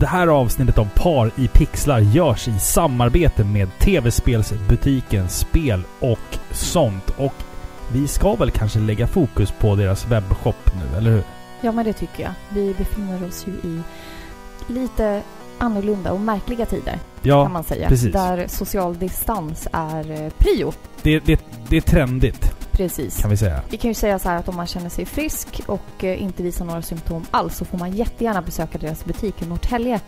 Det här avsnittet av Par i pixlar görs i samarbete med tv-spelsbutiken Spel och sånt. Och vi ska väl kanske lägga fokus på deras webbshop nu, eller hur? Ja, men det tycker jag. Vi befinner oss ju i lite annorlunda och märkliga tider, kan Ja, man säga. precis. Där social distans är eh, prio. det, det, det är trendigt Precis. kan vi säga. Vi kan ju säga så här att om man känner sig frisk och eh, inte visar några symptom alls så får man jättegärna besöka deras butik i Norrtälje.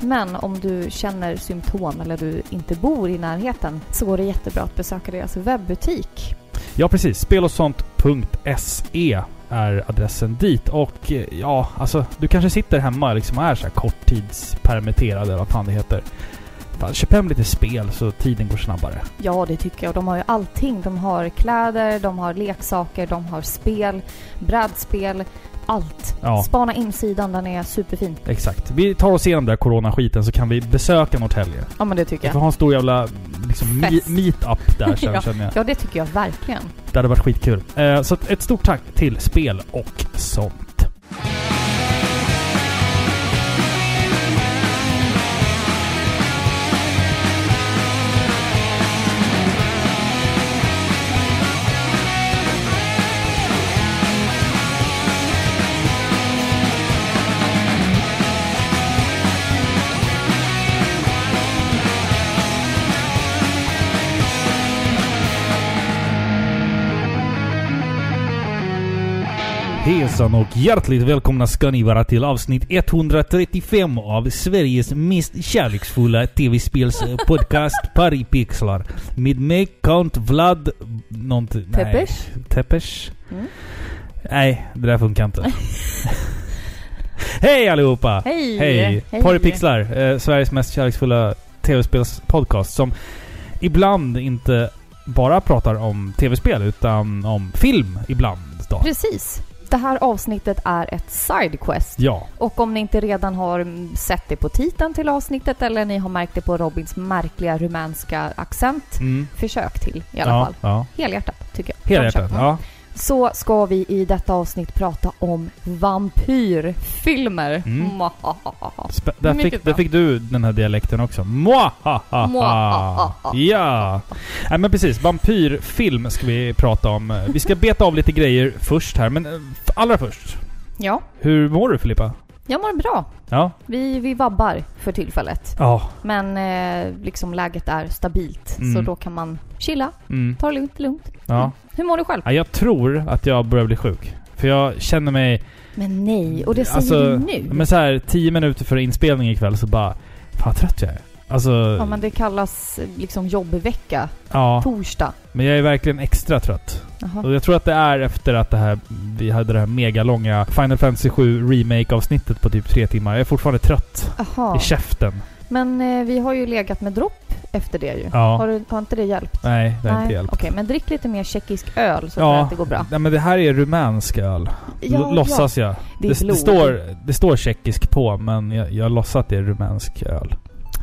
Men om du känner symptom eller du inte bor i närheten så går det jättebra att besöka deras webbutik. Ja, precis. Spelosont.se är adressen dit. Och eh, ja, alltså du kanske sitter hemma liksom och är så här korttidspermitterad eller vad fan det heter. Fan, köp hem lite spel så tiden går snabbare. Ja, det tycker jag. De har ju allting. De har kläder, de har leksaker, de har spel, brädspel, allt. Ja. Spana in sidan, den är superfin. Exakt. Vi tar oss igenom den där coronaskiten så kan vi besöka Norrtälje. Ja, men det tycker Vi får jag. ha en stor jävla liksom, Fest. meet-up där sen Ja. känner jag. Ja, det tycker jag verkligen. Det hade varit skitkul. Eh, så ett stort tack till Spel och sånt. Hejsan och hjärtligt välkomna ska ni vara till avsnitt 135 av Sveriges mest kärleksfulla tv-spelspodcast Paripixlar. Med mig Count Vlad... Tepesh? Nej. Tepesh? Mm. Nej, det där funkar inte. Hej allihopa! Hej! Hej! Paripixlar, eh, Sveriges mest kärleksfulla tv-spelspodcast som ibland inte bara pratar om tv-spel utan om film ibland. Då. Precis. Det här avsnittet är ett sidequest. Ja, Och om ni inte redan har sett det på titeln till avsnittet eller ni har märkt det på Robins märkliga rumänska accent, mm. försök till i alla ja, fall. ja. Helhjärtat, tycker jag. Hela Bra hjärtat. försök. Ja. Så ska vi i detta avsnitt prata om vampyrfilmer. Mm. Där, fick, där fick du den här dialekten också. Mwahaha. Mwahaha. Ja! Nej men precis, vampyrfilm ska vi prata om. Vi ska beta av lite grejer först här, men eh, allra först. Ja, Hur mår du Filippa? jag mår bra. Ja? Vi, vi vabbar för tillfället. Ja. Men eh, liksom läget är stabilt. Mm. Så då kan man chilla, Mm. ta det lugnt, lugnt. Ja. Hur mår du själv? ja. Jag tror att jag börjar bli sjuk. För jag känner mig... Men nej, och det säger Alltså, du nu? Men så här, tio minuter före inspelning ikväll så bara... Fan vad trött jag är. Alltså... Ja men det kallas liksom jobbvecka. ja. Torsdag. Men jag är verkligen extra trött. Jaha. Och jag tror att det är efter att det här, vi hade det här megalånga Final Fantasy 7 Remake-avsnittet på typ tre timmar. Jag är fortfarande trött Jaha. i käften. Men eh, vi har ju legat med dropp efter det ju. Ja. Har, du, har inte det hjälpt? Nej, det har inte hjälpt. Okej, men drick lite mer tjeckisk öl så tror jag Ja, att det går bra. nej, men det här är rumänsk öl. Ja, L- låtsas jag. Det det, det, står, det står tjeckisk på, men jag, jag låtsas att det är rumänsk öl.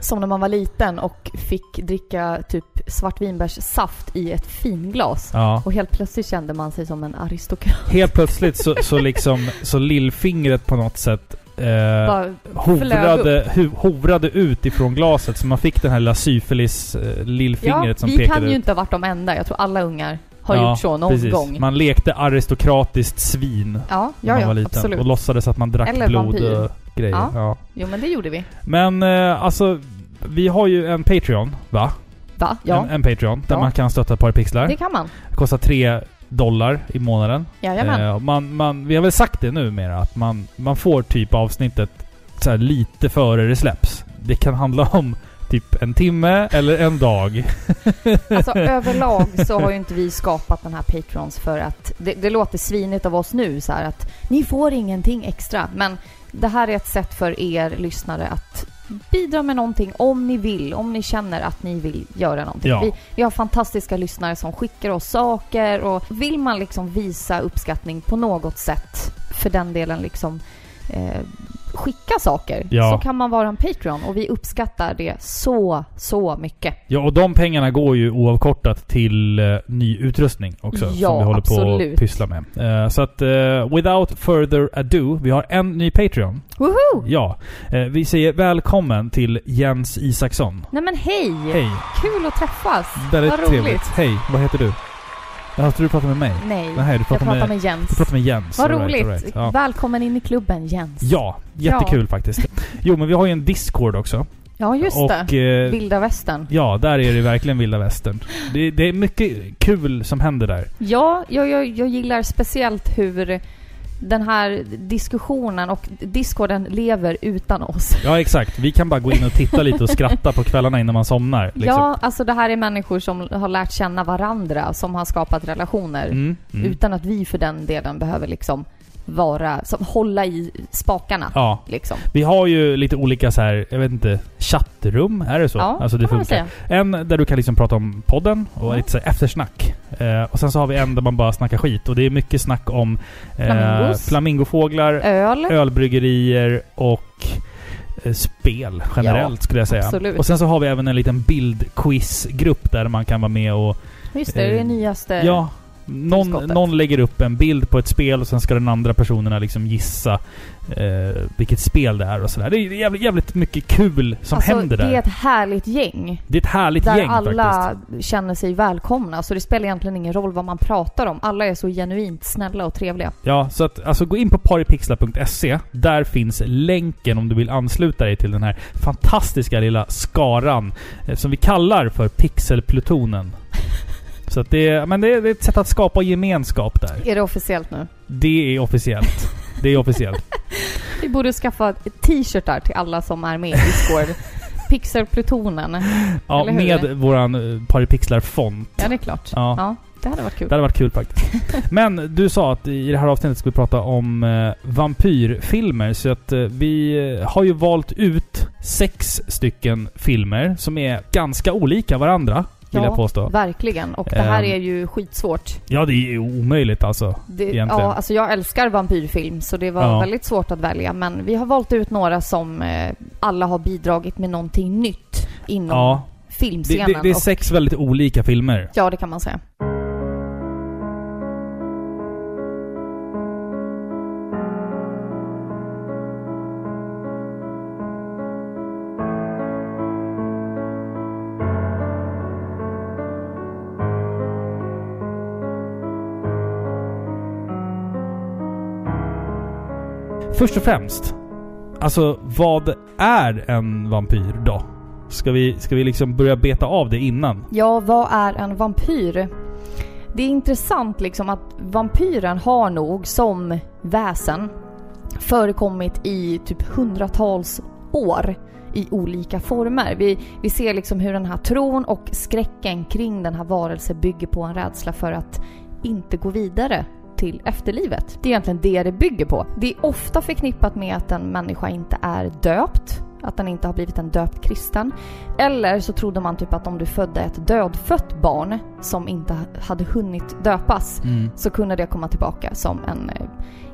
Som när man var liten och fick dricka typ svartvinbärssaft i ett finglas. Ja. Och helt plötsligt kände man sig som en aristokrat. Helt plötsligt så, så liksom, så lillfingret på något sätt eh, hovrade, hu, hovrade ut ifrån glaset. Så man fick den här lilla syfilis eh, lillfingret ja, som vi pekade kan ju ut. inte ha varit de enda. Jag tror alla ungar har Ja, gjort så någon precis. gång. Man lekte aristokratiskt svin Ja, när ja, man var liten. absolut. Och låtsades att man drack Eller blod vampyr. och grejer. Ja. Ja. Jo, men det gjorde vi. Men eh, alltså, vi har ju en Patreon, va? Va? Ja, En, en Patreon, där man kan stötta ett par pixlar. det kan man. Det kostar 3 dollar i månaden. Jajamän. Eh, man, man, vi har väl sagt det nu mer att man, man får typ avsnittet så lite före det släpps. Det kan handla om typ en timme eller en dag. Alltså överlag så har ju inte vi skapat den här Patrons för att det, det låter svinigt av oss nu så här att ni får ingenting extra. Men det här är ett sätt för er lyssnare att bidra med någonting om ni vill, om ni känner att ni vill göra någonting. Ja. Vi, vi har fantastiska lyssnare som skickar oss saker och vill man liksom visa uppskattning på något sätt för den delen liksom eh, skicka saker Ja. så kan man vara en Patreon och vi uppskattar det så, så mycket. Ja, och de pengarna går ju oavkortat till eh, ny utrustning också. Ja, som vi håller på absolut. att pyssla med. Eh, så att, eh, without further ado, vi har en ny Patreon. Woho! Ja. Vi säger välkommen till Jens Isaksson. Nej men hej! Hej! Kul att träffas! Väldigt Vad roligt. trevligt. Hej, vad heter du? Jaha, så du pratar med mig? Nej, Nej, du jag pratar pratar med, med Jens. du pratar med Jens. Vad right, roligt! right. Ja. Välkommen in i klubben Jens. ja, jättekul faktiskt. Jo, men vi har ju en Discord också. Ja, just och, det. eh, Vilda västern. Ja, där är det verkligen vilda västern. Det, det är mycket kul som händer där. Ja, jag, jag, jag gillar speciellt hur den här diskussionen och discorden lever utan oss. Ja, exakt. Vi kan bara gå in och titta lite och skratta på kvällarna innan man somnar. Liksom. Ja, alltså det här är människor som har lärt känna varandra, som har skapat relationer. Mm, mm. Utan att vi för den delen behöver liksom vara, som, hålla i spakarna. Ja. Liksom. Vi har ju lite olika så här, jag vet inte, chattrum, är det så? Ja, alltså det funkar. En där du kan liksom prata om podden och Ja. lite så här eftersnack. Eh, och sen så har vi en där man bara snackar skit. Och det är mycket snack om eh, flamingofåglar, Öl. ölbryggerier och eh, spel generellt Ja, skulle jag säga. absolut. Och sen så har vi även en liten bildquizgrupp där man kan vara med och... Just det, är det eh, nyaste. Ja, någon, någon lägger upp en bild på ett spel och sen ska den andra personerna liksom gissa eh, vilket spel det är och sådär. Det är jävligt, jävligt mycket kul som alltså, händer där. Det är ett härligt gäng. Det är ett härligt Där gäng alla faktiskt. känner sig välkomna. Så det spelar egentligen ingen roll vad man pratar om. Alla är så genuint snälla och trevliga. Ja, så att alltså gå in på paripixlar.se. Där finns länken om du vill ansluta dig till den här fantastiska lilla skaran eh, som vi kallar för Pixelplutonen. Så att det, men det det är ett sätt att skapa gemenskap där. Är det officiellt nu? Det är officiellt. Det är officiellt. Vi borde skaffa t-shirtar till alla som är med i Discord. Pixelplutonen. Ja, med våran eh, Paripixlar-font. Ja, det är klart. Ja. Ja, det hade varit kul. Det hade varit kul faktiskt. Men du sa att i det här avsnittet ska vi prata om eh, vampyrfilmer. Så att eh, vi eh, har ju valt ut sex stycken filmer som är ganska olika varandra, vill Ja, jag påstå. Verkligen. Och det här Ehm. är ju skitsvårt. Ja, det är ju omöjligt alltså. Det, Egentligen. ja, alltså jag älskar vampyrfilm så det var Ja. väldigt svårt att välja. Men vi har valt ut några som eh, alla har bidragit med någonting nytt inom Ja, det, filmscenen. det, det är och, sex väldigt olika filmer. ja, det kan man säga. Först och främst, alltså vad är en vampyr då? Ska vi, ska vi liksom börja beta av det innan? Ja, vad är en vampyr? Det är intressant liksom att vampyren har nog som väsen förekommit i typ hundratals år i olika former. Vi, vi ser liksom hur den här tron och skräcken kring den här varelsen bygger på en rädsla för att inte gå vidare till efterlivet. Det är egentligen det det bygger på. Det är ofta förknippat med att en människa inte är döpt, att den inte har blivit en döpt kristen. Eller så trodde man typ att om du födde ett dödfött barn som inte hade hunnit döpas så kunde det komma tillbaka som en, eh,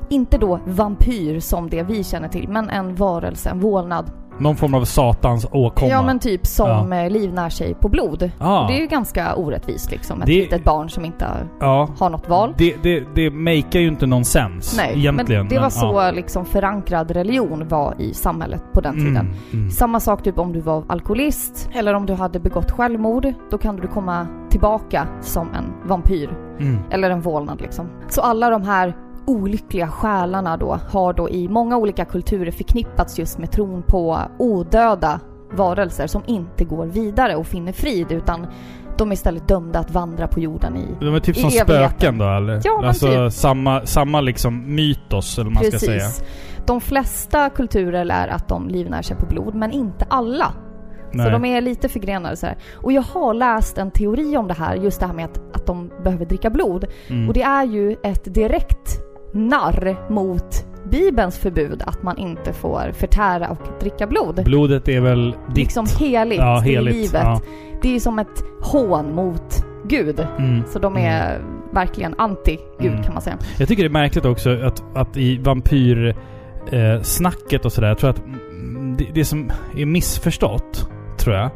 inte då vampyr som det vi känner till, men en varelse, en vålnad. Någon form av satans åkomma. Ja men typ som Ja. ja. livnär sig på blod. ah, Det är ju ganska orättvist liksom, ett Det- litet barn som inte ja. har något val. Det, det, det makear ju inte någon sens Nej, egentligen. men det var så ja. liksom förankrad religion var i samhället på den tiden. Mm, mm. Samma sak typ om du var alkoholist eller om du hade begått självmord. Då kan du komma tillbaka som en vampyr. Mm. Eller en vålnad liksom. Så alla de här olyckliga själarna då har då i många olika kulturer förknippats just med tron på odöda varelser som inte går vidare och finner frid utan de är istället dömda att vandra på jorden i... De är typ som evigheten. spöken då eller? Ja, alltså typ. samma, samma liksom mytos eller man ska säga. Precis. De flesta kulturer lär att de livnär sig på blod, men inte alla. Så Nej. de är lite förgrenade så här. Och jag har läst en teori om det här, just det här med att, att de behöver dricka blod. Mm. Och det är ju ett direkt narr mot Bibelns förbud att man inte får förtära och dricka blod. Blodet är väl ditt? Liksom heligt, Ja, i heligt, livet. ja. Det är som ett hån mot Gud. Mm. Så de är verkligen anti-Gud Mm. kan man säga. Jag tycker det är märkligt också att, att i vampyr eh, och sådär. Jag tror att mm, det, det som är missförstått, tror jag,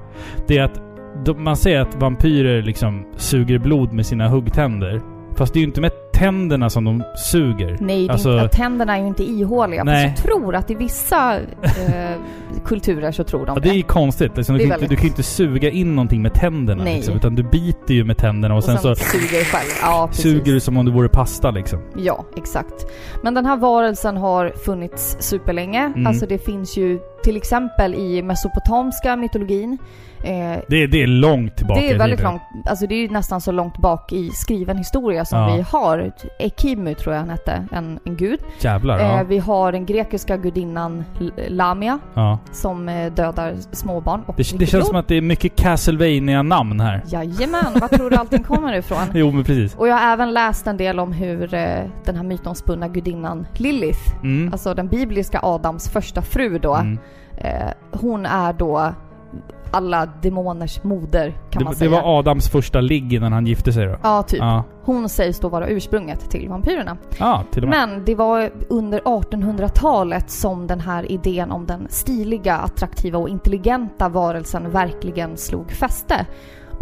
det är att de, man säger att vampyrer liksom suger blod med sina huggtänder. Fast det är ju inte med tänderna som de suger. Nej, det är Alltså- inte, tänderna är ju inte ihåliga. Nej. Fast jag tror att i vissa eh, kulturer så tror de Ja, det är ju konstigt. Liksom, du, Det är inte, väldigt- du kan ju inte suga in någonting med tänderna. Nej. Liksom, utan du biter ju med tänderna och, Och sen, så suger du själv. Ja, precis. suger du som om det vore pasta liksom. Ja, exakt. Men den här varelsen har funnits superlänge. Mm. Alltså det finns ju till exempel i mesopotamiska mytologin. Eh, Det, är- det är långt tillbaka det är väldigt långt, alltså det är ju nästan så långt bak i skriven historia som Ja. vi har. Ekimu tror jag han hette, en, en gud. Jävlar. Eh, Ja. vi har den grekiska gudinnan Lamia ja. som eh, dödar småbarn och Det, det känns som att det är mycket Castlevania-namn här. Jajamän, vad tror du allting kommer ifrån? Jo, men precis. Och jag har även läst en del om hur eh, den här mytomspunna gudinnan Lilith, Mm. alltså den bibliska Adams första fru då, Mm. eh, hon är då alla demoners moder kan man Det, det säga. var Adams första ligg innan han gifte sig då? Ja, typ. Ja, Hon sägs då vara ursprunget till vampyrerna. ja till och med. Men det var under 1800-talet som den här idén om den stiliga, attraktiva och intelligenta varelsen verkligen slog fäste.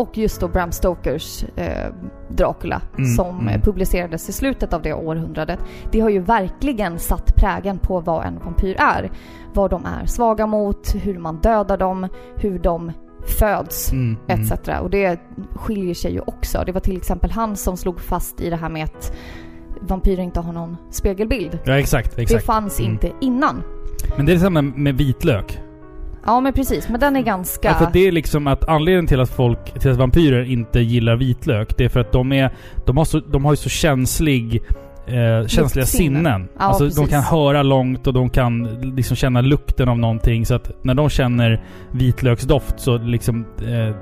Och just då Bram Stokers eh, Dracula Mm, som mm. eh, publicerades i slutet av det århundradet. Det har ju verkligen satt prägen på vad en vampyr är. Vad de är svaga mot, hur man dödar dem, hur de föds Mm, mm. etc. Och det skiljer sig ju också. Det var till exempel han som slog fast i det här med att vampyrer inte har någon spegelbild. Ja, exakt. Det exakt. fanns Mm. inte innan. Men det är samma med vitlök. Ja men precis, men den är ganska... Ja, för det är liksom att anledningen till att folk, till att vampyrer inte gillar vitlök, det är för att de är, de har, så, de har ju så känslig, eh, känsliga sinnen. Ja, alltså de precis. kan höra långt och de kan liksom känna lukten av någonting. Så att när de känner vitlöksdoft så liksom... Eh,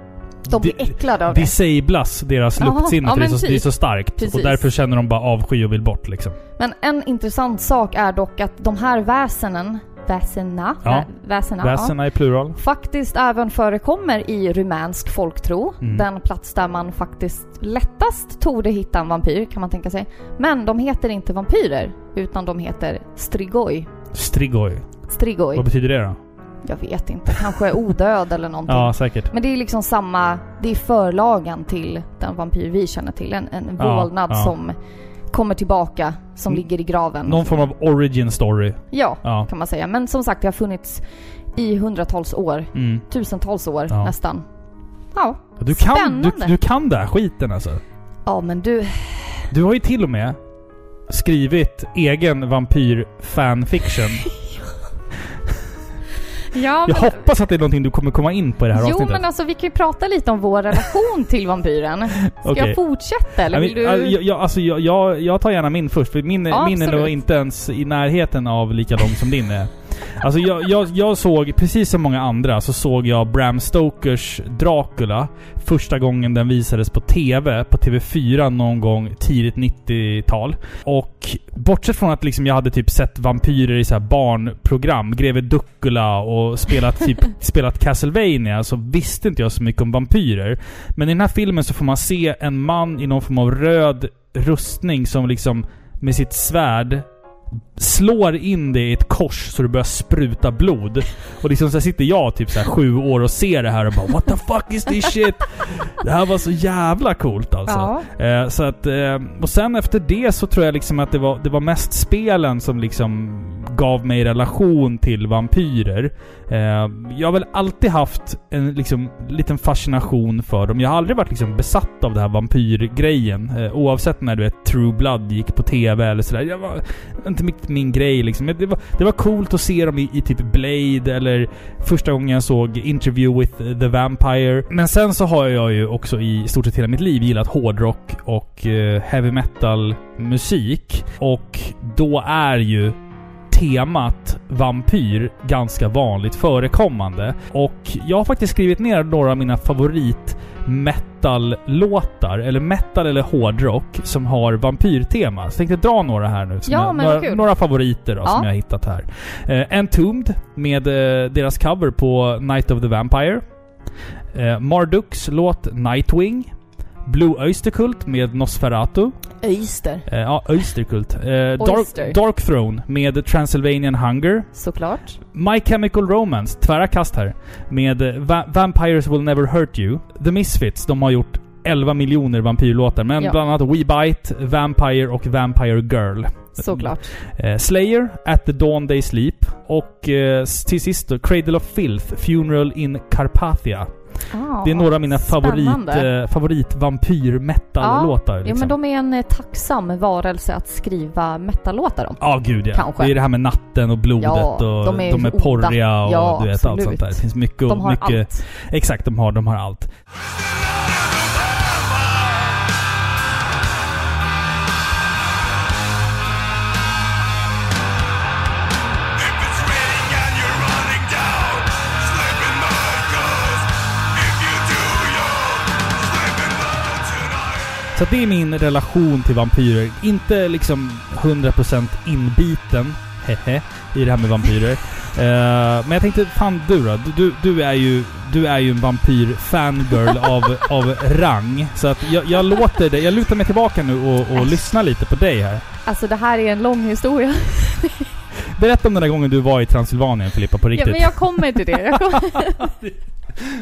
de blir äcklade av det. disablas deras luktsinne ja, för det är, så, det är så starkt. Precis. Och därför känner de bara avsky och vill bort liksom. Men en intressant sak är dock att de här väsenen, väsena, Ja. vä- väsena, ja, Väsena i plural. faktiskt även förekommer i rumänsk folktro. Mm. Den plats där man faktiskt lättast torde hitta en vampyr kan man tänka sig. Men de heter inte vampyrer, utan de heter strigoi. Strigoi. Strigoi. Vad betyder det då? Jag vet inte, kanske odöd eller någonting. Ja, säkert. Men det är liksom samma, det är förlagan till den vampyr vi känner till. En, en Ja, vålnad ja. som kommer tillbaka, som Mm. ligger i graven. Någon form av origin story. Ja, Ja. kan man säga. Men som sagt, det har funnits i hundratals år. Mm. Tusentals år Ja. nästan. Ja. Du kan, du, Spännande. du kan den här skiten alltså. Ja, men du... Du har ju till och med skrivit egen vampyr-fanfiction. Ja, Jag hoppas att det är någonting du kommer komma in på i det här Jo, avsnittet. men alltså vi kan ju prata lite om vår relation till vampyren. Ska Okej. jag fortsätta eller Ja, vill men, du... jag, alltså, jag, jag, jag tar gärna min först, för min, Ja, min är nog inte ens i närheten av lika lång som din är. Alltså jag, jag, jag såg, precis som många andra, så såg jag Bram Stokers Dracula första gången den visades på TV, på TV4 någon gång tidigt 90-tal. Och bortsett från att liksom jag hade typ sett vampyrer i så här barnprogram, Greve Duckula och spelat typ spelat Castlevania, så visste inte jag så mycket om vampyrer. Men i den här filmen så får man se en man i någon form av röd rustning som liksom med sitt svärd slår in det i ett kors så det börjar spruta blod. Och liksom så sitter jag typ så här sju år och ser det här och bara What the fuck is this shit? Det här var så jävla coolt alltså. Ja. Eh, så att, eh, och sen efter det så tror jag liksom att det var, det var mest spelen som liksom gav mig relation till vampyrer. Eh, jag har väl alltid haft en liksom liten fascination för dem. Jag har aldrig varit liksom besatt av den här vampyrgrejen. Eh, oavsett när du vet True Blood gick på TV eller sådär. Jag var inte mitt, min grej liksom. Det var, det var coolt att se dem i, i typ Blade eller första gången jag såg Interview with the Vampire. Men sen så har jag ju också i stort sett hela mitt liv gillat hårdrock och eh, heavy metal musik. Och då är ju temat vampyr ganska vanligt förekommande. Och jag har faktiskt skrivit ner några av mina favorit metal-låtar, eller metal eller hårdrock, som har vampyrtema. Så jag tänkte dra några här nu. som Ja, jag, några, några favoriter då, Ja. som jag har hittat här. Eh, Entombed med eh, deras cover på Night of the Vampire. Eh, Marduk's låt Nightwing. Blue Oysterkult med Nosferatu. Öster. Eh, ja, Oysterkult. Eh, Dark, Oyster. Dark Throne med Transylvanian Hunger. Såklart. My Chemical Romance, tvära kast här. Med eh, Va Vampires Will Never Hurt You. The Misfits, de har gjort 11 miljoner vampyrlåtar. Men Ja. bland annat We Bite, Vampire och Vampire Girl. Såklart. Eh, Slayer, At the Dawn They Sleep. Och eh, till sist då, Cradle of Filth, Funeral in Carpathia. Ah, Det är några av mina favorit, eh, favorit vampyr metal-låtar. Ja, Liksom. men de är en eh, tacksam varelse att skriva metallåtar om. Ja, gud ja. Kanske. Det är det här med natten och blodet Ja, och de är de är porriga och Ja, du vet allt sånt där. Det finns mycket... De har mycket allt. Exakt, de har, de har allt. Så det är min relation till vampyrer. Inte liksom 100% inbiten, hehe, i det här med vampyrer. Eh, men jag tänkte, fan du då? Du, du, är ju, du är ju en vampyr-fangirl av, av rang. Så att jag, jag låter dig, jag lutar mig tillbaka nu och, och lyssnar lite på dig här. Alltså det här är en lång historia. Berätta om den där gången du var i Transylvanien Filippa, på Ja, riktigt. men jag kommer till det. Jag kommer...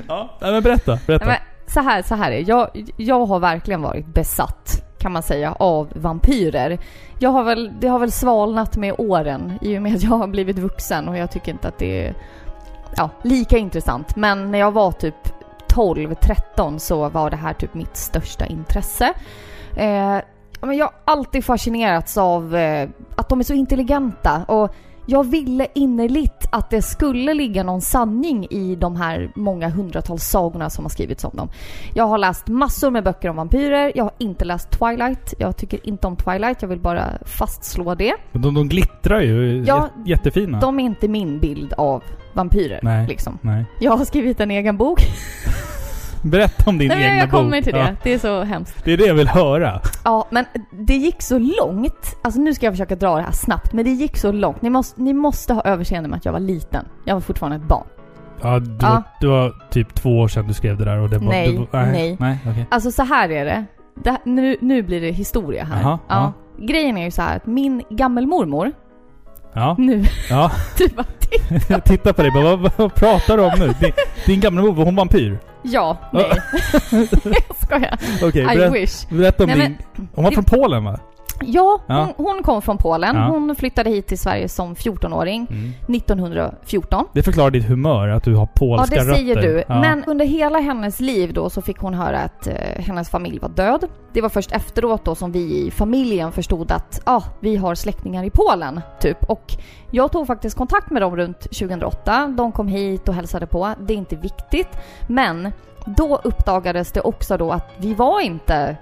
Ja, nej, men berätta. berätta. Nej, men så här, så här är det. jag, jag har verkligen varit besatt, kan man säga, av vampyrer. Jag har väl, det har väl svalnat med åren i och med att jag har blivit vuxen och jag tycker inte att det är ja, lika intressant. Men när jag var typ 12-13 så var det här typ mitt största intresse. Eh, men jag har alltid fascinerats av eh, att de är så intelligenta och jag ville innerligt att det skulle ligga någon sanning i de här många hundratals sagorna som har skrivits om dem. Jag har läst massor med böcker om vampyrer. Jag har inte läst Twilight. Jag tycker inte om Twilight. Jag vill bara fastslå det. Men De, de glittrar ju. Ja, Jä- jättefina. De är inte min bild av vampyrer. Nej. Liksom. Nej. Jag har skrivit en egen bok. Berätta om din Nej, egna jag kommer bok. till det. Ja, Det är så hemskt. det är det jag vill höra. Ja, men det gick så långt. Alltså nu ska jag försöka dra det här snabbt, men det gick så långt. Ni måste, ni måste ha överseende med att jag var liten. Jag var fortfarande ett barn. Ja, du, Ja. Var, det var typ två år sedan du skrev det där och det var... Nej, du, var- nej. Nej, okej. Alltså så här är det. det nu, nu blir det historia här. Jaha, ja. Grejen är ju så här att min gammelmormor, Ja, nu, ja. du bara titta. Jag tittar på dig bara, vad, vad pratar du om nu? Din, din gamla mor, var hon vampyr? Ja, nej. jag skojar. Okej, I berä, wish. berätta om Nej, din... Hon var det- från Polen va? Ja, Ja. Hon, hon kom från Polen. Ja. Hon flyttade hit till Sverige som 14-åring Mm. 1914. Det förklarar ditt humör, att du har Ja, polska det säger rötter. du. Ja. Men under hela hennes liv då så fick hon höra att eh, hennes familj var död. Det var först efteråt då som vi i familjen förstod att ah, vi har släktingar i Polen, typ. Och jag tog faktiskt kontakt med dem runt 2008. De kom hit och hälsade på. Det är inte viktigt. Men då uppdagades det också då att vi var inte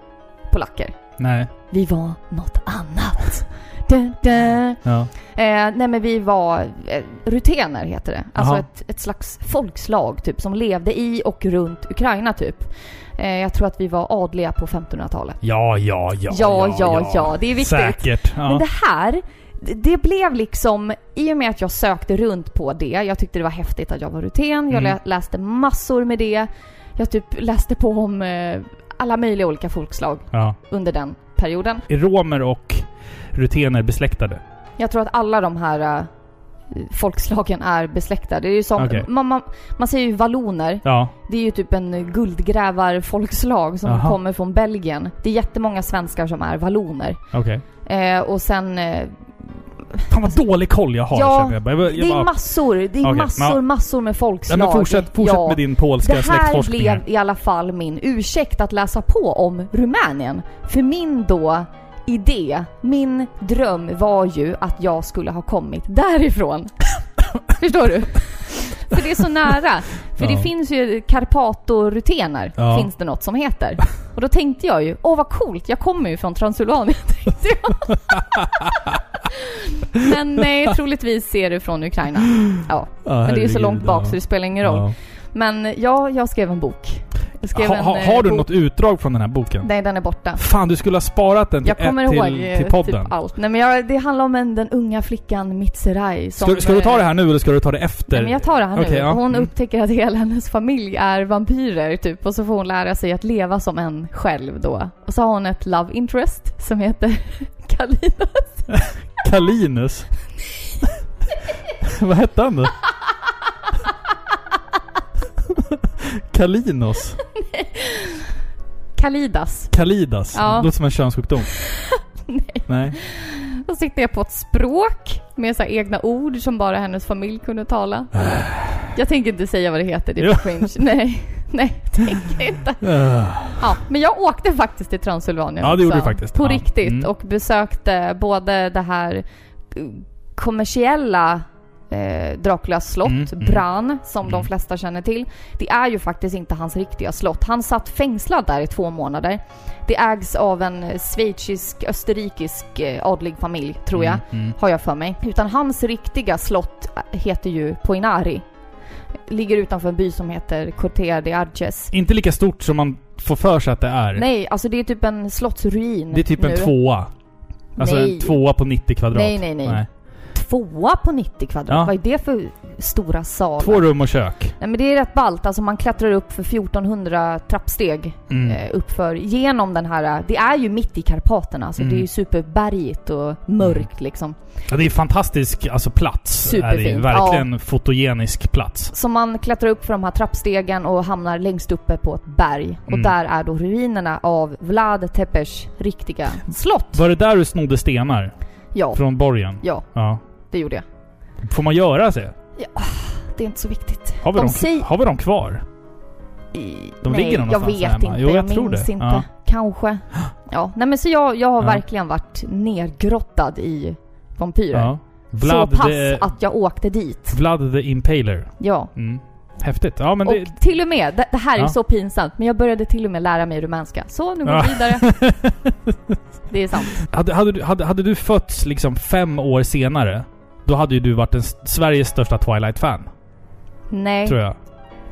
polacker. Nej. Vi var något annat. Da, da. Ja. Eh, nej men vi var eh, rutener heter det. Alltså ett, ett slags folkslag typ som levde i och runt Ukraina typ. Eh, jag tror att vi var adliga på 1500-talet. Ja, ja, ja, Ja, ja, ja, det är viktigt. Säkert. Ja. Men det här, det- blev liksom, i och med att jag sökte runt på det, jag tyckte det var häftigt att jag var ruten, jag Mm. lä- läste massor med det. Jag typ läste på om eh, alla möjliga olika folkslag ja. under den perioden. Är romer och rutener besläktade? Jag tror att alla de här eh, folkslagen är besläktade. Det är ju som, Okej. man, man, man säger ju valloner. Ja. Det är ju typ en guldgrävarfolkslag som Jaha. kommer från Belgien. Det är jättemånga svenskar som är valloner. Okej. Eh, och sen... Eh, Fan vad dålig koll jag har Ja, jag. Jag, jag, det är massor, det är Okej, massor, men- massor med Nej, folkslag. men fortsätt, fortsätt Ja. med din polska Det här släktforskning blev i alla fall min ursäkt att läsa på om Rumänien. För min då idé, min dröm var ju att jag skulle ha kommit därifrån. Förstår du? För det är så nära. För Ja. det finns ju Karpato-rutener, Ja. finns det något som heter. Och då tänkte jag ju, åh vad coolt, jag kommer ju från Transylvanien, tänkte jag. Men nej, troligtvis är du från Ukraina. Ja, Ja, men det är ju så långt bak så det spelar ingen roll. Men ja, jag skrev en bok. Jag skrev Ha, en, ha, eh, har du bok- något utdrag från den här boken? Nej, den är borta. Fan, du skulle ha sparat den till, Jag kommer ett, ihåg till, eh, till podden. typ allt. Nej men jag, det handlar om en, den unga flickan Mitserai som... ska, ska du ta eh, det här nu eller ska du ta det efter? Nej, men jag tar det här Okej, nu. ja. Hon Mm. upptäcker att hela hennes familj är vampyrer typ och så får hon lära sig att leva som en själv då. Och så har hon ett love interest som heter Kalina. Kalinus? Vad hette han då? Kalinos? Kalidas. Kalidas? Ja. Låter som en könssjukdom. Nej. Nej. Då sitter jag på ett språk med så egna ord som bara hennes familj kunde tala. Jag tänker inte säga vad det heter, det är Ja. cringe. Nej, nej, tänker inte. Ja, men jag åkte faktiskt till Transylvanien Ja, det gjorde du faktiskt. På Ja. riktigt. Mm. Och besökte både det här eh, kommersiella eh, Draculas slott, Mm, mm. Bran, som de Mm. flesta känner till. Det är ju faktiskt inte hans riktiga slott. Han satt fängslad där i två månader. Det ägs av en schweizisk, österrikisk eh, adlig familj, tror jag. Mm, mm. Har jag för mig. Utan hans riktiga slott heter ju Poinari. Ligger utanför en by som heter Cortea de Arges. Inte lika stort som man får för sig att det är. Nej, alltså det är typ en slottsruin Det är typ nu. en tvåa. Alltså Nej. en tvåa på 90 kvadrat. Nej, nej, nej. Tvåa på 90 kvadrat? Ja. Vad är det för stora salar? Två rum och kök. Nej men det är rätt ballt. Alltså man klättrar upp för 1400 trappsteg Mm. eh, uppför genom den här... Det är ju mitt i Karpaterna, så Mm. det är ju superbergigt och mörkt liksom. Ja, det är en fantastisk alltså, plats. Är det. Superfint. Verkligen fotogenisk plats. Så man klättrar upp för de här trappstegen och hamnar längst uppe på ett berg. Och Mm. där är då ruinerna av Vlad Tepes riktiga slott. Var det där du snodde stenar? Ja, Från borgen? ja, Ja. Det gjorde jag. Får man göra så? Det är inte så viktigt. Har vi, De dem, säger- har vi dem kvar? I, De nej, ligger jag vet hemma. inte. Jo, jag jag tror minns det. inte. Ja. Kanske. Ja, nej men så jag, jag har Ja. verkligen varit nergrottad i vampyrer. Ja. Vlad så pass the, att jag åkte dit. Vlad the Impaler. Ja. Mm. Häftigt. Ja, men och det... till och med, det, det här är Ja. så pinsamt, men jag började till och med lära mig rumänska. Så, nu går Ja. vi vidare. Det är sant. hade, hade, du- hade, hade du fötts liksom fem år senare, då hade ju du varit en, Sveriges största Twilight-fan. Nej. Tror jag.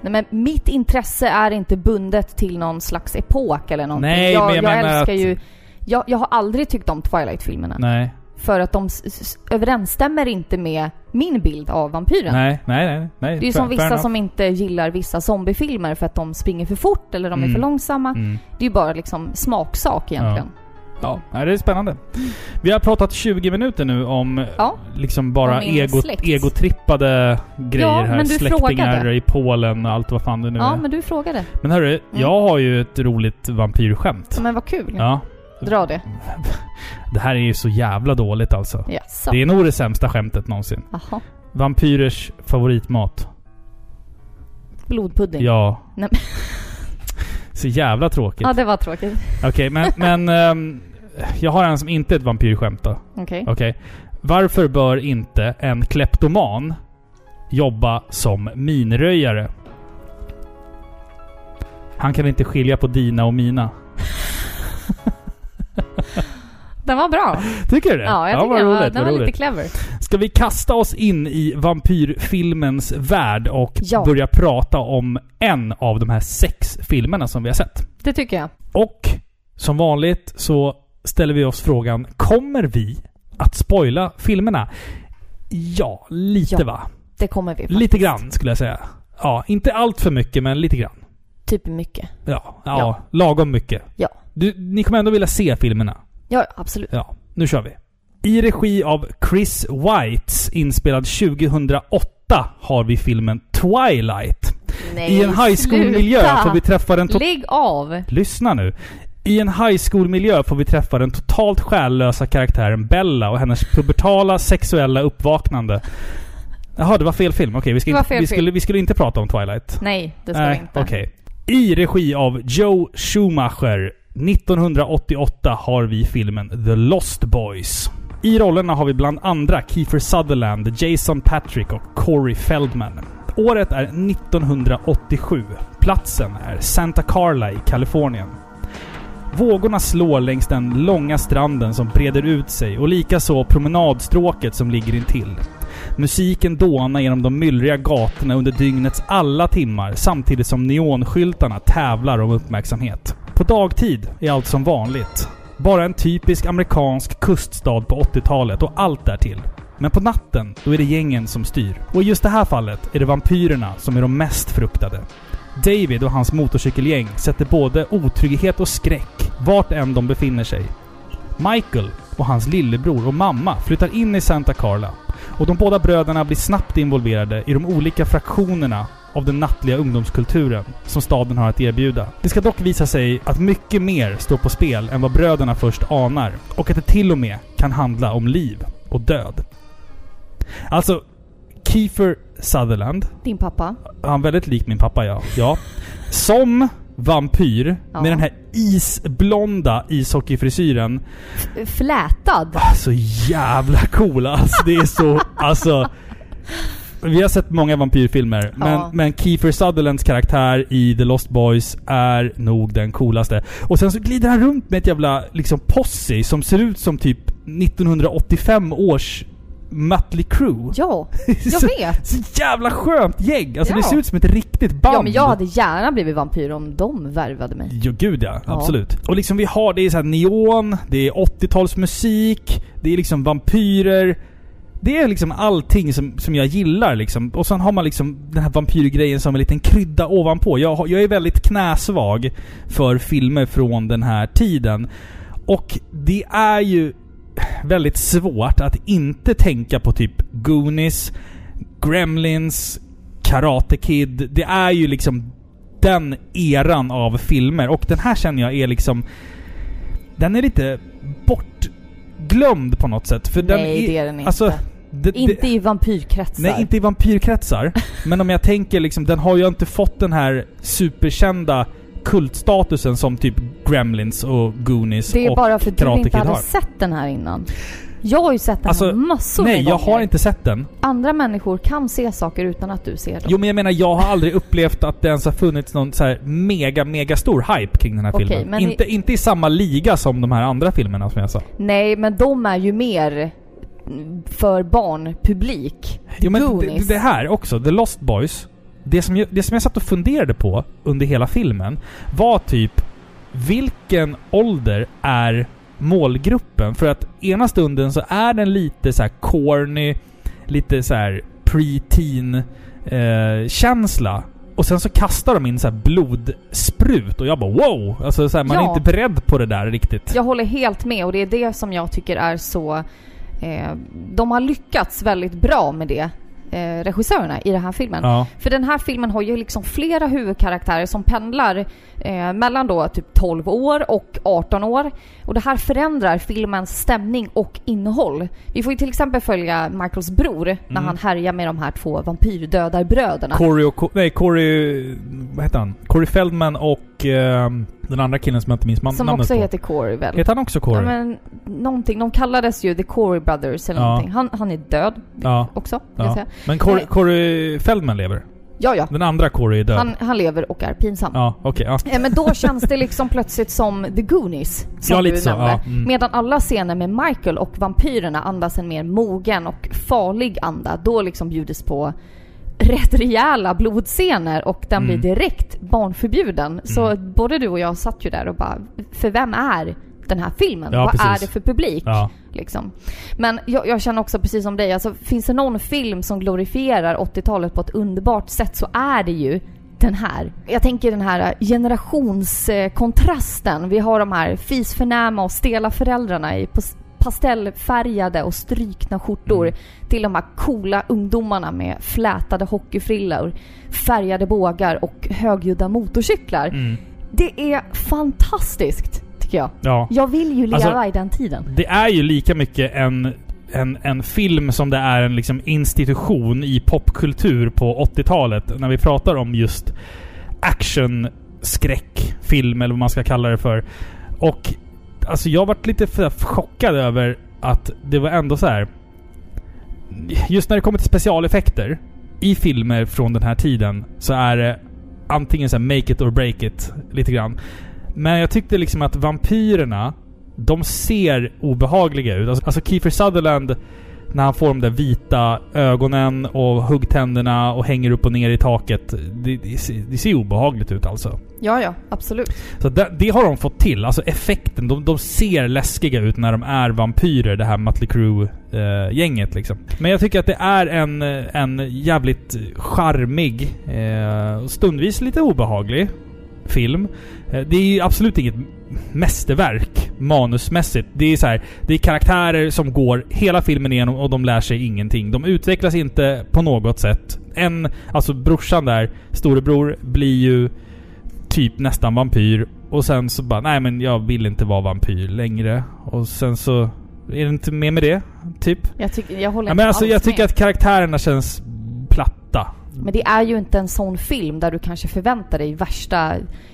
nej, men mitt intresse är inte bundet till någon slags epok eller någonting. Nej, jag, men jag jag menar älskar att- ju... Jag, jag har aldrig tyckt om Twilight-filmerna. Nej. För att de överensstämmer inte med min bild av vampyren. Nej, nej, nej. nej. Det är ju som vissa som inte gillar vissa zombiefilmer för att de springer för fort eller de är Mm. för långsamma. Mm. Det är ju bara liksom smaksak egentligen. Ja, nej, det är spännande. Vi har pratat 20 minuter nu om Ja. liksom bara Om ego, släkt. egotrippade grejer Ja, här. men du Släktingar frågade. i Polen och allt vad fan det nu Ja, är. men du frågade. Men hörru, jag har ju ett roligt vampyrskämt. Men vad kul. Ja. Dra det. Det här är ju så jävla dåligt alltså. Jaså? Det är nog det sämsta skämtet någonsin. Jaha. Vampyrers favoritmat. Blodpudding. Ja. Nej. Så jävla tråkigt. Ja, det var tråkigt. Okej, men, men ehm, jag har en som inte är ett vampyrskämt då. Okej. Okej. Varför bör inte en kleptoman jobba som minröjare? Han kan inte skilja på dina och mina. Den var bra. Tycker du det? Ja, jag tycker vad den var, roligt, den var lite roligt. clever. Ska vi kasta oss in i vampyrfilmens värld och Ja. börja prata om en av de här sex filmerna som vi har sett? Det tycker jag. Och som vanligt så ställer vi oss frågan, kommer vi att spoila filmerna? Ja, lite Ja, va? Det kommer vi faktiskt. Lite grann skulle jag säga. Ja, inte allt för mycket men lite grann. Typ mycket. Ja, ja, Ja. lagom mycket. Ja. Du, ni kommer ändå vilja se filmerna. Ja, absolut. Ja, nu kör vi. I regi av Chris Whites, inspelad 2008, har vi filmen Twilight. Nej, I en high school-miljö får vi träffa den... Lägg av! Lyssna nu. I en high school-miljö får vi träffa den totalt själlösa karaktären Bella och hennes pubertala sexuella uppvaknande. Jaha, det var fel film. Okej, vi, ska inte- fel vi, film. skulle, vi skulle inte prata om Twilight. Nej, det ska Nej, vi inte. okej. I regi av Joe Schumacher 1988 har vi filmen The Lost Boys. I rollerna har vi bland andra Kiefer Sutherland, Jason Patrick och Corey Feldman. Året är 1987. Platsen är Santa Carla i Kalifornien. Vågorna slår längs den långa stranden som breder ut sig och likaså promenadstråket som ligger intill. Musiken dånar genom de myllriga gatorna under dygnets alla timmar samtidigt som neonskyltarna tävlar om uppmärksamhet. På dagtid är allt som vanligt. Bara en typisk amerikansk kuststad på 80-talet och allt därtill. Men på natten, då är det gängen som styr. Och i just det här fallet är det vampyrerna som är de mest fruktade. David och hans motorcykelgäng sätter både otrygghet och skräck vart än de befinner sig. Michael och hans lillebror och mamma flyttar in i Santa Carla. Och de båda bröderna blir snabbt involverade i de olika fraktionerna av den nattliga ungdomskulturen som staden har att erbjuda. Det ska dock visa sig att mycket mer står på spel än vad bröderna först anar. Och att det till och med kan handla om liv och död. Alltså, Kiefer Sutherland Din pappa. han är väldigt lik min pappa, ja. ja. Som vampyr Ja. med den här isblonda ishockeyfrisyren. Flätad. Så jävla cool alltså. Det är så... Alltså... Vi har sett många vampyrfilmer, men, Ja. men Kiefer Sutherlands karaktär i The Lost Boys är nog den coolaste. Och sen så glider han runt med ett jävla liksom posse som ser ut som typ 1985 års Mötley Crüe. Ja, jag så, vet. så jävla skönt gäng! Alltså det Ja. ser ut som ett riktigt band. Ja, men jag hade gärna blivit vampyr om de värvade mig. Jo, gud ja. Ja. Absolut. Och liksom vi har, det är så här neon, det är 80-talsmusik, det är liksom vampyrer. Det är liksom allting som, som jag gillar liksom. Och sen har man liksom den här vampyrgrejen som en liten krydda ovanpå. Jag, jag är väldigt knäsvag för filmer från den här tiden. Och det är ju väldigt svårt att inte tänka på typ Goonies, Gremlins, Karate Kid. Det är ju liksom den eran av filmer. Och den här känner jag är liksom... Den är lite bortglömd på något sätt. För den Nej, det är den inte. Alltså, det, det, inte i vampyrkretsar. Nej, inte i vampyrkretsar. men om jag tänker liksom, den har ju inte fått den här superkända kultstatusen som typ Gremlins och Goonies det är och bara för att du inte hade har. sett den här innan. Jag har ju sett den Alltså, här massor Nej, med jag gånger. har inte sett den. Andra människor kan se saker utan att du ser dem. Jo men jag menar, jag har aldrig upplevt att det ens har funnits någon så här mega, mega stor hype kring den här Okej, filmen. men Inte, inte i samma liga som de här andra filmerna som jag sa. Nej, men de är ju mer för barnpublik. Jo men det, det här också, The Lost Boys. Det som, jag, det som jag satt och funderade på under hela filmen var typ vilken ålder är målgruppen? För att ena stunden så är den lite så här corny, lite så här pre-teen eh, känsla. Och sen så kastar de in så här blodsprut och jag bara wow! Alltså så här, man är Ja. inte beredd på det där riktigt. Jag håller helt med och det är det som jag tycker är så... Eh, de har lyckats väldigt bra med det, eh, regissörerna i den här filmen. Ja. För den här filmen har ju liksom flera huvudkaraktärer som pendlar eh, mellan då typ 12 år och 18 år. Och det här förändrar filmens stämning och innehåll. Vi får ju till exempel följa Michaels bror när Mm. han härjar med de här två vampyrdödarbröderna. Corey och... Co- Nej, Corey... Vad heter han? Corey Feldman och ehm, den andra killen som jag inte minns man- som namnet också på. heter Corey väl? Heter han också Corey? Ja, men någonting. De kallades ju The Corey Brothers eller Ja. någonting. Han, han är död ja. också, jag ja. säga. Men Corey, Nej. Corey Feldman lever? Ja, ja. Den andra Corey är död? Han, han lever och är pinsam. Ja, okej. ja. Eh, Men då känns det liksom plötsligt som The Goonies, som Ja, lite du så, nämnde. ja, mm. Medan alla scener med Michael och vampyrerna andas en mer mogen och farlig anda. Då liksom bjudes på rätt rejäla blodscener och den Mm. blir direkt barnförbjuden. Så Mm. både du och jag satt ju där och bara, för vem är den här filmen? Ja, Vad precis. är det för publik? Ja. Liksom. Men jag, jag känner också precis som dig, alltså, finns det någon film som glorifierar 80-talet på ett underbart sätt så är det ju den här. Jag tänker den här generationskontrasten. Vi har de här fisförnäma och stela föräldrarna i pastellfärgade och strykna skjortor Mm. till de här coola ungdomarna med flätade hockeyfrillor, färgade bågar och högljudda motorcyklar. Mm. Det är fantastiskt, tycker jag. ja. Jag vill ju leva Alltså- i den tiden. Det är ju lika mycket en, en, en film som det är en liksom institution i popkultur på 80-talet. När vi pratar om just action skräckfilm eller vad man ska kalla det för. Och alltså jag varit lite för chockad över att det var ändå så här. Just när det kommer till specialeffekter i filmer från den här tiden så är det antingen så här make it or break it lite grann. Men jag tyckte liksom att vampyrerna de ser obehagliga ut. Alltså, alltså Kiefer Sutherland när han får de där vita ögonen och huggtänderna och hänger upp och ner i taket. Det, det, ser, det ser obehagligt ut alltså. Ja, ja, absolut. Så det, det har de fått till. Alltså effekten. De, de ser läskiga ut när de är vampyrer, det här Mötley Crüe-gänget liksom. Men jag tycker att det är en, eh, en jävligt charmig, eh, stundvis lite obehaglig film. Eh, Det är ju absolut inget mästerverk manusmässigt. Det är så här, det är karaktärer som går hela filmen igenom och de lär sig ingenting. De utvecklas inte på något sätt. En, alltså brorsan där, storebror, blir ju typ nästan vampyr. Och sen så bara, nej men jag vill inte vara vampyr längre. Och sen så är det inte mer med det, typ. Jag, tycker, jag håller Ja, men alltså jag tycker med. att karaktärerna känns platta. Men det är ju inte en sån film där du kanske förväntar dig värsta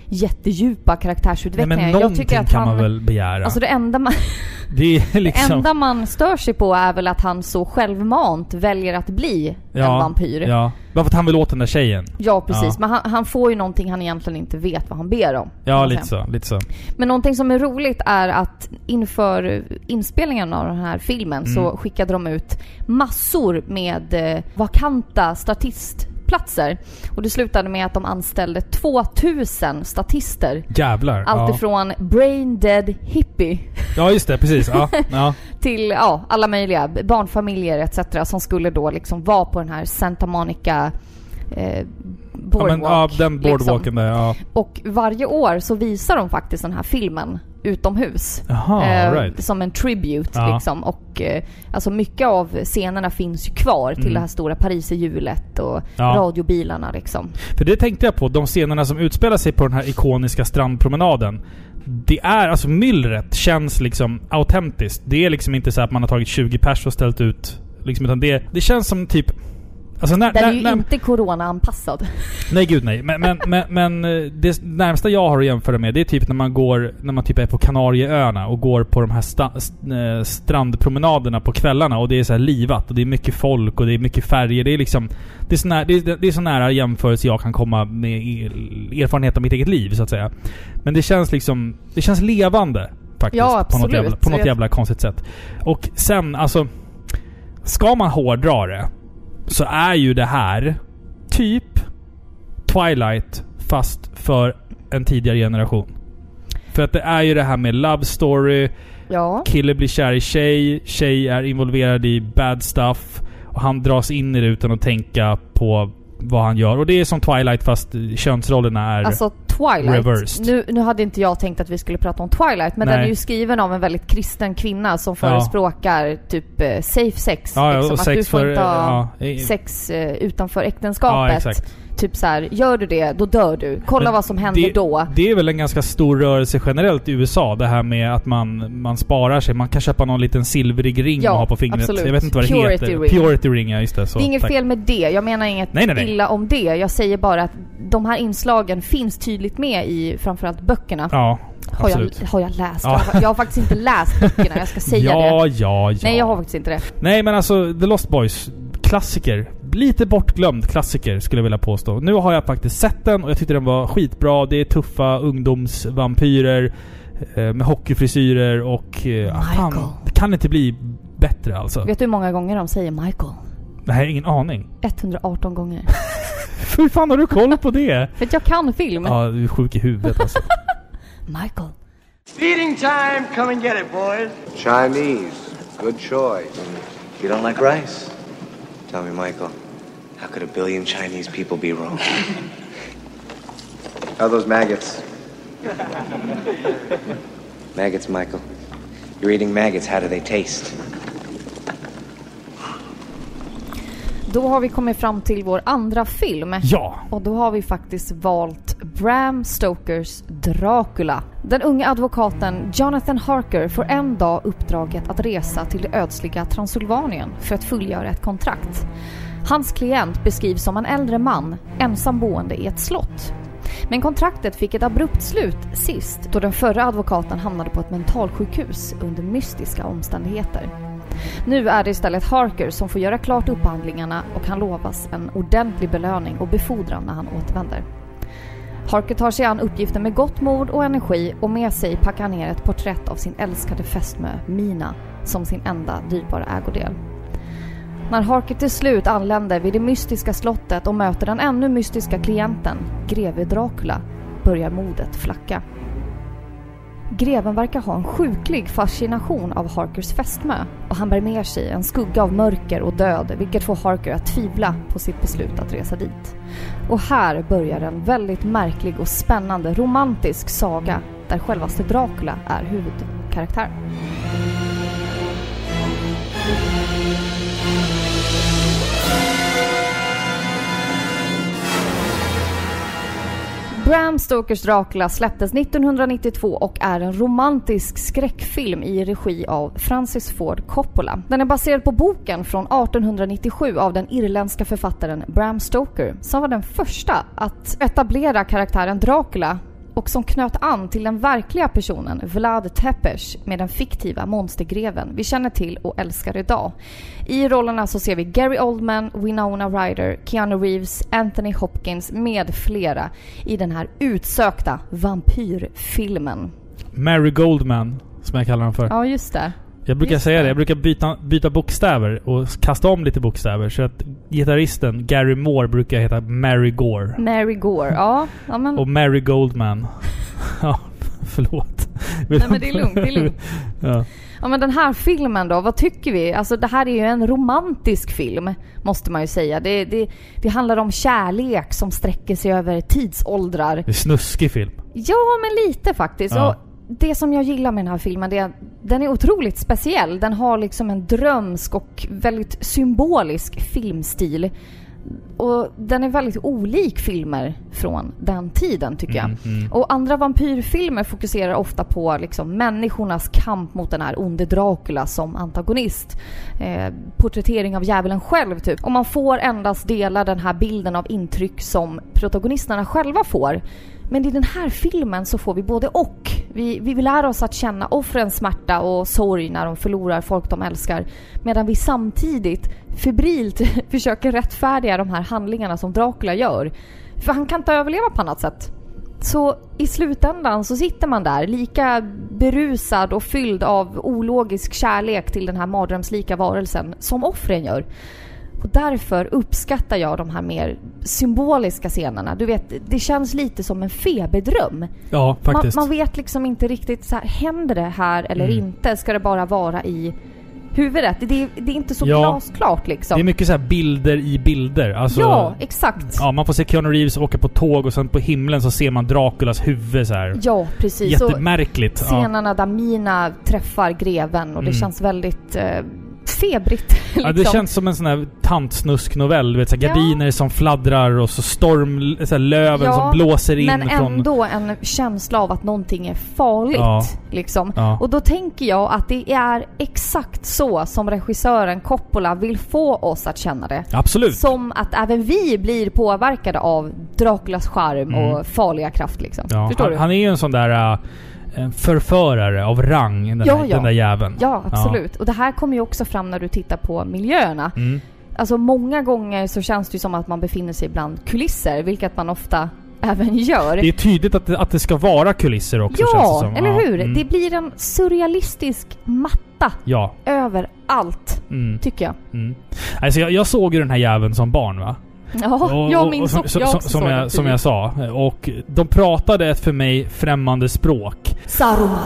jättedjupa Nej, karaktärsutvecklingar. men jag tycker att kan han, man väl begära. Alltså det enda man, det är det liksom... enda man stör sig på är väl att han så självmant väljer att bli en vampyr. Ja, Ja. Bara för att han vill åt den där tjejen. precis. Ja. Men han, han får ju någonting han egentligen inte vet vad han ber om. kan Ja, lite så. Lite så. Men någonting som är roligt är att inför inspelningen av den här filmen så Mm. skickade de ut massor med eh, vakanta statistplatser. Och det slutade med att de anställde 2000 statister. Jävlar. Allt ja. brain dead hippie ja, just det. Precis. Ja. ja. till ja, alla möjliga barnfamiljer etc. som skulle då liksom vara på den här Santa Monica eh, ja, boardwalk. men, ja den liksom. boardwalken där. Ja. Och varje år så visar de faktiskt den här filmen utomhus. Jaha, Eh, right. Som en tribute Ja. liksom. Och eh, alltså mycket av scenerna finns ju kvar till Mm. det här stora pariserhjulet och Ja. radiobilarna liksom. För det tänkte jag på. De scenerna som utspelar sig på den här ikoniska strandpromenaden. Det är, alltså myllret känns liksom autentiskt. Det är liksom inte så att man har tagit 20 pers och ställt ut. Liksom, utan det, det känns som typ... Alltså när, Den när, är ju när, inte corona-anpassad. Nej gud nej. Men, men, men, men eh, det närmsta jag har att jämföra med det är typ när man går, när man typ är på Kanarieöarna och går på de här sta, st, eh, strandpromenaderna på kvällarna och det är så här livat och det är mycket folk och det är mycket färger. Det är liksom... Det är så nära, det är, det är så nära jämförelse jag kan komma med erfarenhet av mitt eget liv så att säga. Men det känns liksom... Det känns levande. Faktiskt. Ja, På något absolut. jävla, på något jävla konstigt sätt. Och sen alltså... Ska man hårdra det så är ju det här typ Twilight fast för en tidigare generation. För att det är ju det här med love story, Ja. kille blir kär i tjej, tjej är involverad i bad stuff och han dras in i det utan att tänka på vad han gör. Och det är som Twilight fast könsrollerna är... Alltså Twilight. Reversed. Nu, nu hade inte jag tänkt att vi skulle prata om Twilight, men Nej. den är ju skriven av en väldigt kristen kvinna som Ja. förespråkar typ eh, safe sex. ja, liksom, och att sex du får för... inte ha ja, sex eh, utanför ja, äktenskapet. exakt. Typ så här, gör du det, då dör du. Kolla Men vad som händer det, då. Det är väl en ganska stor rörelse generellt i USA. Det här med att man, man sparar sig. Man kan köpa någon liten silvrig ring Ja, och ha på fingret. absolut. Jag vet inte vad det Purity heter. ring. Purity ring, ja just det. Så, det är inget tack. fel med det. Jag menar inget Nej, nej, nej. illa om det. Jag säger bara att de här inslagen finns tydligt med i framförallt böckerna. Ja, har, jag, har jag läst? Ja. Jag, har, jag har faktiskt inte läst böckerna, jag ska säga ja, det. ja, ja. Nej, jag har faktiskt inte det. Nej, men alltså The Lost Boys. Klassiker. Lite bortglömd klassiker skulle jag vilja påstå. Nu har jag faktiskt sett den och jag tyckte den var skitbra. Det är tuffa ungdomsvampyrer eh, med hockeyfrisyrer och... Eh, fan, Michael. det kan inte bli bättre alltså. Vet du hur många gånger de säger Michael? Det här är ingen aning. 118 gånger. Hur fan har du koll på det? För att jag kan film. Ja, du är sjuk i huvudet alltså. Michael. Feeding time. Come and get it, boys. Chinese. Good choice. You don't like rice? Tell me, Michael, how could a billion Chinese people be wrong? How are those maggots? maggots, Michael. You're eating maggots. How do they taste? Då har vi kommit fram till vår andra film. Ja! Och då har vi faktiskt valt Bram Stokers Dracula. Den unge advokaten Jonathan Harker får en dag uppdraget att resa till det ödsliga Transylvanien för att fullgöra ett kontrakt. Hans klient beskrivs som en äldre man, ensam boende i ett slott. Men kontraktet fick ett abrupt slut sist då den förra advokaten hamnade på ett mentalsjukhus under mystiska omständigheter. Nu är det istället Harker som får göra klart upphandlingarna och han lovas en ordentlig belöning och befordran när han återvänder. Harker tar sig an uppgiften med gott mod och energi och med sig packar han ner ett porträtt av sin älskade fästmö Mina som sin enda dyrbara ägodel. När Harker till slut anländer vid det mystiska slottet och möter den ännu mystiska klienten, greve Dracula, börjar modet flacka. Greven verkar ha en sjuklig fascination av Harkers fästmö och han bär med sig en skugga av mörker och död vilket får Harker att tvivla på sitt beslut att resa dit. Och här börjar en väldigt märklig och spännande romantisk saga där självaste Dracula är huvudkaraktär. Bram Stokers Dracula släpptes 1992 och är en romantisk skräckfilm i regi av Francis Ford Coppola. Den är baserad på boken från 1897 av den irländska författaren Bram Stoker som var den första att etablera karaktären Dracula och som knöt an till den verkliga personen Vlad Tepes med den fiktiva monstergreven vi känner till och älskar idag. I rollerna så ser vi Gary Oldman, Winona Ryder, Keanu Reeves, Anthony Hopkins med flera i den här utsökta vampyrfilmen. Mary Goldman, som jag kallar honom för. Ja, just det. Jag brukar Just säga det. Jag brukar byta, byta bokstäver och kasta om lite bokstäver. Så att gitarristen Gary Moore brukar heta Mary Gore. Mary Gore. Ja, ja men... Och Mary Goldman. ja, förlåt. Nej men det är lugnt, det är lugnt. Ja. Ja men den här filmen då, vad tycker vi? Alltså det här är ju en romantisk film, måste man ju säga. Det, det, det handlar om kärlek som sträcker sig över tidsåldrar. Det är snuskig film. Ja, men lite faktiskt. Ja. Och det som jag gillar med den här filmen, det är att den är otroligt speciell. Den har liksom en drömsk och väldigt symbolisk filmstil. Och den är väldigt olik filmer från den tiden tycker jag. Mm, mm. Och andra vampyrfilmer fokuserar ofta på liksom människornas kamp mot den här onde Dracula som antagonist. Eh, porträttering av djävulen själv typ. Och man får endast dela den här bilden av intryck som protagonisterna själva får. Men i den här filmen så får vi både och. Vi, vi vill lära oss att känna offrens smärta och sorg när de förlorar folk de älskar. Medan vi samtidigt febrilt försöker rättfärdiga de här handlingarna som Dracula gör. För han kan inte överleva på annat sätt. Så i slutändan så sitter man där lika berusad och fylld av ologisk kärlek till den här mardrömslika varelsen som offren gör. Och därför uppskattar jag de här mer symboliska scenerna. Du vet, det känns lite som en feberdröm. Ja, Man, faktiskt. man vet liksom inte riktigt så här, händer det här eller Mm. inte? Ska det bara vara i huvudet? Det, det är inte så Ja. glasklart liksom. Det är mycket så här bilder i bilder. Alltså, ja, exakt. ja, man får se Keanu Reeves åka på tåg och sen på himlen så ser man Draculas huvud så här. Ja, precis. Och Jättemärkligt. Ja. scenerna där Mina träffar greven och det Mm. känns väldigt eh, febrigt. Ja, det liksom. känns som en sån här tantsnusk-novell. Du vet, så här, Ja. gardiner som fladdrar och så storm... Så här, löven Ja, som blåser in Men från... ändå en känsla av att någonting är farligt. Ja. Liksom. Ja. Och då tänker jag att det är exakt så som regissören Coppola vill få oss att känna det. Absolut. Som att även vi blir påverkade av Draculas charm Mm. och farliga kraft liksom. Ja, Förstår han, du? han är ju en sån där äh, en förförare av rang, den, Ja, här, ja. den där jäveln. Ja, absolut. Och det här kommer ju också fram när du tittar på miljöerna. Mm. Alltså många gånger så känns det ju som att man befinner sig bland kulisser, vilket man ofta även gör. Det är tydligt att det, att det ska vara kulisser också känns det ja, som. eller Ja, hur? mm. Det blir en surrealistisk matta Ja. över allt, Mm. tycker jag. Mm. Alltså jag, jag såg ju den här jäveln som barn va? Ja, jag minns som, också. som, jag som, jag, som jag sa. Och de pratade ett för mig främmande språk. Saruma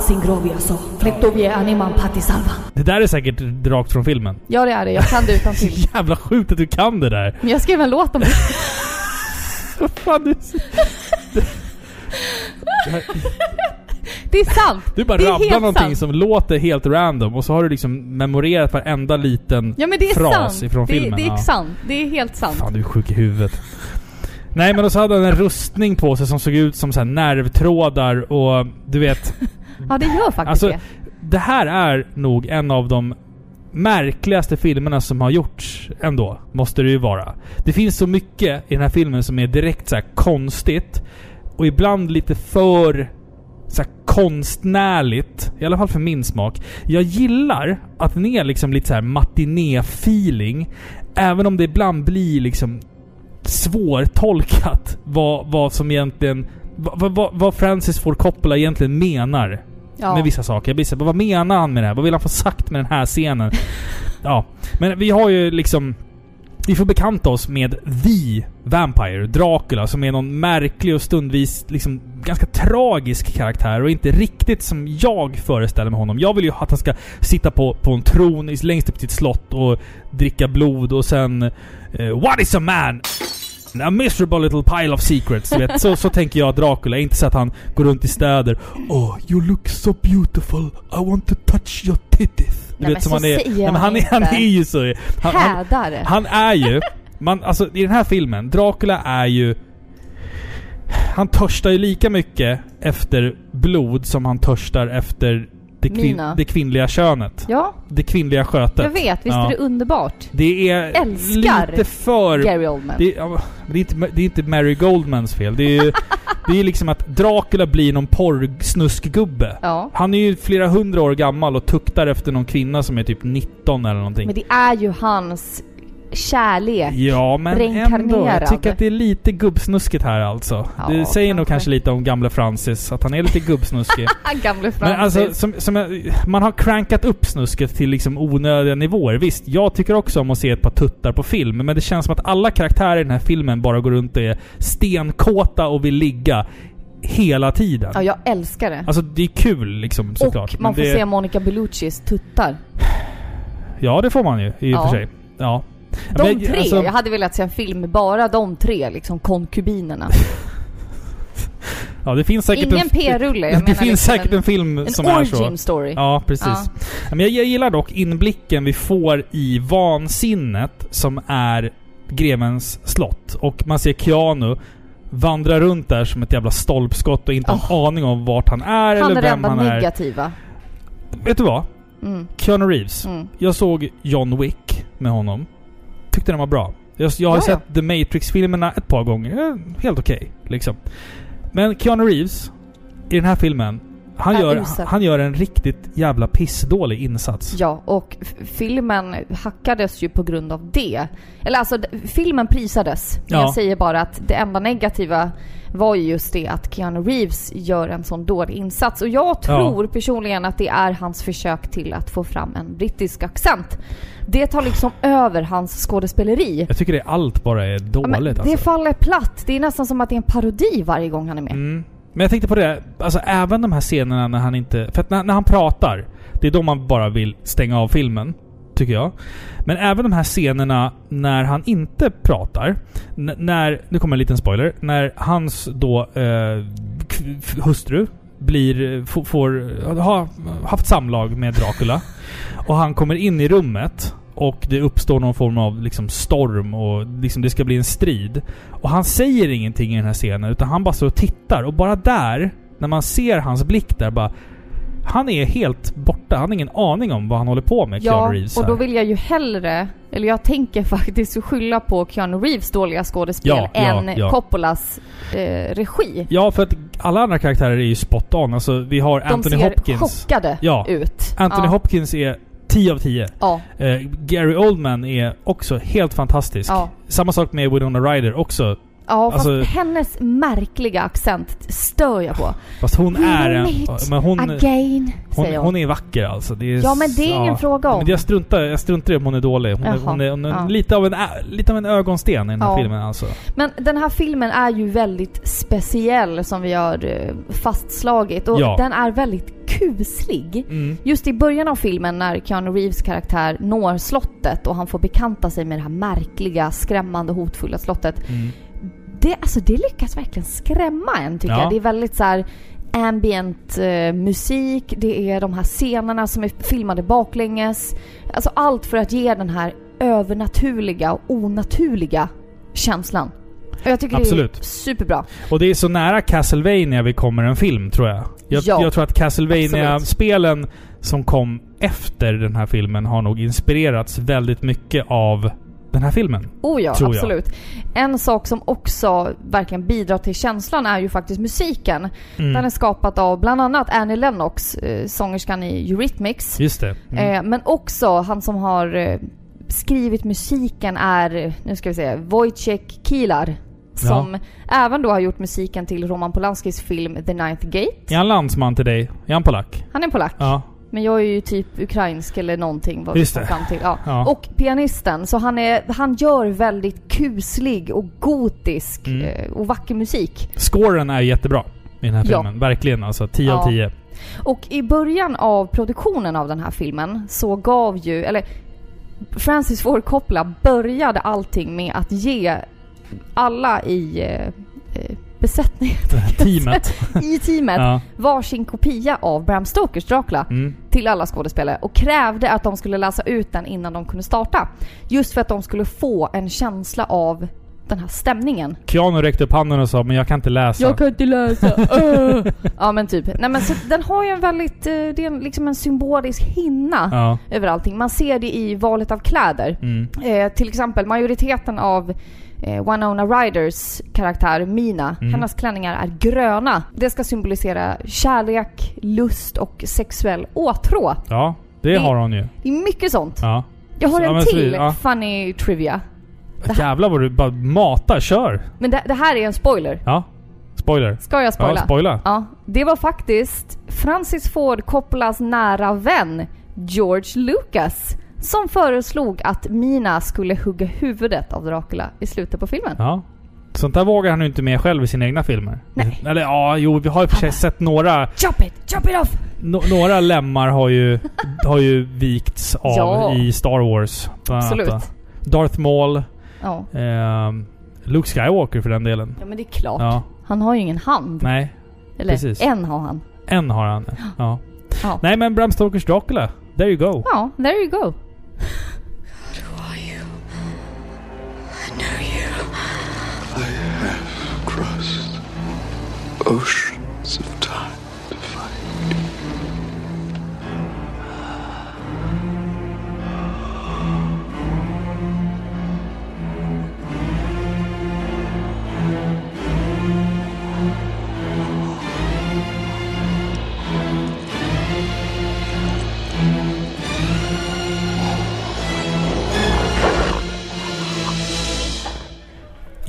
patisalva. Det där är säkert rakt från filmen. Ja, det är det. Jag kan det utan till. jävla sjukt att du kan det där. Men jag skrev en låt om det. Vad fan, du, Det är sant! du bara Det är rabblar helt någonting sant. som låter helt random och så har du liksom memorerat varenda liten Ja men det är fras sant. ifrån det, filmen. det är ja. sant. Det är helt sant. Fan, du är sjuk i huvudet. Nej, men då så hade han en rustning på sig som såg ut som så här nervtrådar och du vet... Ja, det gör faktiskt Alltså, det. det här är nog en av de märkligaste filmerna som har gjorts ändå. Måste det ju vara. Det finns så mycket i den här filmen som är direkt så konstigt och ibland lite för så konstnärligt. I alla fall för min smak. Jag gillar att den är liksom lite så här matiné-feeling. Även om det ibland blir liksom svårtolkat vad, vad som egentligen... Vad, vad, vad Francis Ford Coppola egentligen menar Ja. med vissa saker. Jag blir så här, vad menar han med det här? Vad vill han få sagt med den här scenen? ja. Men vi har ju liksom... Vi får bekanta oss med The Vampire, Dracula, som är någon märklig och stundvis liksom ganska tragisk karaktär och inte riktigt som jag föreställer mig honom. Jag vill ju att han ska sitta på, på en tron längst upp till ett slott och dricka blod och sen... eh, What is a man? A miserable little pile of secrets. Du vet. Så, så tänker jag Dracula. Inte så att han går runt i städer. Oh, you look so beautiful. I want to touch your titties. Du Nej, vet men som så han är. säger Nej, men han han, är, han är ju så. Han, han, Hädare. han är ju... Man, alltså i den här filmen, Dracula är ju... Han törstar ju lika mycket efter blod som han törstar efter det, kvin, Mina. det kvinnliga könet. Ja, Det kvinnliga skötet. jag vet. Visst Ja. är det underbart? Det är Älskar lite för... Gary Oldman. Det, ja, det, är inte, det är inte Mary Goldmans fel. Det är ju det är liksom att Dracula blir någon porrsnuskgubbe. Ja. Han är ju flera hundra år gammal och tuktar efter någon kvinna som är typ 19 eller någonting. Men det är ju hans kärlek. Ja, men ändå. Jag tycker att det är lite gubbsnuskigt här alltså. Ja, det säger nog kanske. kanske lite om gamle Francis, att han är lite gubbsnuskig. Gamle Francis. men alltså, som, som jag, man har crankat upp snusket till liksom onödiga nivåer. Visst, jag tycker också om att se ett par tuttar på film, men det känns som att alla karaktärer i den här filmen bara går runt och är stenkåta och vill ligga hela tiden. Ja, jag älskar det. Alltså det är kul liksom såklart. och man får det, se Monica Belluccis tuttar. Ja, det får man ju i och Ja. för sig. Ja. De Men, tre. alltså- jag hade velat se en film med bara de tre, liksom konkubinerna. Ja, det finns säkert Ingen en, p-rulle. Det menar finns liksom säkert en, film en, som en är så. origin story. Ja, precis. Ja. Men jag, jag gillar dock inblicken vi får i vansinnet som är grevens slott. Och man ser Keanu vandra runt där som ett jävla stolpskott och inte ha en aning om vart han är Han eller är det vem enda han är. negativa. Vet du vad? Mm. Keanu Reeves. Mm. Jag såg John Wick med honom. Tyckte den var bra. Jag, jag har Ja, ja. sett The Matrix-filmerna ett par gånger. Helt okej, liksom. Men Keanu Reeves, i den här filmen, han gör, usel. han gör en riktigt jävla pissdålig insats. Ja, och filmen hackades ju på grund av det. Eller alltså, filmen prisades. Men Ja. Jag säger bara att det enda negativa var ju just det att Keanu Reeves gör en sån dålig insats. Och jag tror personligen att det är hans försök till att få fram en brittisk accent. Det tar liksom över hans skådespeleri. Jag tycker det allt bara är Ja, dåligt alltså. Det faller platt. Det är nästan som att det är en parodi varje gång han är med. Mm. Men jag tänkte på det, alltså även de här scenerna när han inte... För att när, när han pratar, det är då man bara vill stänga av filmen. Tycker jag. Men även de här scenerna när han inte pratar. När, nu kommer en liten spoiler. När hans då eh, hustru blir, får, har haft samlag med Dracula. och han kommer in i rummet. Och det uppstår någon form av liksom storm och liksom det ska bli en strid. Och han säger ingenting i den här scenen utan han bara står och tittar. Och bara där, när man ser hans blick där bara... Han är helt borta. Han har ingen aning om vad han håller på med, Ja, Keanu Reeves. och här. då vill jag ju hellre, eller jag tänker faktiskt skylla på Keanu Reeves dåliga skådespel Ja, ja, än ja. Coppolas eh, regi. Ja, för att alla andra karaktärer är ju spot on. Alltså, vi har De Anthony ser Hopkins. chockade Ja. ut. Anthony ja. Hopkins är 10 av 10. Ja, Eh, Gary Oldman är också helt fantastisk. Ja. Samma sak med Winona Ryder också. Ja fast Alltså- hennes märkliga accent stör jag på. Fast hon är en... Men hon, Again, hon, säger hon. hon är vacker alltså. Är, Ja, men det är ingen fråga om. Men jag struntar, jag struntar i om hon är dålig. Hon är, Jaha, hon är, hon är ja. lite, av en, lite av en ögonsten i den här Ja. filmen alltså. Men den här filmen är ju väldigt speciell som vi har eh, fastslagit och Ja. den är väldigt kuslig. Mm. Just i början av filmen när Keanu Reeves karaktär når slottet och han får bekanta sig med det här märkliga, skrämmande, hotfulla slottet. Mm. Det, alltså, det lyckas verkligen skrämma en tycker Ja. jag. Det är väldigt så här ambient eh, musik, det är de här scenerna som är filmade baklänges. Alltså allt för att ge den här övernaturliga och onaturliga känslan. Och jag tycker Absolut. det är superbra. Och det är så nära Castlevania vi kommer en film, tror jag. Jag, Ja, jag tror att Castlevania-spelen som kom efter den här filmen har nog inspirerats väldigt mycket av den här filmen. Oh ja, Tror jag. absolut. En sak som också verkligen bidrar till känslan är ju faktiskt musiken. Mm. Den är skapad av bland annat Annie Lennox, eh, sångerskan i Eurythmics. Just det. Mm. Eh, men också han som har eh, skrivit musiken är, nu ska vi se, Wojciech Kilar. som även då har gjort musiken till Roman Polanskis film The Ninth Gate. Är han landsman till dig? Är han polack? Han är polack. Ja. Men jag är ju typ ukrainsk eller någonting vad Just det. fram till. Ja. Ja. Och pianisten, så han, är, han gör väldigt kuslig och gotisk Mm. eh, och vacker musik. Scoren är jättebra i den här Ja. filmen. Verkligen alltså. 10 Ja. av 10. Och i början av produktionen av den här filmen så gav ju, eller Francis Ford Coppola började allting med att ge alla i eh, besättningen, Teamet. i teamet, ja. varsin kopia av Bram Stokers Dracula Mm. till alla skådespelare och krävde att de skulle läsa ut den innan de kunde starta. Just för att de skulle få en känsla av den här stämningen. Keanu räckte upp handen och sa men jag kan inte läsa. kan inte läsa. Öh. ja men typ. Nej men så den har ju en väldigt, eh, det är en, liksom en symbolisk hinna Ja. över allting. Man ser det i valet av kläder. Mm. Eh, till exempel majoriteten av eh, Winona Ryders karaktär Mina, Mm. hennes klänningar är gröna. Det ska symbolisera kärlek, lust och sexuell åtrå. Ja, det Det- har hon ju. Det är mycket sånt. Ja. Jag har Ja, en så- till ja. funny trivia. Det här- Jävlar vad du bara matar. Kör! Men det, det här är en spoiler. Ja. Spoiler. Ska jag spoila? Ja, spoila. Ja, det var faktiskt Francis Ford Coppolas nära vän George Lucas som föreslog att Mina skulle hugga huvudet av Dracula i slutet på filmen. Ja. Sånt där vågar han ju inte med själv i sina egna filmer. Nej. Eller ja, jo vi har och för sig sett några... Chop it! Chop it off! No, några lemmar har ju, har ju vikts av Ja. i Star Wars. annat, Absolut. Darth Maul. Ja. ehm, Luke Skywalker för den delen. ja, men det är klart. Ja. Han har ju ingen hand. Nej, Eller precis. en har han. en har han. Ja. Ja. Nej men Bram Stokers Dracula. There you go. Ja, there you go. God, who are you? I know you. I have crossed ocean.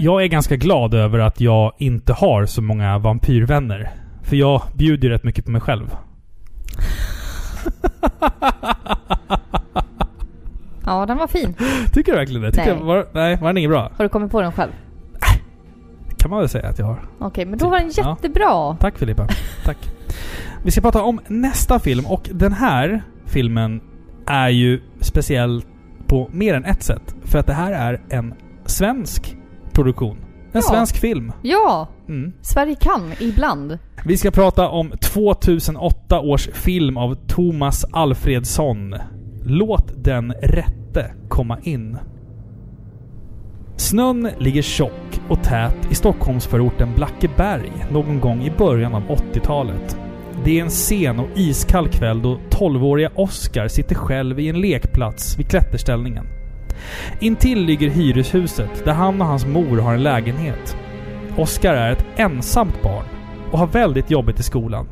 Jag är ganska glad över att jag inte har så många vampyrvänner. För jag bjuder ju rätt mycket på mig själv. Ja, den var fin. Tycker du verkligen det? Tycker Nej. Var, nej, var den ingen bra? Har du kommit på den själv? Kan man väl säga att jag har. Okej, men då var den Ja. jättebra. Tack Filippa. Tack. Vi ska prata om nästa film och den här filmen är ju speciell på mer än ett sätt. För att det här är en svensk produktion. En Ja. svensk film. Ja, Mm. Sverige kan ibland. Vi ska prata om 2008 års film av Thomas Alfredsson. Låt den rätte komma in. Snön ligger tjock och tät i Stockholmsförorten Blackeberg någon gång i början av 80-talet. Det är en sen och iskall kväll då 12-åriga Oskar sitter själv i en lekplats vid klätterställningen. Intill ligger hyreshuset där han och hans mor har en lägenhet. Oskar är ett ensamt barn och har väldigt jobbigt i skolan.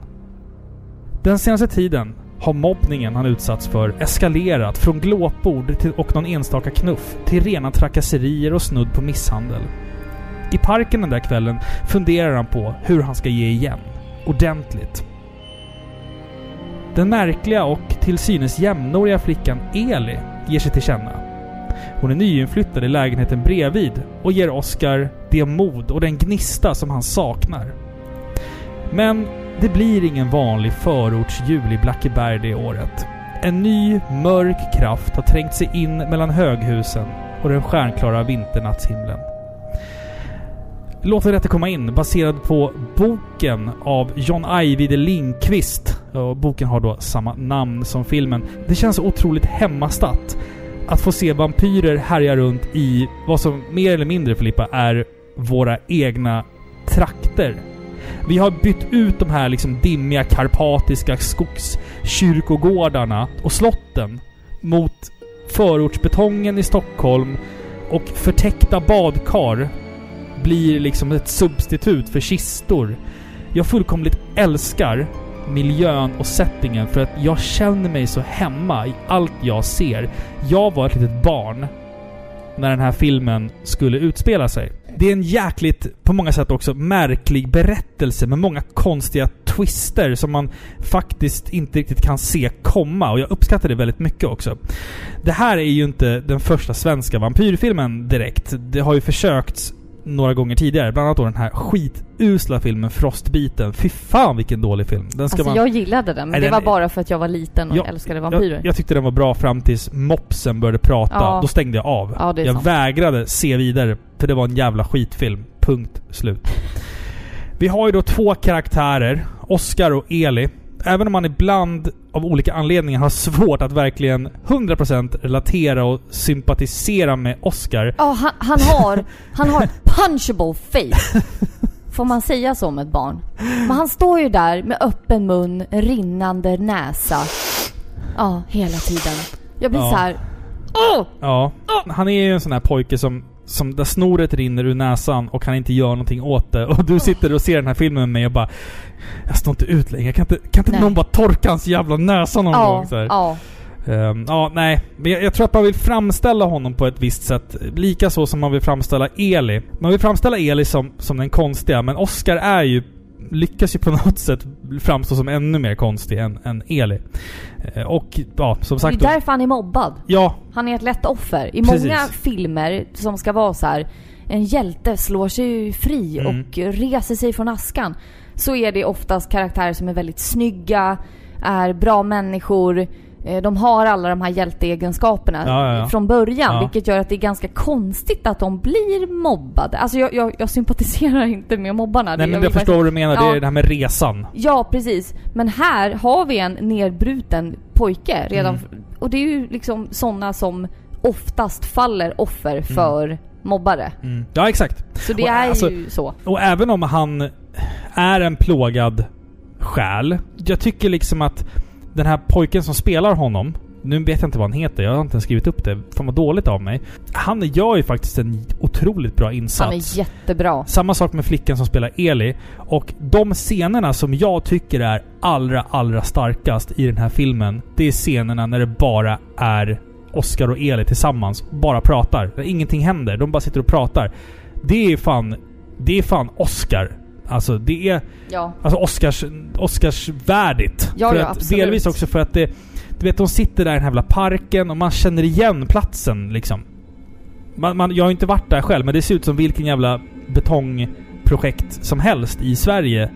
Den senaste tiden har mobbningen han utsatts för eskalerat från glåpord och någon enstaka knuff till rena trakasserier och snudd på misshandel. I parken den där kvällen funderar han på hur han ska ge igen. Ordentligt. Den märkliga och till synes jämnåriga flickan Eli ger sig till känna. Hon är nyinflyttad i lägenheten bredvid och ger Oscar det mod och den gnista som han saknar. Men det blir ingen vanlig förortsjul i Blackeberg det året. En ny, mörk kraft har trängt sig in mellan höghusen och den stjärnklara vinternattshimlen. Låt det komma in, baserad på boken av John Ajvide Lindqvist. Boken har då samma namn som filmen. Det känns otroligt hemmastatt att få se vampyrer härja runt i vad som mer eller mindre, Filippa, är våra egna trakter. Vi har bytt ut de här liksom dimmiga karpatiska skogskyrkogårdarna och slotten mot förortsbetongen i Stockholm och förtäckta badkar blir liksom ett substitut för kistor. Jag fullkomligt älskar miljön och settingen för att jag känner mig så hemma i allt jag ser. Jag var ett litet barn när den här filmen skulle utspela sig. Det är en jäkligt, på många sätt också, märklig berättelse med många konstiga twister som man faktiskt inte riktigt kan se komma. Och jag uppskattar det väldigt mycket också. Det här är ju inte den första svenska vampyrfilmen direkt. Det har ju försökts några gånger tidigare. Bland annat då den här skitusla filmen Frostbiten. Fy fan vilken dålig film. Den ska Alltså man... jag gillade den, men det den var bara för att jag var liten och Ja, älskade vampyrer. Jag, jag tyckte den var bra fram tills mopsen började prata. Ja. Då stängde jag av. Ja, jag sant. vägrade se vidare, för det var en jävla skitfilm. Punkt slut. Vi har ju då två karaktärer, Oscar och Eli. Även om man ibland av olika anledningar har svårt att verkligen 100% relatera och sympatisera med Oscar. Ja, han, han har... Han har punchable face. Får man säga så om ett barn? Men han står ju där med öppen mun, rinnande näsa. Ja, hela tiden. Jag blir Ja. så här. Åh! Ja. Han är ju en sån här pojke som, som där snoret rinner ur näsan och han inte gör någonting åt det. Och du sitter och ser den här filmen med mig och bara... Jag står inte ut längre. Kan inte, kan inte Nej. någon bara torka hans jävla näsa någon Ja, gång? Så här. ja. Ehm, ja, nej. Men jag, jag tror att man vill framställa honom på ett visst sätt. Lika så som man vill framställa Eli. Man vill framställa Eli som, som den konstiga, men Oscar är ju... Lyckas ju på något sätt framstå som ännu mer konstig än, än Eli. Eh, och ja, som Det sagt... är då- därför han är mobbad. ja, Han är ett lätt offer. I Precis. många filmer som ska vara så här. En hjälte slår sig fri Mm. och reser sig från askan. Så är det oftast karaktärer som är väldigt snygga, är bra människor. Eh, De har alla de här hjälteegenskaperna Ja, ja, ja. från början. Ja. Vilket gör att det är ganska konstigt att de blir mobbade. Alltså jag, jag, jag sympatiserar inte med mobbarna. nej Det- men jag jag förstår vad du menar. Det är det här med resan. Ja, precis. Men här har vi en nedbruten pojke redan. Mm. Och det är ju liksom sådana som oftast faller offer för mobbare. Mm. Ja, exakt. Så det Och, är alltså, ju så. Och även om han är en plågad själ. Jag tycker liksom att den här pojken som spelar honom, nu vet jag inte vad han heter, jag har inte ens skrivit upp det. Fan vad dåligt av mig. Han gör ju faktiskt en otroligt bra insats. Han är jättebra. Samma sak med flickan som spelar Eli. Och de scenerna som jag tycker är allra, allra starkast i den här filmen, det är scenerna när det bara är Oscar och Eli tillsammans. Bara pratar. Ingenting händer. De bara sitter och pratar. Det är fan... Det är fan Oscar. Alltså det är... Ja. Alltså Oscars, Oscars värdigt. Ja, för ja, att, absolut. delvis också för att det... Du vet, de sitter där i den här jävla parken och man känner igen platsen liksom. Man, man, jag har inte varit där själv, men det ser ut som vilken jävla betongprojekt som helst i Sverige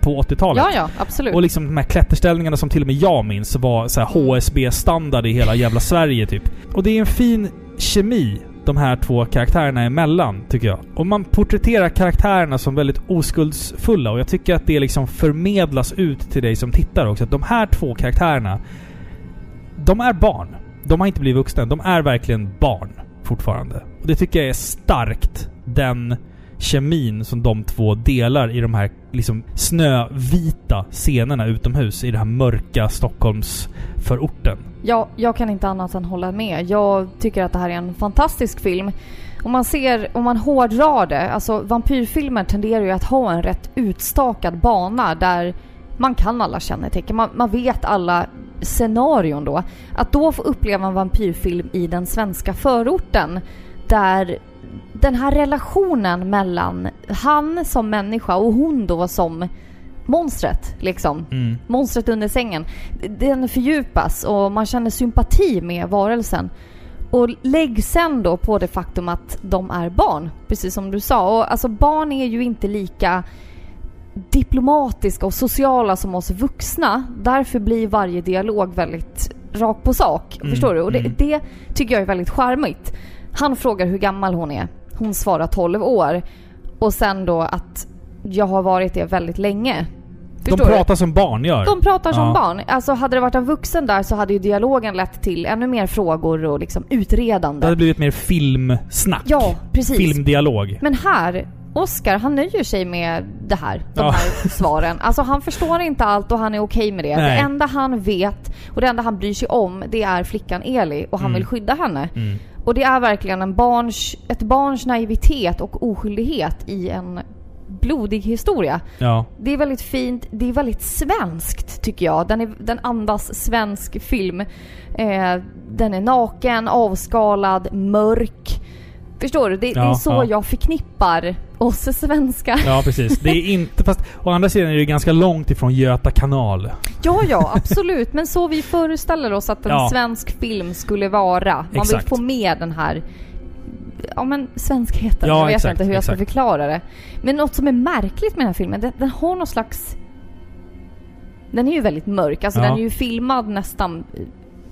på 80-talet. Ja, ja, absolut. Och liksom de här klätterställningarna som till och med jag minns var så HSB-standard i hela jävla Sverige typ. Och det är en fin kemi de här två karaktärerna emellan, tycker jag. Och man porträtterar karaktärerna som väldigt oskuldsfulla och jag tycker att det liksom förmedlas ut till dig som tittar också. Att de här två karaktärerna, de är barn. De har inte blivit vuxna. De är verkligen barn fortfarande. Och det tycker jag är starkt. Den kemin som de två delar i de här liksom snövita scenerna utomhus i den här mörka Stockholmsförorten. Ja, jag kan inte annat än hålla med. Jag tycker att det här är en fantastisk film. Om man ser, om man hårdrar det, alltså vampyrfilmer tenderar ju att ha en rätt utstakad bana där man kan alla kännetecken, man, man vet alla scenarion då. Att då få uppleva en vampyrfilm i den svenska förorten där den här relationen mellan han som människa och hon då som monstret liksom Mm. monstret under sängen. Den fördjupas och man känner sympati med varelsen. Och lägg sen då på det faktum att de är barn, precis som du sa. Och alltså barn är ju inte lika diplomatiska och sociala som oss vuxna. Därför blir varje dialog väldigt rakt på sak. Mm, Förstår du? Och det, mm. det tycker jag är väldigt charmigt. Han frågar hur gammal hon är. Hon svarar 12 år. Och sen då att jag har varit det väldigt länge. De Förstår du? pratar som barn gör. De pratar som Ja. barn. Alltså hade det varit en vuxen där så hade ju dialogen lett till ännu mer frågor och liksom utredande. Det hade blivit mer filmsnack. Ja, precis. Filmdialog. Men här, Oscar han nöjer sig med det här, de Ja. här svaren. Alltså han förstår inte allt och han är okej med det. Nej. Det enda han vet och det enda han bryr sig om det är flickan Eli och han Mm. vill skydda henne. Mm. Och det är verkligen en barns, ett barns naivitet och oskyldighet i en blodig historia. Ja. Det är väldigt fint, det är väldigt svenskt tycker jag. Den, är, den andas svensk film. Eh, den är naken, avskalad, mörk. Förstår du? Det, det är Ja, så ja. jag förknippar oss svenskar. Ja, precis. Det är inte... Fast å andra sidan är det ganska långt ifrån Göta kanal. Ja, ja, absolut. Men så vi föreställer oss att en Ja. svensk film skulle vara. Man Exakt. vill få med den här Ja men svenskheten, Ja, jag vet exakt, inte hur jag ska exakt. förklara det. Men något som är märkligt med den här filmen, den, den har någon slags... Den är ju väldigt mörk, alltså Ja. den är ju filmad nästan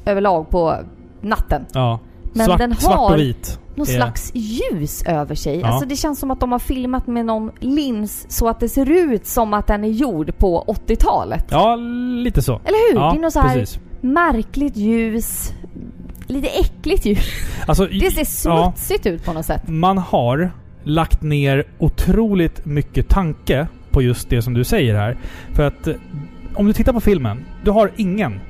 överlag på natten. Ja. Men svart, den har vit. Någon är- slags ljus över sig. Ja. Alltså det känns som att de har filmat med någon lins så att det ser ut som att den är gjord på 80-talet. Ja, lite så. Eller hur? Ja, det är något så här precis. märkligt ljus. Lite äckligt ljus. Alltså, Det ser ja. smutsigt ut på något sätt. man har lagt ner otroligt mycket tanke på just det som du säger här. För att eh, om du tittar på filmen, du har ingen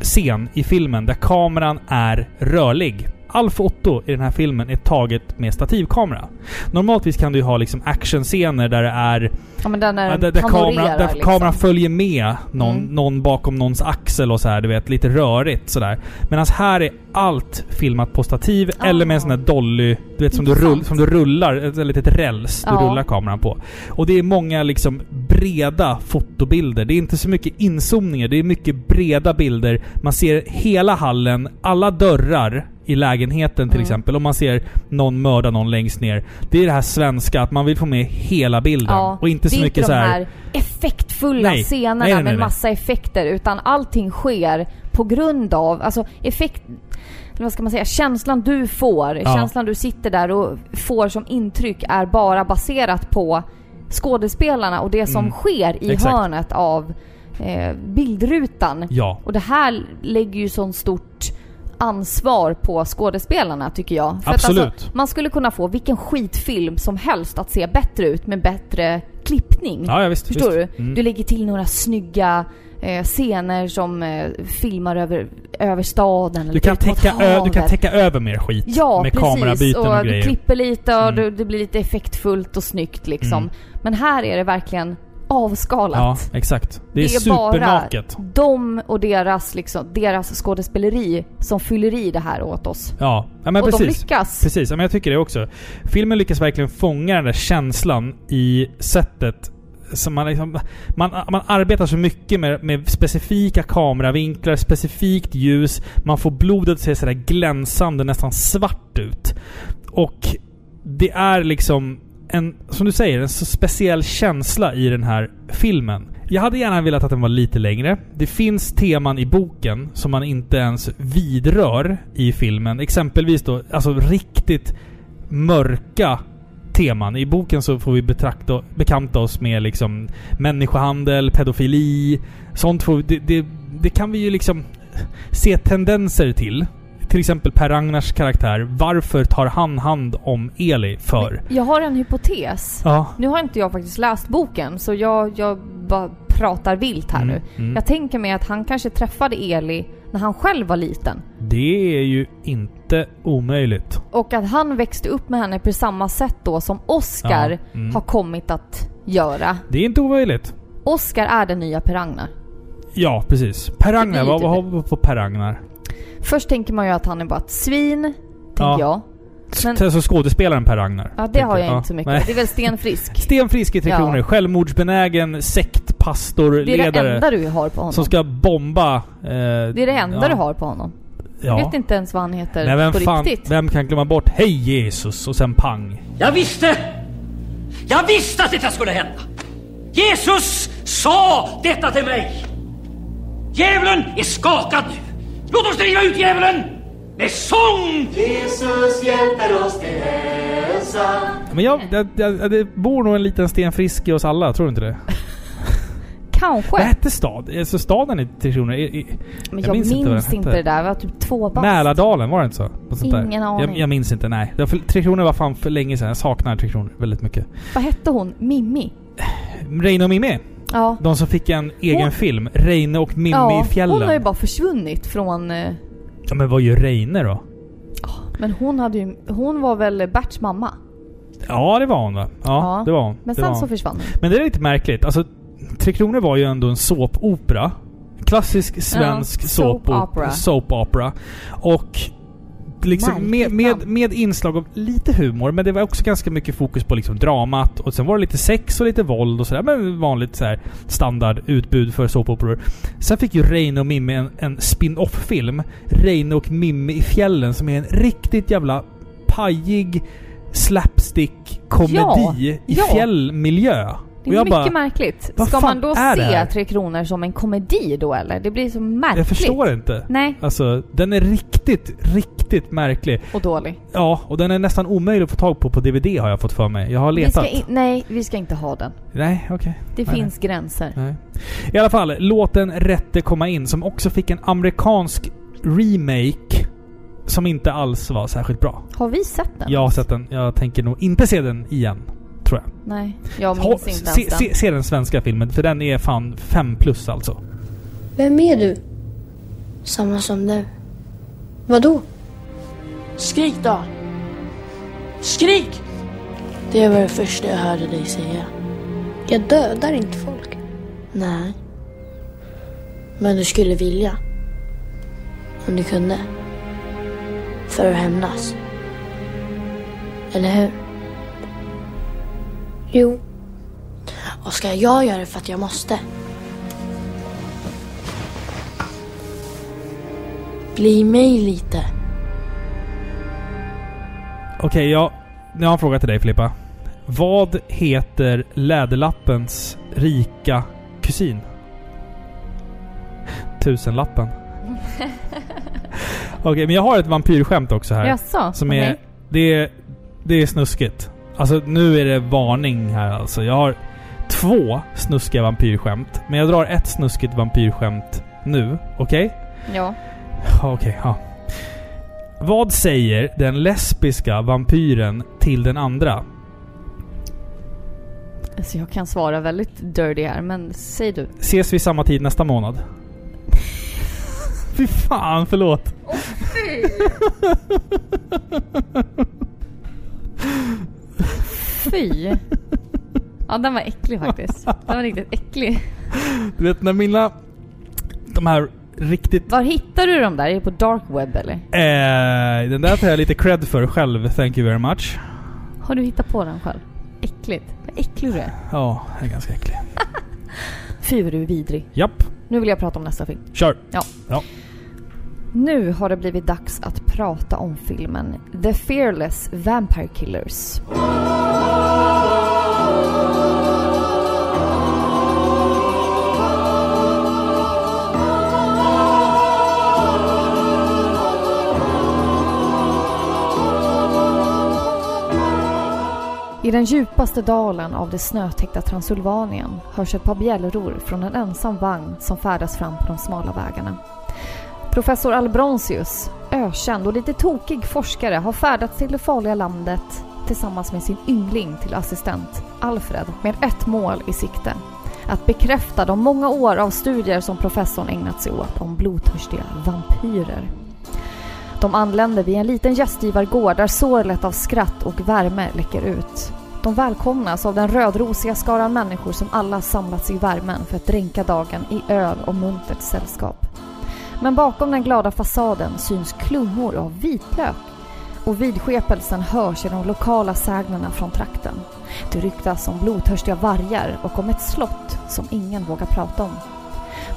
scen i filmen där kameran är rörlig. All foto i den här filmen är taget med stativkamera. Normaltvis kan du ju ha liksom actionscener där det är Ja men den är där, där, kamera, där liksom. kameran följer med någon, Mm. någon bakom någons axel och så här, du vet, lite rörigt sådär. Medan här är allt filmat på stativ Ah. eller med en sån här dolly, du vet som du, rull, som du rullar, ett litet räls du Ja. rullar kameran på. Och det är många liksom breda fotobilder. Det är inte så mycket inzoomningar, det är mycket breda bilder. Man ser hela hallen, alla dörrar i lägenheten till Mm. exempel. Om man ser någon mörda någon längst ner. Det är det här svenska, att man vill få med hela bilden. Ja, och inte så det är mycket inte så de här... här effektfulla Nej. scenerna Nej, nej, med massa effekter. Utan allting sker på grund av, alltså effekt... Vad ska man säga? Känslan du får, Ja. känslan du sitter där och får som intryck är bara baserat på skådespelarna och det som Mm. sker i Exakt. hörnet av eh, bildrutan. Ja. Och det här lägger ju sånt stort ansvar på skådespelarna tycker jag. För Att Absolut. alltså, man skulle kunna få vilken skitfilm som helst att se bättre ut med bättre klippning. Ja, ja visst. Förstår visst. du? Mm. Du lägger till några snygga eh, scener som eh, filmar över, över staden. Du kan, mot täcka ö, du kan täcka över mer skit. Ja, med precis. kamerabyten och, och du grejer. klipper lite och Mm. du, det blir lite effektfullt och snyggt liksom. Mm. Men här är det verkligen avskalat. Ja, exakt. Det är, Det är bara supernaket. de och deras, liksom, deras skådespeleri som fyller i det här åt oss. Ja, ja men och de precis. lyckas. Precis, ja, men jag tycker det också. Filmen lyckas verkligen fånga den där känslan i sättet som man, liksom, man, man arbetar så mycket med, med specifika kameravinklar, specifikt ljus. Man får blodet att se sådär glänsande, nästan svart ut. Och det är liksom en, som du säger, en så speciell känsla i den här filmen. Jag hade gärna velat att den var lite längre. Det finns teman i boken som man inte ens vidrör i filmen. Exempelvis då, alltså riktigt mörka teman. I boken så får vi betrakta, bekanta oss med liksom människohandel, pedofili. Sånt får vi, det, det, det kan vi ju liksom se tendenser till. Till exempel Per Ragnars karaktär. Varför tar han hand om Eli för? Jag har en hypotes. Ja. Nu har inte jag faktiskt läst boken, så jag, jag bara pratar vilt här Mm, nu. mm. Jag tänker mig att han kanske träffade Eli när han själv var liten. Det är ju inte omöjligt. Och att han växte upp med henne på samma sätt då som Oscar Ja, mm. har kommit att göra. Det är inte omöjligt. Oscar är den nya Per Ragnar. Ja, precis. Per Ragnar, vad, typ vad har vi på Per Ragnar? Först tänker man ju att han är bara ett svin, tänker Ja. jag. Men- Men, så skådespelaren Per Ragnar. Ja, det har jag Ja, inte så mycket. nej. Det är väl Sten Frisk. Sten Frisk i Tre Ja. Kronor. Självmordsbenägen Det är det sektpastorledare. enda du har på honom. Som ska bomba... Eh, Det är det enda ja, du har på honom. Ja. Jag vet inte ens vad han heter Nej, vem på fan, riktigt. Vem kan glömma bort Hej Jesus och sen pang? Jag visste! Jag visste att detta skulle hända! Jesus sa detta till mig! Djävulen är skakad nu! Låt oss driva ut djävulen! Med sång! Men jag, det, det, det bor nog en liten Sten Frisk i oss alla, tror du inte det? Kanske. Vad hette stad? Alltså staden i Tre Kronor? Men jag jag, minns minns, inte det där. Jag var typ två bast. Mälardalen, var det inte så? Ingen aning. Jag, jag minns inte, nej. Det var för, Tre Kronor var fan för länge sedan. Jag saknar Tre Kronor väldigt mycket. Vad hette hon? Mimmi? Reine och Mimmi. Ja. De som fick en egen Hon- film. Reine och Mimmi ja, i fjällen. hon har ju bara försvunnit från... eh, Ja, men vad gör Reine då? Men hon hade ju... Hon var väl Berts mamma? Ja, det var hon va? Ja, Ja. det var hon. Men det sen var så hon. försvann hon. Men det är lite märkligt. Alltså, Tre Kronor var ju ändå en såpopera. Klassisk svensk Ja, såp soap opera. soap opera. Och liksom med, med, med inslag av lite humor, men det var också ganska mycket fokus på liksom dramat. Och sen var det lite sex och lite våld och sådär. Men vanligt så här standard utbud för såpoperor. Sen fick ju Reine och Mimmi en, en spin-off-film. Reine och Mimmi i fjällen som är en riktigt jävla pajig slapstick-komedi Ja, i ja. fjällmiljö. Det är mycket bara, märkligt. Ska man då se? Tre Kronor som en komedi då eller? Det blir så märkligt. jag förstår inte. Nej, Alltså, den är riktigt, riktigt märklig. och dålig. Ja, och den är nästan omöjlig att få tag på på DVD har jag fått för mig. Jag har Vi letat. ska in, nej, vi ska inte ha den. Nej, okej. Det Nej. finns gränser. Nej. I alla fall, låten Rätte komma in som också fick en amerikansk remake som inte alls var särskilt bra. Har vi sett den? Jag har sett den. Jag tänker nog inte se den igen. Tror jag. Nej, jag Ha- minns inte se, ens se, den. se den svenska filmen, för den är fan 5 plus alltså. Vem är du? Samma som du. Vadå? Skrik då! Skrik! Det var det första jag hörde dig säga. Jag dödar inte folk. Nej. Men du skulle vilja. Om du kunde. För att hämnas. Eller hur? Jo, Och ska jag göra det för att jag måste? Bli mig lite. Okej, jag, nu har jag en fråga till dig Filippa. Vad heter Läderlappens rika kusin? Tusenlappen. Okej, men jag har ett vampyrskämt också här. Jaså? Som är... Det är... Det är snuskigt. Alltså nu är det varning här alltså. Jag har två snuskiga vampyrskämt. Men jag drar ett snuskigt vampyrskämt nu. Okej? Ja. Ja, Okej, ja. Vad säger den lesbiska vampyren till den andra? Alltså jag kan svara väldigt dirty här, men säg du. Ses vi samma tid nästa månad? Fy fan, förlåt. Fy! Ja, den var äcklig faktiskt. Den var riktigt äcklig. Du vet när mina... De här riktigt... Var hittar du dem där? Är det på dark web eller? Eh, den där tar jag lite cred för själv, thank you very much. Har du hittat på den själv? Äckligt. Vad äcklig du är. Ja, jag är ganska äcklig. Fy vad du är vidrig. Japp, Nu vill jag prata om nästa film. kör. Ja. Ja. Nu har det blivit dags att prata om filmen The Fearless Vampire Killers. I den djupaste dalen av det snötäckta Transylvanien hörs ett par bjällror från en ensam vagn som färdas fram på de smala vägarna. Professor Albronsius, ökänd och lite tokig forskare, har färdats till det farliga landet tillsammans med sin yngling till assistent Alfred med ett mål i sikte. Att bekräfta de många år av studier som professorn ägnat sig åt om blodtörstiga vampyrer. De anländer vid en liten gästgivargård där sorlet av skratt och värme läcker ut. De välkomnas av den rödrosiga skaran människor som alla samlats i värmen för att dränka dagen i öl och muntert sällskap. Men bakom den glada fasaden syns klungor av vitlök och vidskepelsen hörs i de lokala sägnerna från trakten. Det ryktas om blodtörstiga vargar och om ett slott som ingen vågar prata om.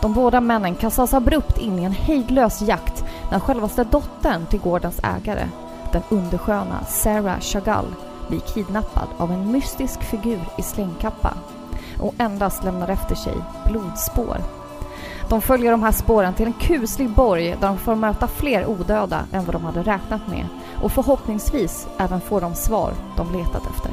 De båda männen kastas abrupt in i en hejdlös jakt när självaste dottern till gårdens ägare, den undersköna Sarah Chagall, blir kidnappad av en mystisk figur i slängkappa och endast lämnar efter sig blodspår. De följer de här spåren till en kuslig borg där de får möta fler odöda än vad de hade räknat med och förhoppningsvis även får de svar de letat efter.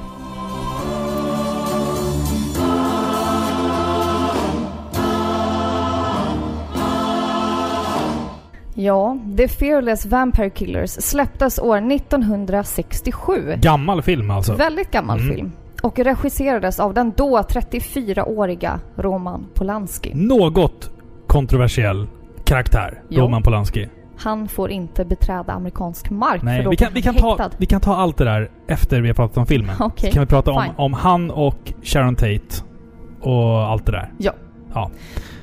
Ja, The Fearless Vampire Killers släpptes år 1967. Gammal film alltså. Väldigt gammal Mm. film. Och regisserades av den då 34-åriga Roman Polanski. Något kontroversiell karaktär, Ja. Roman Polanski. Han får inte beträda amerikansk mark för Nej, då vi kan, vi, kan han ta, häktad. vi kan ta allt det där efter vi har pratat om filmen. Okej, Så kan vi prata om, fine. om han och Sharon Tate och allt det där. Ja. Ja.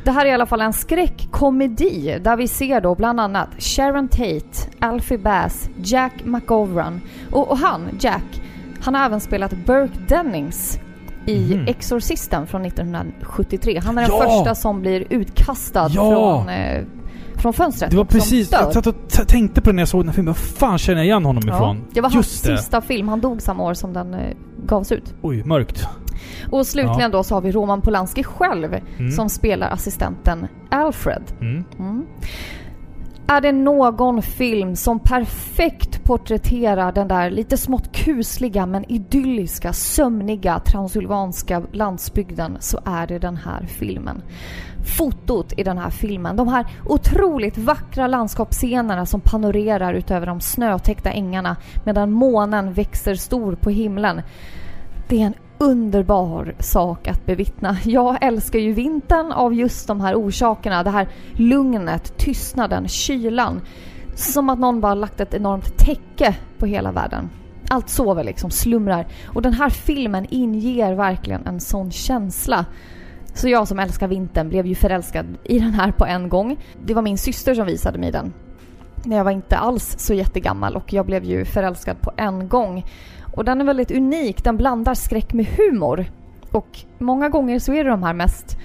Det här är i alla fall en skräckkomedi där vi ser då bland annat Sharon Tate, Alfie Bass, Jack McGovern och, och han, Jack, han har även spelat Burke Dennings i Mhm. Exorcisten från 1973. Han är den Ja! första som blir utkastad Ja! från, eh, från fönstret. Det var precis... Jag satt och tänkte på det när jag såg den här filmen. Vad fan känner jag igen honom ifrån? Det var hans Just det. sista film. Han dog samma år som den eh, gavs ut. Oj, mörkt. Och slutligen Ja. då så har vi Roman Polanski själv Mm. som spelar assistenten Alfred. Mm. Är det någon film som perfekt porträtterar den där lite smått kusliga men idylliska, sömniga transylvanska landsbygden så är det den här filmen. Fotot i den här filmen, de här otroligt vackra landskapsscenerna som panorerar utöver de snötäckta ängarna medan månen växer stor på himlen. Det är en underbar sak att bevittna. Jag älskar ju vintern av just de här orsakerna. Det här lugnet, tystnaden, kylan. Som att någon bara lagt ett enormt täcke på hela världen. Allt sover liksom, slumrar. Och den här filmen inger verkligen en sån känsla. Så jag som älskar vintern blev ju förälskad i den här på en gång. Det var min syster som visade mig den. När jag var inte alls så jättegammal och jag blev ju förälskad på en gång. Och den är väldigt unik. Den blandar skräck med humor. Och många gånger så är det de här mest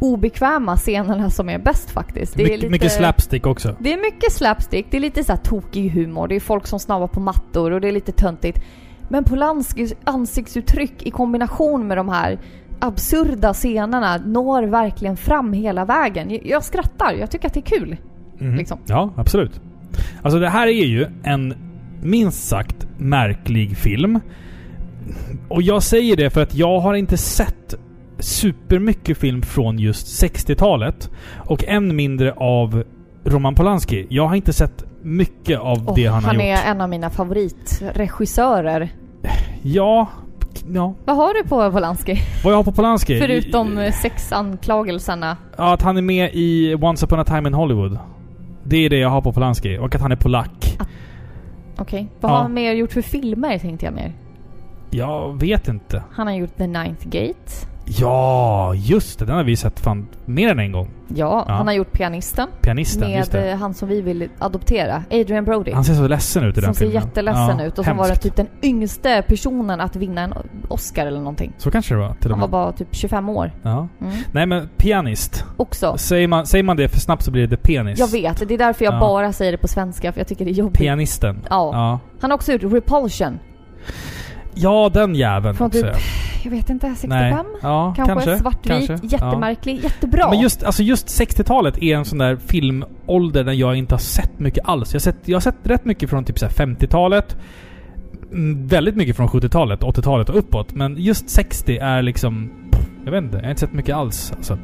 obekväma scenerna som är bäst faktiskt. Det är mycket, mycket slapstick också. Det är mycket slapstick. Det är lite så här tokig humor. Det är folk som snabbar på mattor och det är lite töntigt. Men Polanskis ansiktsuttryck i kombination med de här absurda scenerna når verkligen fram hela vägen. Jag- skrattar. Jag tycker att det är kul. Mhm. Liksom. Ja, absolut. Alltså det här är ju en minst sagt märklig film. Och jag säger det för att jag har inte sett supermycket film från just 60-talet. Och än mindre av Roman Polanski. Jag har inte sett mycket av Åh, det han, har gjort. är en av mina favoritregissörer. Ja, ja. Vad har du på Polanski? Vad jag har på Polanski? Förutom sexanklagelserna. Ja, att han är med i Once upon a time in Hollywood. Det är det jag har på Polanski. Och att han är polack. Okej. Vad Ja. har han mer gjort för filmer tänkte jag mer. Jag vet inte. Han har gjort The Ninth Gate. Ja, just det. Den har vi sett fan mer än en gång. Ja, Ja. han har gjort Pianisten. Pianisten, just med det. eh, han som vi vill adoptera. Adrian Brody. Han ser så ledsen ut i som den ser filmen. jätteledsen Ja, ut och som var typ den yngste personen att vinna en Oscar eller någonting. Så kanske det var till Han var bara typ 25 år. Ja. Mm. Nej men pianist. Också. Säger man, säger man det för snabbt så blir det The Pianist. Jag vet, det är därför jag Ja. bara säger det på svenska för jag tycker det är jobbigt. Pianisten. Ja. Ja, Han har också gjort Repulsion. ja den jäveln Från också. typ, jag vet inte, 65? Nej. Ja, Kanske, kanske. svartvit, kanske. jättemärklig, jättebra. Men just, alltså just 60-talet är en sån där filmålder där jag inte har sett mycket alls. Jag har sett, jag har sett rätt mycket från typ så här 50-talet. mm, Väldigt mycket från 70-talet, 80-talet och uppåt. Men just 60 är liksom... Jag vet inte, jag har inte sett mycket alls. Alltså.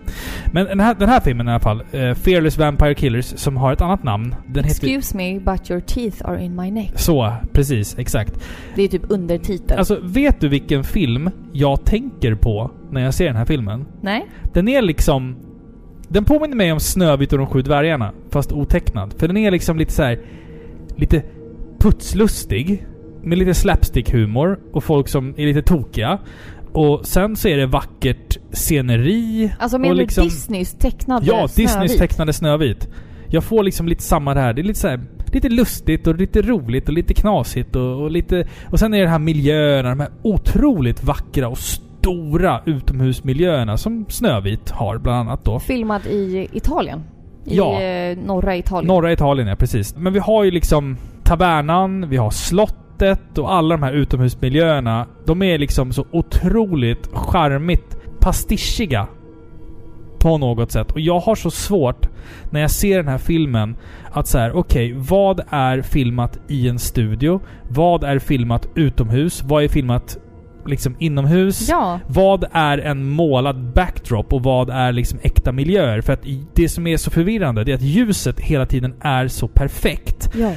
Men den här, den här filmen i alla fall, eh, Fearless Vampire Killers, som har ett annat namn. Den heter... Excuse me, but your teeth are in my neck. Så, precis. Exakt. Det är typ undertitel. Alltså, vet du vilken film jag tänker på när jag ser den här filmen? Nej? Den är liksom... Den påminner mig om Snövit och de sju dvärgarna, fast otecknad. För den är liksom lite så här Lite putslustig. Med lite slapstick-humor och folk som är lite tokiga. Och sen så är det vackert sceneri. Alltså menar liksom, du Disneys tecknade Ja, Disneys Snövit? tecknade Snövit. Jag får liksom lite samma där. Det är lite så här, lite lustigt och lite roligt och lite knasigt och, och lite... Och sen är det de här miljöerna, de här otroligt vackra och stora utomhusmiljöerna som Snövit har bland annat då. Filmad i Italien. I Ja. eh, norra Italien. Norra Italien, ja precis. Men vi har ju liksom tavernan, vi har slottet och alla de här utomhusmiljöerna. De är liksom så otroligt charmigt pastischiga. På något sätt. Och jag har så svårt när jag ser den här filmen att så här, okej, vad är filmat i en studio? Vad är filmat utomhus? Vad är filmat liksom inomhus? Ja. Vad är en målad backdrop och vad är liksom äkta miljöer? För att det som är så förvirrande det är att ljuset hela tiden är så perfekt. Ja.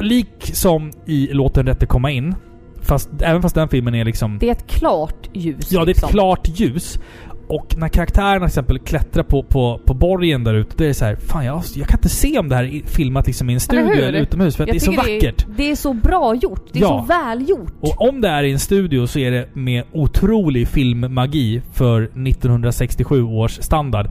Lik som i Låt den rätte komma in. Fast, även fast den filmen är liksom... Det är ett klart ljus. Ja, det är ett liksom. klart ljus. Och när karaktärerna till exempel klättrar på, på, på borgen där ute, då är det så här, fan jag, jag kan inte se om det här är filmat liksom i en studio hur? eller, utomhus för att Jag det är så vackert. Det är, det är så bra gjort. Det är Ja. så välgjort. Och om det är i en studio så är det med otrolig filmmagi för 1967 års standard.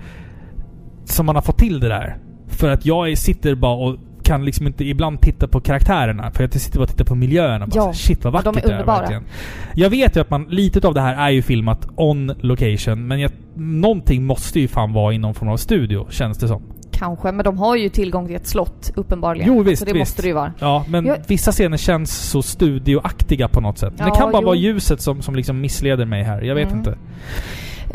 Som man har fått till det där. För att jag sitter bara och kan liksom inte ibland titta på karaktärerna. För jag sitter bara och tittar på miljöerna. Bara Ja. Shit vad Ja, vackert de är det är verkligen. Jag vet ju att man, lite av det här är ju filmat on location. Men jag, någonting måste ju fan vara i någon form av studio, känns det som. Kanske, men de har ju tillgång till ett slott uppenbarligen. Jo visst, så det visst. måste det ju vara. Ja, men Jag- vissa scener känns så studioaktiga på något sätt. Men det Ja, kan bara jo. vara ljuset som, som liksom missleder mig här. Jag vet Mm. inte.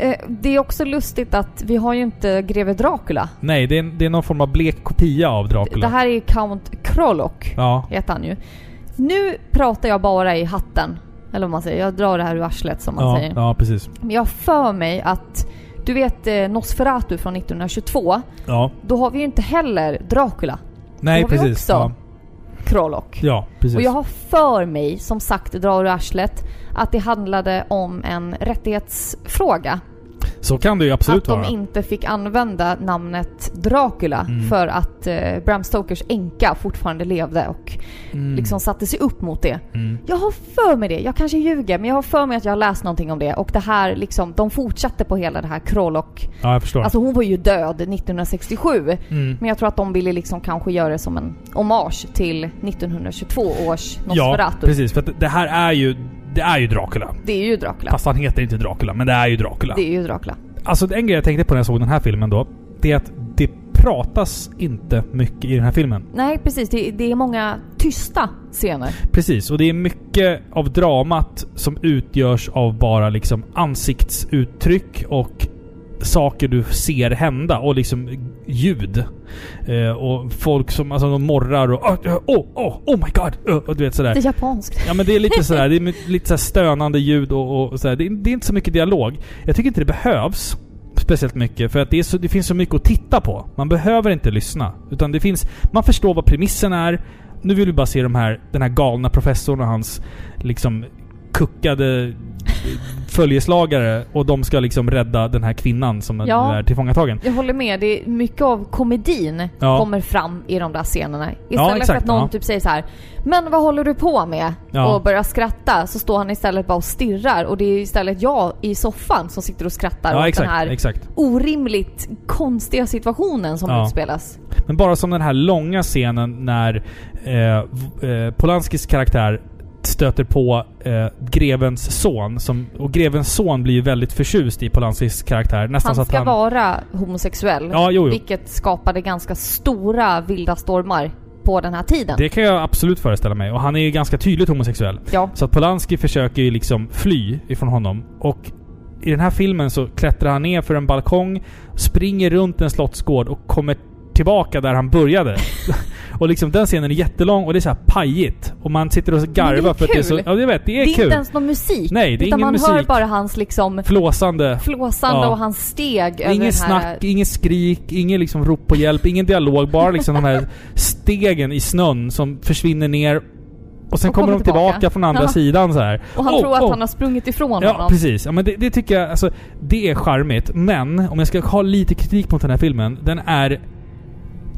Eh, det är också lustigt att vi har ju inte greve Dracula. Nej, det är, det är någon form av blek kopia av Dracula. Det här är Count Krolok, Ja. heter han ju. Nu pratar jag bara i hatten. Eller vad man säger. Jag drar det här ur arslet som man Ja, säger. ja, precis. Men jag för mig att... Du vet eh, Nosferatu från 1922. Ja. Då har vi ju inte heller Dracula. Nej, Då har vi precis. också Ja. Krolok. ja, precis. Och jag har för mig, som sagt, drar ur arslet, att det handlade om en rättighetsfråga. Så kan det ju absolut att de vara. inte fick använda namnet Dracula Mm. för att eh, Bram Stokers änka fortfarande levde och Mm. liksom satte sig upp mot det. Mm. Jag har för mig det, jag kanske ljuger, men jag har för mig att jag har läst någonting om det och det här liksom, de fortsatte på hela det här Krolok. Ja, jag förstår. Alltså hon var ju död 1967. Mm. Men jag tror att de ville liksom kanske göra det som en hommage till 1922 års Ja, Nosferatu. precis. För att det här är ju... Det är ju Dracula. Det är ju Dracula. Fast han heter inte Dracula, men det är ju Dracula. Det är ju Dracula. Alltså en grej jag tänkte på när jag såg den här filmen då. Det är att det pratas inte mycket i den här filmen. Nej, precis. Det, det är många tysta scener. Precis, och det är mycket av dramat som utgörs av bara liksom ansiktsuttryck och saker du ser hända och liksom ljud. Eh, och folk som alltså, de morrar och oh, oh, oh, oh my god! Uh, och du vet sådär. Det är japanskt. Ja men det är lite sådär, det är lite sådär stönande ljud och, och sådär. Det, är- det är inte så mycket dialog. Jag tycker inte det behövs speciellt mycket för att det, så, det finns så mycket att titta på. Man behöver inte lyssna. Utan det finns... Man förstår vad premissen är. Nu vill vi bara se de här, den här galna professorn och hans liksom kuckade följeslagare och de ska liksom rädda den här kvinnan som Ja. är tillfångatagen. Jag håller med. Det är mycket av komedin Ja. kommer fram i de där scenerna. Istället för exakt, att någon ja. typ säger så här Men vad håller du på med? Ja. Och börjar skratta. Så står han istället bara och stirrar. Och det är istället jag i soffan som sitter och skrattar Ja åt exakt, den här exakt. orimligt konstiga situationen som Ja. utspelas. Men bara som den här långa scenen när eh, eh, Polanskis karaktär stöter på eh, grevens son. Som, och grevens son blir ju väldigt förtjust i Polanskis karaktär. Nästan Han så att ska han... vara homosexuell. Ja, jo, jo. Vilket skapade ganska stora vilda stormar på den här tiden. Det kan jag absolut föreställa mig. Och han är ju ganska tydligt homosexuell. Ja. Så att Polanski försöker ju liksom fly ifrån honom. Och i den här filmen så klättrar han ner för en balkong, springer runt en slottsgård och kommer tillbaka där han började. och liksom den scenen är jättelång och det är så här pajigt. Och man sitter och garvar för att det är så... kul. Ja, jag vet. Det är det är kul. inte ens någon musik. Nej, det är utan ingen man hör musik. bara hans liksom Flåsande. flåsande Ja. och hans steg över Inget den här... snack, inget skrik, inget liksom rop på hjälp, ingen dialog. Bara liksom de här stegen i snön som försvinner ner. Och sen Och kommer kommer de tillbaka, tillbaka. från andra Ja. sidan så här. Och han Oh, tror att oh. han har sprungit ifrån Ja, honom. precis. Ja, men det, det tycker jag, alltså, det är charmigt. Men om jag ska ha lite kritik mot den här filmen, den är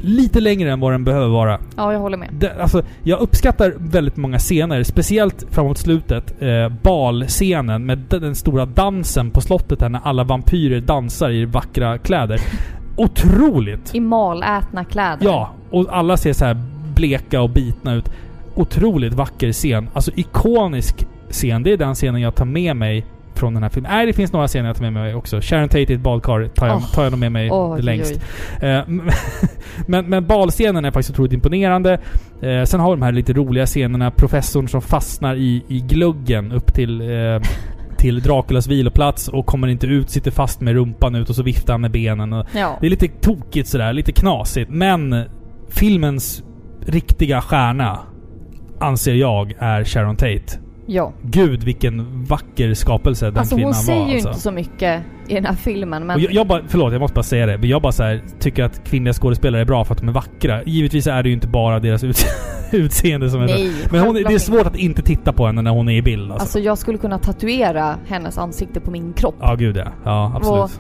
lite längre än vad den behöver vara. Ja, jag håller med. Det, alltså, jag uppskattar väldigt många scener, speciellt framåt slutet. Eh, balscenen med den stora dansen på slottet här när alla vampyrer dansar i vackra kläder. Otroligt! I malätna kläder. Ja, och alla ser så här bleka och bitna ut. Otroligt vacker scen. Alltså ikonisk scen. Det är den scenen jag tar med mig från den här filmen. Nej, det finns några scener jag tar med mig också. Sharon Tate i ett badkar tar jag, Åh. tar jag med mig Oj, längst. Eh, men, men balscenen är faktiskt otroligt imponerande. Eh, sen har vi de här lite roliga scenerna. Professorn som fastnar i, i gluggen upp till, eh, till Draculas viloplats och kommer inte ut, sitter fast med rumpan ut och så viftar han med benen. Ja. Det är lite tokigt sådär, lite knasigt. Men filmens riktiga stjärna anser jag är Sharon Tate. Ja. Gud vilken vacker skapelse den Alltså kvinnan hon säger var. ju alltså. inte så mycket i den här filmen men... Och jag, jag bara, förlåt, jag måste bara säga det. Men jag bara så här, tycker att kvinnliga skådespelare är bra för att de är vackra. Givetvis är det ju inte bara deras ut, utseende som är Nej, Men hon, det är svårt att inte titta på henne när hon är i bild alltså. Alltså jag skulle kunna tatuera hennes ansikte på min kropp. Ja, gud ja. Ja, absolut. Och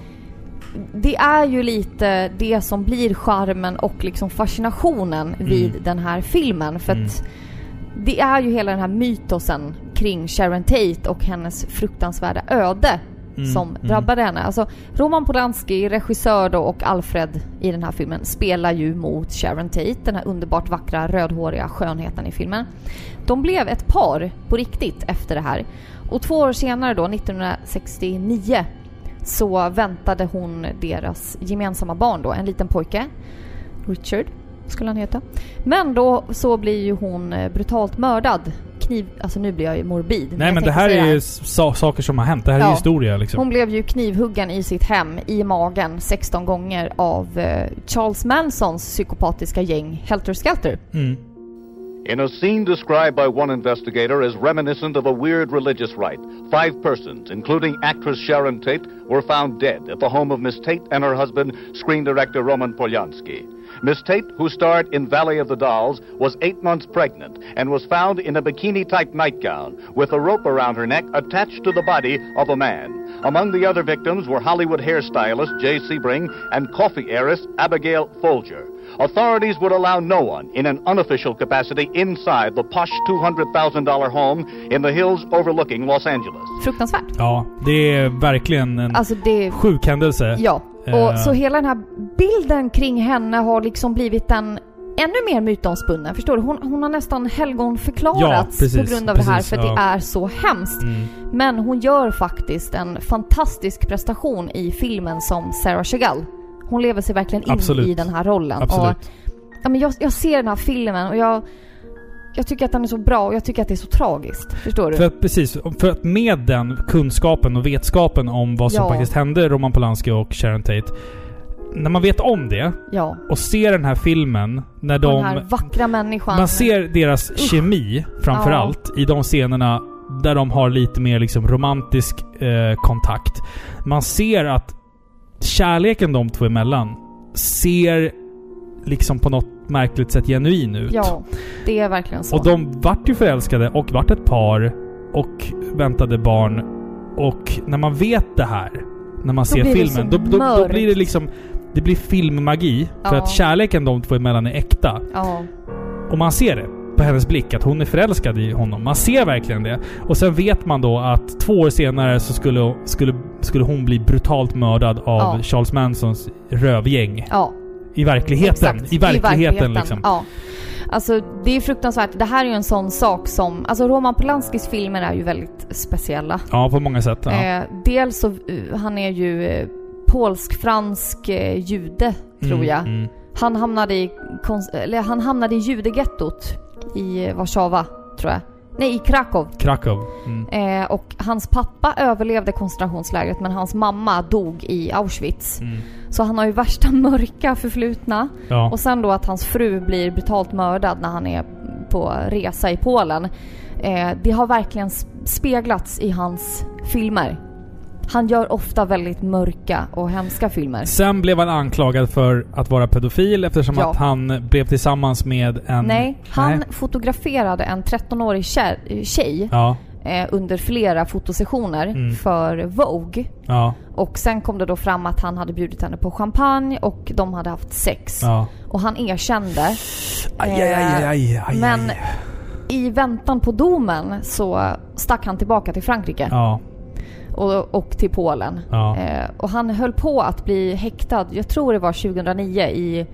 det är ju lite det som blir charmen och liksom fascinationen vid Mm. den här filmen. För att det är ju hela den här mytosen kring Sharon Tate och hennes fruktansvärda öde Mm, som mm. drabbade henne. Alltså Roman Polanski, regissör då och Alfred i den här filmen spelar ju mot Sharon Tate, den här underbart vackra rödhåriga skönheten i filmen. De blev ett par på riktigt efter det här. Och två år senare då, 1969, så väntade hon deras gemensamma barn då, en liten pojke. Richard skulle han heta. Men då så blir ju hon eh, brutalt mördad. Kniv... Alltså nu blir jag ju morbid. Nej jag men det här säga är ju sa- saker som har hänt. Det här är Ja. historia liksom. Hon blev ju knivhuggen i sitt hem, i magen, 16 gånger av eh, Charles Mansons psykopatiska gäng Helter Skelter. Mm. In a scene described by one investigator as reminiscent of a weird religious rite, five persons, including actress Sharon Tate, were found dead at the home of Miss Tate and her husband, screen director Roman Polyansky. Miss Tate, who starred in Valley of the Dolls, was eight months pregnant and was found in a bikini type nightgown with a rope around her neck attached to the body of a man. Among the other victims were Hollywood hairstylist Jay Sebring and coffee heiress Abigail Folger. Authorities would allow no one in an unofficial capacity inside the posh $200,000 home in the hills overlooking Los Angeles. Fruktansvärt. Ja, det är verkligen en Alltså det... sjuk händelse. Ja. Och så hela den här bilden kring henne har liksom blivit en ännu mer mytomspunnen. Förstår du? Hon, hon har nästan helgonförklarats Ja, precis, på grund av det här precis, för att ja. det är så hemskt. Mm. Men hon gör faktiskt en fantastisk prestation i filmen som Sarah Chagall. Hon lever sig verkligen in Absolut. i den här rollen. Absolut. Och, ja, men jag, jag ser den här filmen och jag, jag tycker att den är så bra och jag tycker att det är så tragiskt. Förstår du? För att, precis, för att med den kunskapen och vetskapen om vad som Ja. faktiskt hände Roman Polanski och Sharon Tate. När man vet om det ja. och ser den här filmen när Och de... den här vackra människan. Man ser deras kemi framförallt i de scenerna där de har lite mer liksom romantisk eh, kontakt. Man ser att kärleken de två emellan ser liksom på något märkligt sätt genuin ut. Ja, det är verkligen så. Och de vart ju förälskade och vart ett par och väntade barn. Och när man vet det här, när man ser blir det filmen, då, då, då blir det liksom... Det blir filmmagi. För Ja. att kärleken de två emellan är äkta. Ja. Och man ser det på hennes blick att hon är förälskad i honom. Man ser verkligen det. Och sen vet man då att två år senare så skulle, skulle, skulle hon bli brutalt mördad av Ja. Charles Mansons rövgäng. Ja. I verkligheten. Exakt, I verkligheten, liksom. Ja. Alltså det är fruktansvärt. Det här är ju en sån sak som... Alltså Roman Polanskis filmer är ju väldigt speciella. Ja, på många sätt. Ja. Eh, dels så, eh, han är ju eh, polsk-fransk eh, jude, tror Mm, jag. mm. Han hamnade i, eller han hamnade i judegettot i Warszawa, tror jag. Nej, i Krakow. Krakow. Mm. Eh, och hans pappa överlevde koncentrationslägret men hans mamma dog i Auschwitz. Mm. Så han har ju värsta mörka förflutna. Ja. Och sen då att hans fru blir brutalt mördad när han är på resa i Polen. Eh, det har verkligen speglats i hans filmer. Han gör ofta väldigt mörka och hemska filmer. Sen blev han anklagad för att vara pedofil eftersom Ja. att han blev tillsammans med en... Nej, han Nej. fotograferade en 13-årig tjej, Ja. eh, under flera fotosessioner Mm. för Vogue. Ja. Och sen kom det då fram att han hade bjudit henne på champagne och de hade haft sex. Ja. Och han erkände. Aj, aj, aj, aj, aj, Men i väntan på domen så stack han tillbaka till Frankrike. Ja. Och, och till Polen. Ja. Eh, och han höll på att bli häktad, jag tror det var 2009 i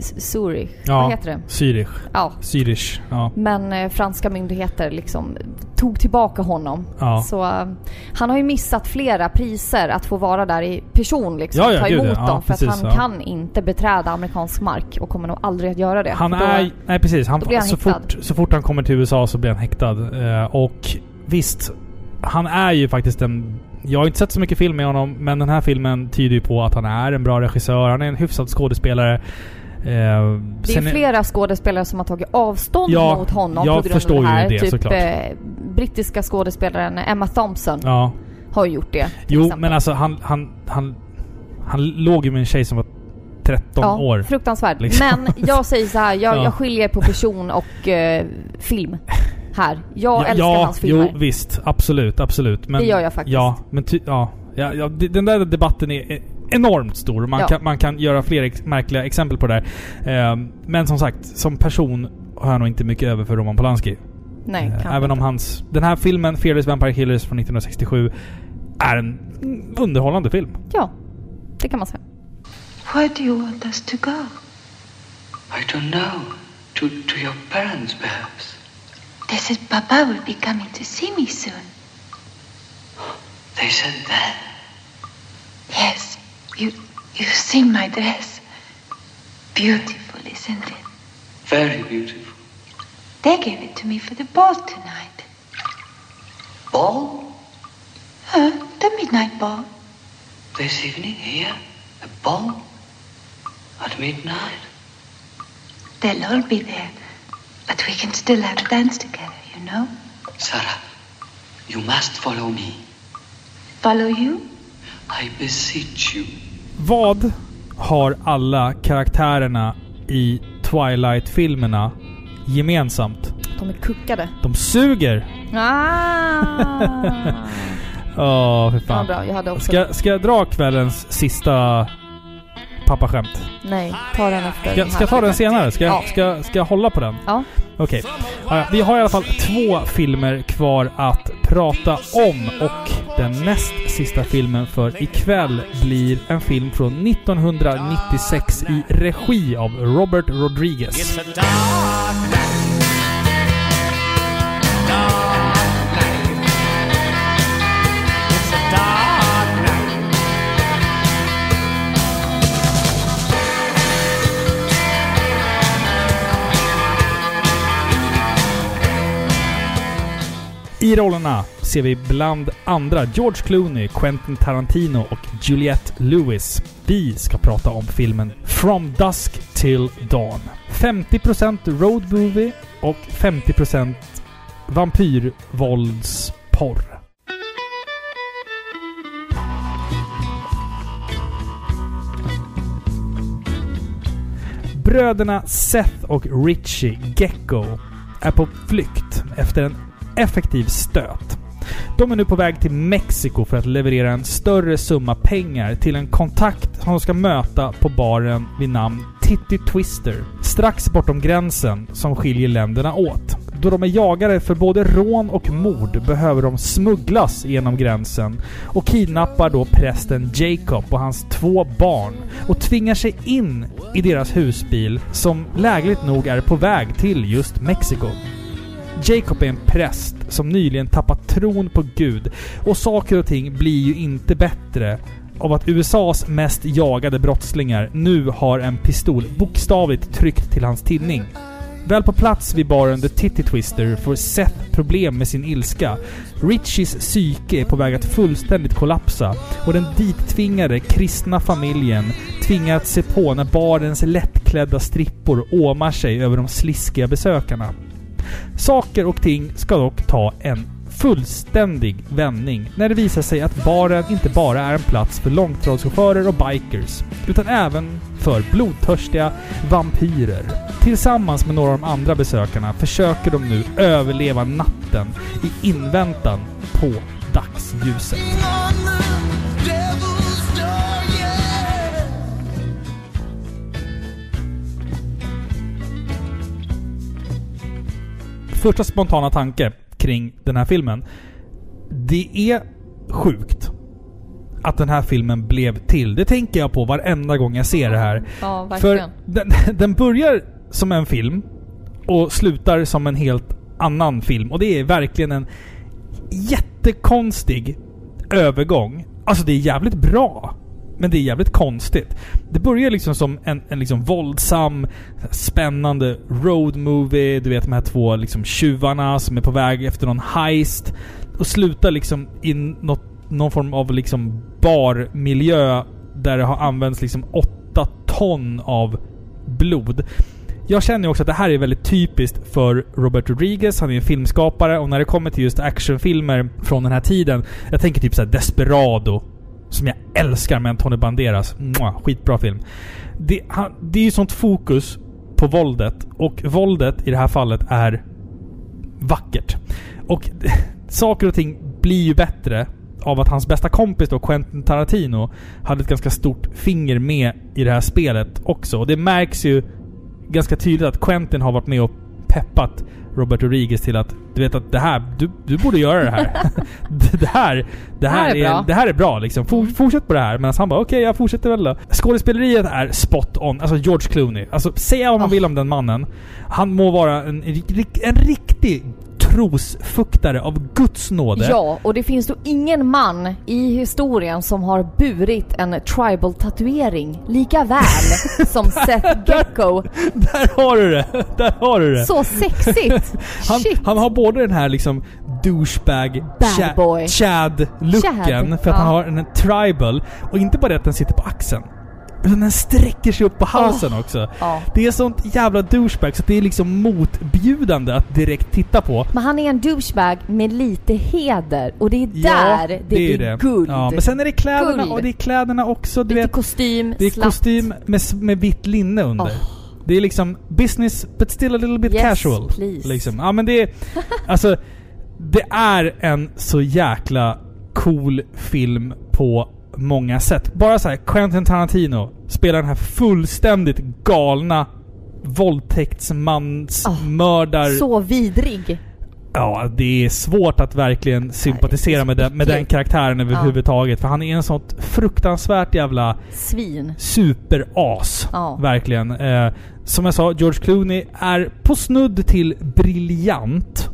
Zurich. Ja. Vad heter det? Zürich. Ja. Zürich. Ja. Men eh, franska myndigheter liksom tog tillbaka honom. Ja. Så eh, han har ju missat flera priser att få vara där i person liksom. Ja, ja, ta emot dem. För precis, att han kan inte beträda amerikansk mark och kommer nog aldrig att göra det. Han då- är... Nej precis. Han, han så, fort, så fort han kommer till USA så blir han häktad. Eh, och visst, han är ju faktiskt en... Jag har inte sett så mycket film med honom, men den här filmen tyder ju på att han är en bra regissör. Han är en hyfsad skådespelare. Eh, Det är flera skådespelare som har tagit avstånd Ja, mot honom jag på grund förstår av det ju här. det, typ såklart. eh, brittiska skådespelaren Emma Thompson Ja. har gjort det. Jo, exempel. men alltså han, han, han, han låg ju med en tjej som var 13 ja, år. Fruktansvärt. liksom. Men jag säger så här, jag, Ja. jag skiljer på person och eh, film här. Jag ja, älskar ja, hans filmer. Jo, visst. Absolut, absolut. Men, Det gör jag faktiskt. Ja, men ty, ja, ja, ja, den där debatten är är enormt stor. Man, Ja. kan, man kan göra fler ex märkliga exempel på det där. Eh, men som sagt, som person har jag nog inte mycket över för Roman Polanski. Nej, Eh, Även om hans... Den här filmen, Fearless Vampire Killers från 1967, är en underhållande film. Ja, det kan man säga. Where do you want us to go? I don't know. To, to your parents, perhaps. They said Papa will be coming to see me soon. They said that. Yes, you you've seen my dress. Beautiful, isn't it? Very beautiful. They gave it to me for the ball tonight. Ball? Huh? The midnight ball. This evening here? A ball? At midnight? They'll all be there, but we can still have a dance together, you know? Sarah, you must follow me. Follow you? I beseech you. Vad har alla karaktärerna i Twilight-filmerna gemensamt? De är kuckade. De suger! Ah! Åh, för fan. Ja, bra. Jag hade också... Ska, ska jag dra kvällens sista pappaskämt? Nej, ta den efter Ska, ska jag ta den senare? Ska, Ja. ska, ska jag hålla på den? Ja. Okej. Ja, vi har i alla fall två filmer kvar att prata om och den näst sista filmen för ikväll blir en film från 1996 i regi av Robert Rodriguez. I rollerna ser vi bland andra George Clooney, Quentin Tarantino och Juliette Lewis. Vi ska prata om filmen From Dusk Till Dawn. 50% road movie och 50% vampyrvåldsporr. Bröderna Seth och Richie Gecko är på flykt efter en effektiv stöt. De är nu på väg till Mexiko för att leverera en större summa pengar till en kontakt som de ska möta på baren vid namn Titty Twister. Strax bortom gränsen som skiljer länderna åt. Då de är jagare för både rån och mord behöver de smugglas genom gränsen och kidnappar då prästen Jacob och hans två barn och tvingar sig in i deras husbil som lägligt nog är på väg till just Mexiko. Jacob är en präst som nyligen tappat tron på Gud och saker och ting blir ju inte bättre av att USAs mest jagade brottslingar nu har en pistol bokstavligt tryckt till hans tinning. Väl på plats vid baren The Titty Twister får Seth problem med sin ilska. Richies psyke är på väg att fullständigt kollapsa och den dittvingade kristna familjen tvingas se på när barens lättklädda strippor åmar sig över de sliskiga besökarna. Saker och ting ska dock ta en fullständig vändning när det visar sig att baren inte bara är en plats för långtradschaufförer och bikers, utan även för blodtörstiga vampyrer. Tillsammans med några av de andra besökarna försöker de nu överleva natten i inväntan på dagsljuset. Första spontana tanke kring den här filmen. Det är sjukt att den här filmen blev till. Det tänker jag på varenda gång jag ser det här. Ja, För den, den börjar som en film och slutar som en helt annan film. Och det är verkligen en jättekonstig övergång. Alltså det är jävligt bra. Men det är jävligt konstigt. Det börjar liksom som en, en liksom våldsam, spännande road movie. Du vet de här två liksom tjuvarna som är på väg efter någon heist. Och slutar liksom i något, någon form av liksom barmiljö där det har använts liksom åtta ton av blod. Jag känner också att det här är väldigt typiskt för Robert Rodriguez. Han är en filmskapare och när det kommer till just actionfilmer från den här tiden. Jag tänker typ såhär Desperado. Som jag älskar med Antonio Banderas. Mwah, skitbra film. Det, han, det är ju sånt fokus på våldet. Och våldet i det här fallet är vackert. Och saker och ting blir ju bättre av att hans bästa kompis då, Quentin Tarantino, hade ett ganska stort finger med i det här spelet också. Och det märks ju ganska tydligt att Quentin har varit med och peppat Robert Rodriguez till att du vet att det här, du, du borde göra det här. det, det här, det här, här är bra. det här är bra liksom. For, fortsätt på det här. Men han bara okej, jag fortsätter väl då. Skådespeleriet är spot on. Alltså George Clooney. Alltså säga vad man vill om den mannen. Han må vara en, rik- en riktig trosfuktare av Guds nåde. Ja, och det finns då ingen man i historien som har burit en tribal-tatuering lika väl som Seth Gecko. Där har du det! Där har du det! Så sexigt! Han, Shit! han har både den här liksom douchebag. Chad-looken Chad, för att ja. han har en tribal. Och inte bara det att den sitter på axeln. Utan den sträcker sig upp på halsen också. Ja. Det är sånt jävla douchebag så det är liksom motbjudande att direkt titta på. Men han är en douchebag med lite heder och det är där det, är blir guld. Ja, men sen är det kläderna Guld. och det är kläderna också. Du Lite vet, kostym, det är slatt. kostym med, med vitt linne under. Åh. Det är liksom business but still a little bit Yes, casual. please. Liksom. Ja men det är... alltså, det är en så jäkla cool film på många sätt. Bara så här, Quentin Tarantino spelar den här fullständigt galna våldtäktsmansmördar... Så vidrig. Ja, det är svårt att verkligen sympatisera med den, med den karaktären överhuvudtaget. För han är en sånt fruktansvärt jävla Svin. superas. Ja. Verkligen. Eh, som jag sa, George Clooney är på snudd till briljant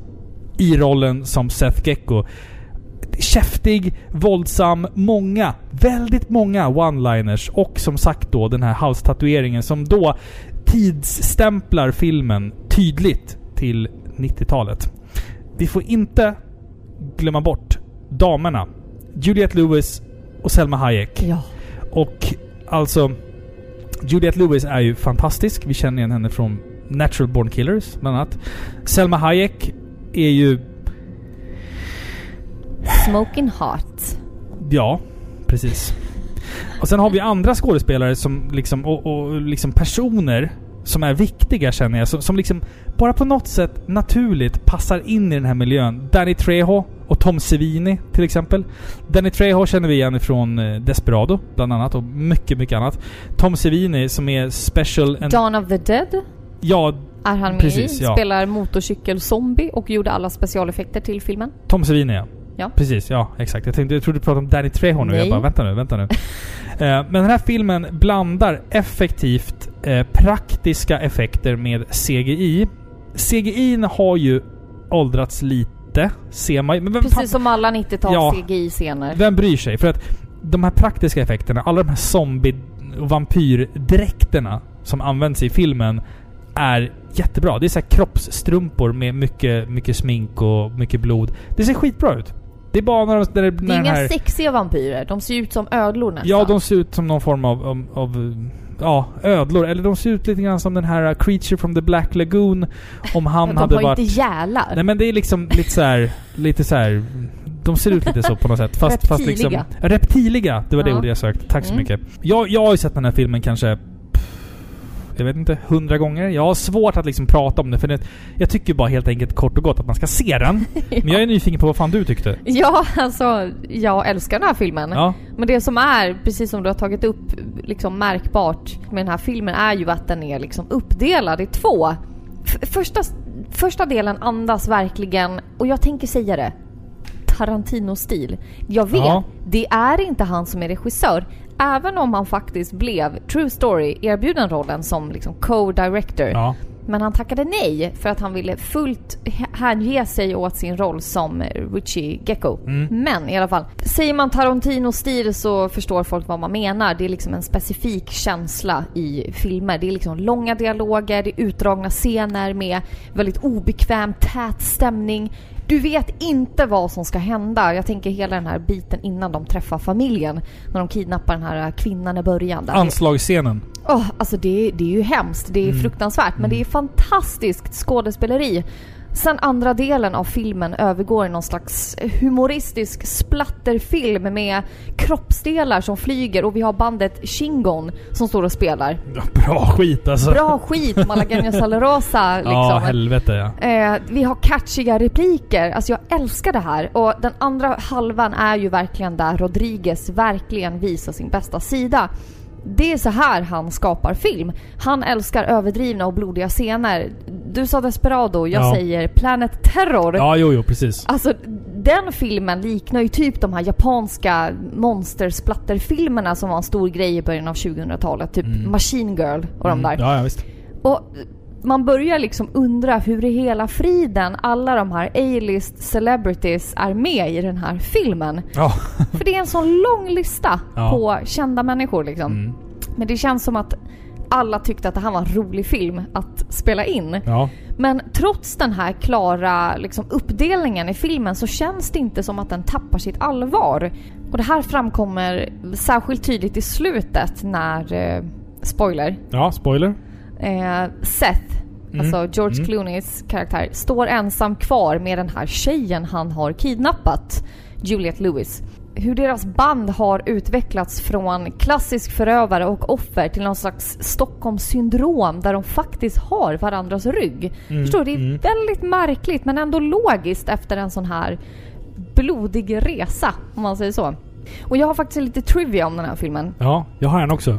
i rollen som Seth Gecko. Käftig, våldsam, många, väldigt många one-liners och som sagt då den här halstatueringen som då tidsstämplar filmen tydligt till 90-talet. Vi får inte glömma bort damerna. Juliette Lewis och Selma Hayek. Ja. Och alltså... Juliette Lewis är ju fantastisk. Vi känner igen henne från Natural Born Killers, bland annat. Selma Hayek är ju... Smoking hot. Ja, precis. Och sen har vi andra skådespelare som liksom... Och, och liksom personer som är viktiga känner jag. Som, som liksom bara på något sätt naturligt passar in i den här miljön. Danny Trejo och Tom Savini till exempel. Danny Trejo känner vi igen från eh, Desperado bland annat och mycket, mycket annat. Tom Savini som är special... Dawn of the Dead Ja, är han med Precis, i. ja. Spelar motorcykelzombie och gjorde alla specialeffekter till filmen. Tom Savini ja. Ja. Precis, ja exakt. Jag tänkte, jag trodde du pratade om Danny Trejo nu. Jag Nej. bara, vänta nu, vänta nu. Eh, Men den här filmen blandar effektivt eh, praktiska effekter med CGI. CGI har ju åldrats lite, ser man. Men vem, Precis som alla 90-tals Ja. CGI-scener. vem bryr sig? För att de här praktiska effekterna, alla de här zombie och vampyrdräkterna som används i filmen är jättebra. Det är så kroppsstrumpor med mycket, mycket smink och mycket blod. Det ser skitbra ut. Det är bara när, de, när, det- är inga här... sexiga vampyrer. De ser ut som ödlor nästan. Ja, de ser ut som någon form av, av, av ja, ödlor. Eller de ser ut lite grann som den här Creature from the Black Lagoon. Om han de hade har varit... inte gälar. Nej men det är liksom lite så här, lite så här. De ser ut lite så på något sätt. Fast, fast liksom... Reptiliga. Reptiliga! Det var det Ja. ordet jag sökte. Tack så Mm. mycket. Jag, jag har ju sett den här filmen kanske... Jag vet inte, hundra gånger. Jag har svårt att liksom prata om det för det, jag tycker bara helt enkelt kort och gott att man ska se den. Men jag är nyfiken på vad fan du tyckte. Ja, alltså jag älskar den här filmen. Ja. Men det som är, precis som du har tagit upp, liksom märkbart med den här filmen är ju att den är liksom uppdelad i två. F- första, första delen andas verkligen, och jag tänker säga det, Tarantino-stil. Jag vet, Ja. det är inte han som är regissör. Även om han faktiskt blev, true story, erbjuden rollen som liksom co-director. Ja. Men han tackade nej för att han ville fullt hänge sig åt sin roll som Richie Gecko. Mm. Men i alla fall, säger man Tarantino-stil så förstår folk vad man menar. Det är liksom en specifik känsla i filmer. Det är liksom långa dialoger, det är utdragna scener med väldigt obekväm, tät stämning. Du vet inte vad som ska hända. Jag tänker hela den här biten innan de träffar familjen. När de kidnappar den här kvinnan i början. Där. Anslagsscenen. Åh, alltså det, det är ju hemskt. Det är Mm. fruktansvärt. Men det är fantastiskt skådespeleri. Sen andra delen av filmen övergår i någon slags humoristisk splatterfilm med kroppsdelar som flyger och vi har bandet Shingon som står och spelar. Bra skit alltså. Bra skit, Malagueña Salerosa liksom. Ja, helvete ja. Eh, vi har catchiga repliker. Alltså jag älskar det här. Och den andra halvan är ju verkligen där Rodriguez verkligen visar sin bästa sida. Det är så här han skapar film. Han älskar överdrivna och blodiga scener. Du sa Desperado, jag Ja. säger Planet Terror. Ja, jo, jo, precis. Alltså den filmen liknar ju typ de här japanska monstersplatterfilmerna som var en stor grej i början av 2000-talet. Typ Machine Girl och de där. Mm. Ja, ja, visst. Och man börjar liksom undra hur i hela friden alla de här A-list celebrities är med i den här filmen. Ja. För det är en sån lång lista Ja. på kända människor liksom. Mm. Men det känns som att alla tyckte att det här var en rolig film att spela in. Ja. Men trots den här klara liksom, uppdelningen i filmen så känns det inte som att den tappar sitt allvar. Och det här framkommer särskilt tydligt i slutet när, eh, spoiler, Ja, spoiler. eh, Seth, Mm. alltså George Mm. Clooneys karaktär, står ensam kvar med den här tjejen han har kidnappat, Juliette Lewis. Hur deras band har utvecklats från klassisk förövare och offer till någon slags Stockholmssyndrom där de faktiskt har varandras rygg. Mm, Förstår du? Det är mm. väldigt märkligt men ändå logiskt efter en sån här blodig resa, om man säger så. Och jag har faktiskt lite trivia om den här filmen. Ja, jag har en också.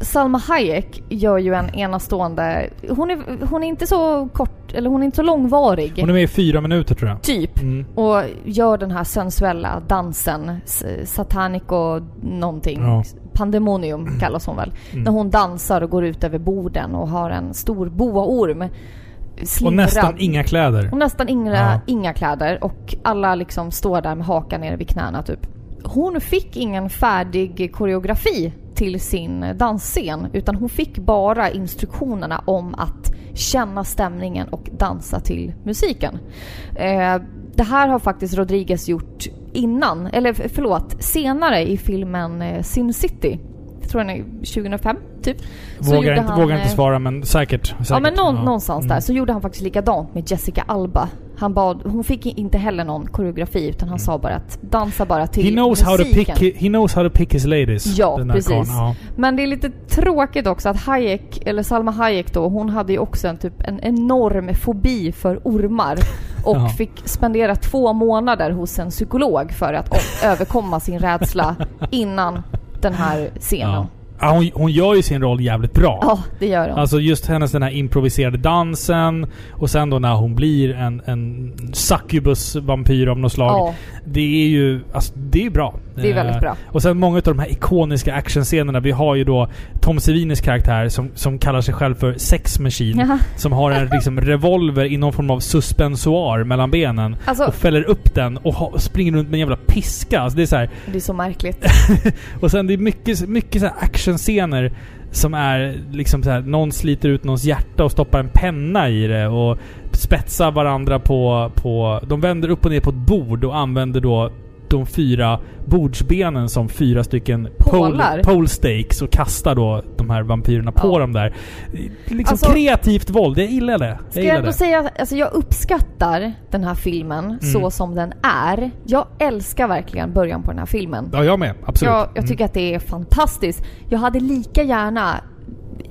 Salma Hayek gör ju en enastående... Hon är, hon är inte så kort, eller hon är inte så långvarig. Hon är med i fyra minuter tror jag. Typ. Mm. Och gör den här sensuella dansen. Satanico någonting. Ja. Pandemonium kallas hon väl. Mm. När hon dansar och går ut över borden och har en stor boaorm. Och Slingrad. nästan inga kläder. Och nästan inga, Ja. inga kläder och alla liksom står där med hakan nere vid knäna typ. Hon fick ingen färdig koreografi till sin dansscen utan hon fick bara instruktionerna om att känna stämningen och dansa till musiken. Eh, det här har faktiskt Rodriguez gjort innan, eller förlåt, senare i filmen eh, Sin City. Jag tror den är 2005 typ. Vågar, inte, han, vågar inte eh, svara men säkert. säkert. Ja men någon, Ja. någonstans Mm. där så gjorde han faktiskt likadant med Jessica Alba. Han bad, hon fick inte heller någon koreografi utan han sa bara att dansa bara till Mm. He knows, how to musiken. pick, he knows how to pick his ladies. Ja, precis. Ja. Men det är lite tråkigt också att Hayek, eller Salma Hayek då, hon hade ju också en typ en enorm fobi för ormar. Och Ja. fick spendera två månader hos en psykolog för att överkomma sin rädsla innan den här scenen. Ja. Hon, hon gör ju sin roll jävligt bra. Ja, det gör hon. Alltså just hennes den här improviserade dansen och sen då när hon blir en, en succubus-vampyr av något slag. Ja. Det är ju alltså, det är bra. Det är väldigt Eh, bra. Och sen många av de här ikoniska actionscenerna. Vi har ju då Tom Savinis karaktär som, som kallar sig själv för Sex Machine. Jaha. Som har en liksom, revolver i någon form av suspensoar mellan benen. Alltså- och fäller upp den och ha, springer runt med en jävla piska. Alltså det är så här, Det är så märkligt. och sen det är mycket, mycket så actionscener som är liksom så här, någon sliter ut någons hjärta och stoppar en penna i det och spetsar varandra på, på... De vänder upp och ner på ett bord och använder då de fyra bordsbenen som fyra stycken pole, Pålar. pole stakes och kastar då de här vampyrerna på dem där. Liksom Alltså- kreativt våld, jag gillar det. Ska Jag jag gillar ändå det. säga, alltså jag uppskattar den här filmen Mm. så som den är. Jag älskar verkligen början på den här filmen. Ja, jag med. Absolut. Jag, jag Mm. tycker att det är fantastiskt. Jag hade lika gärna...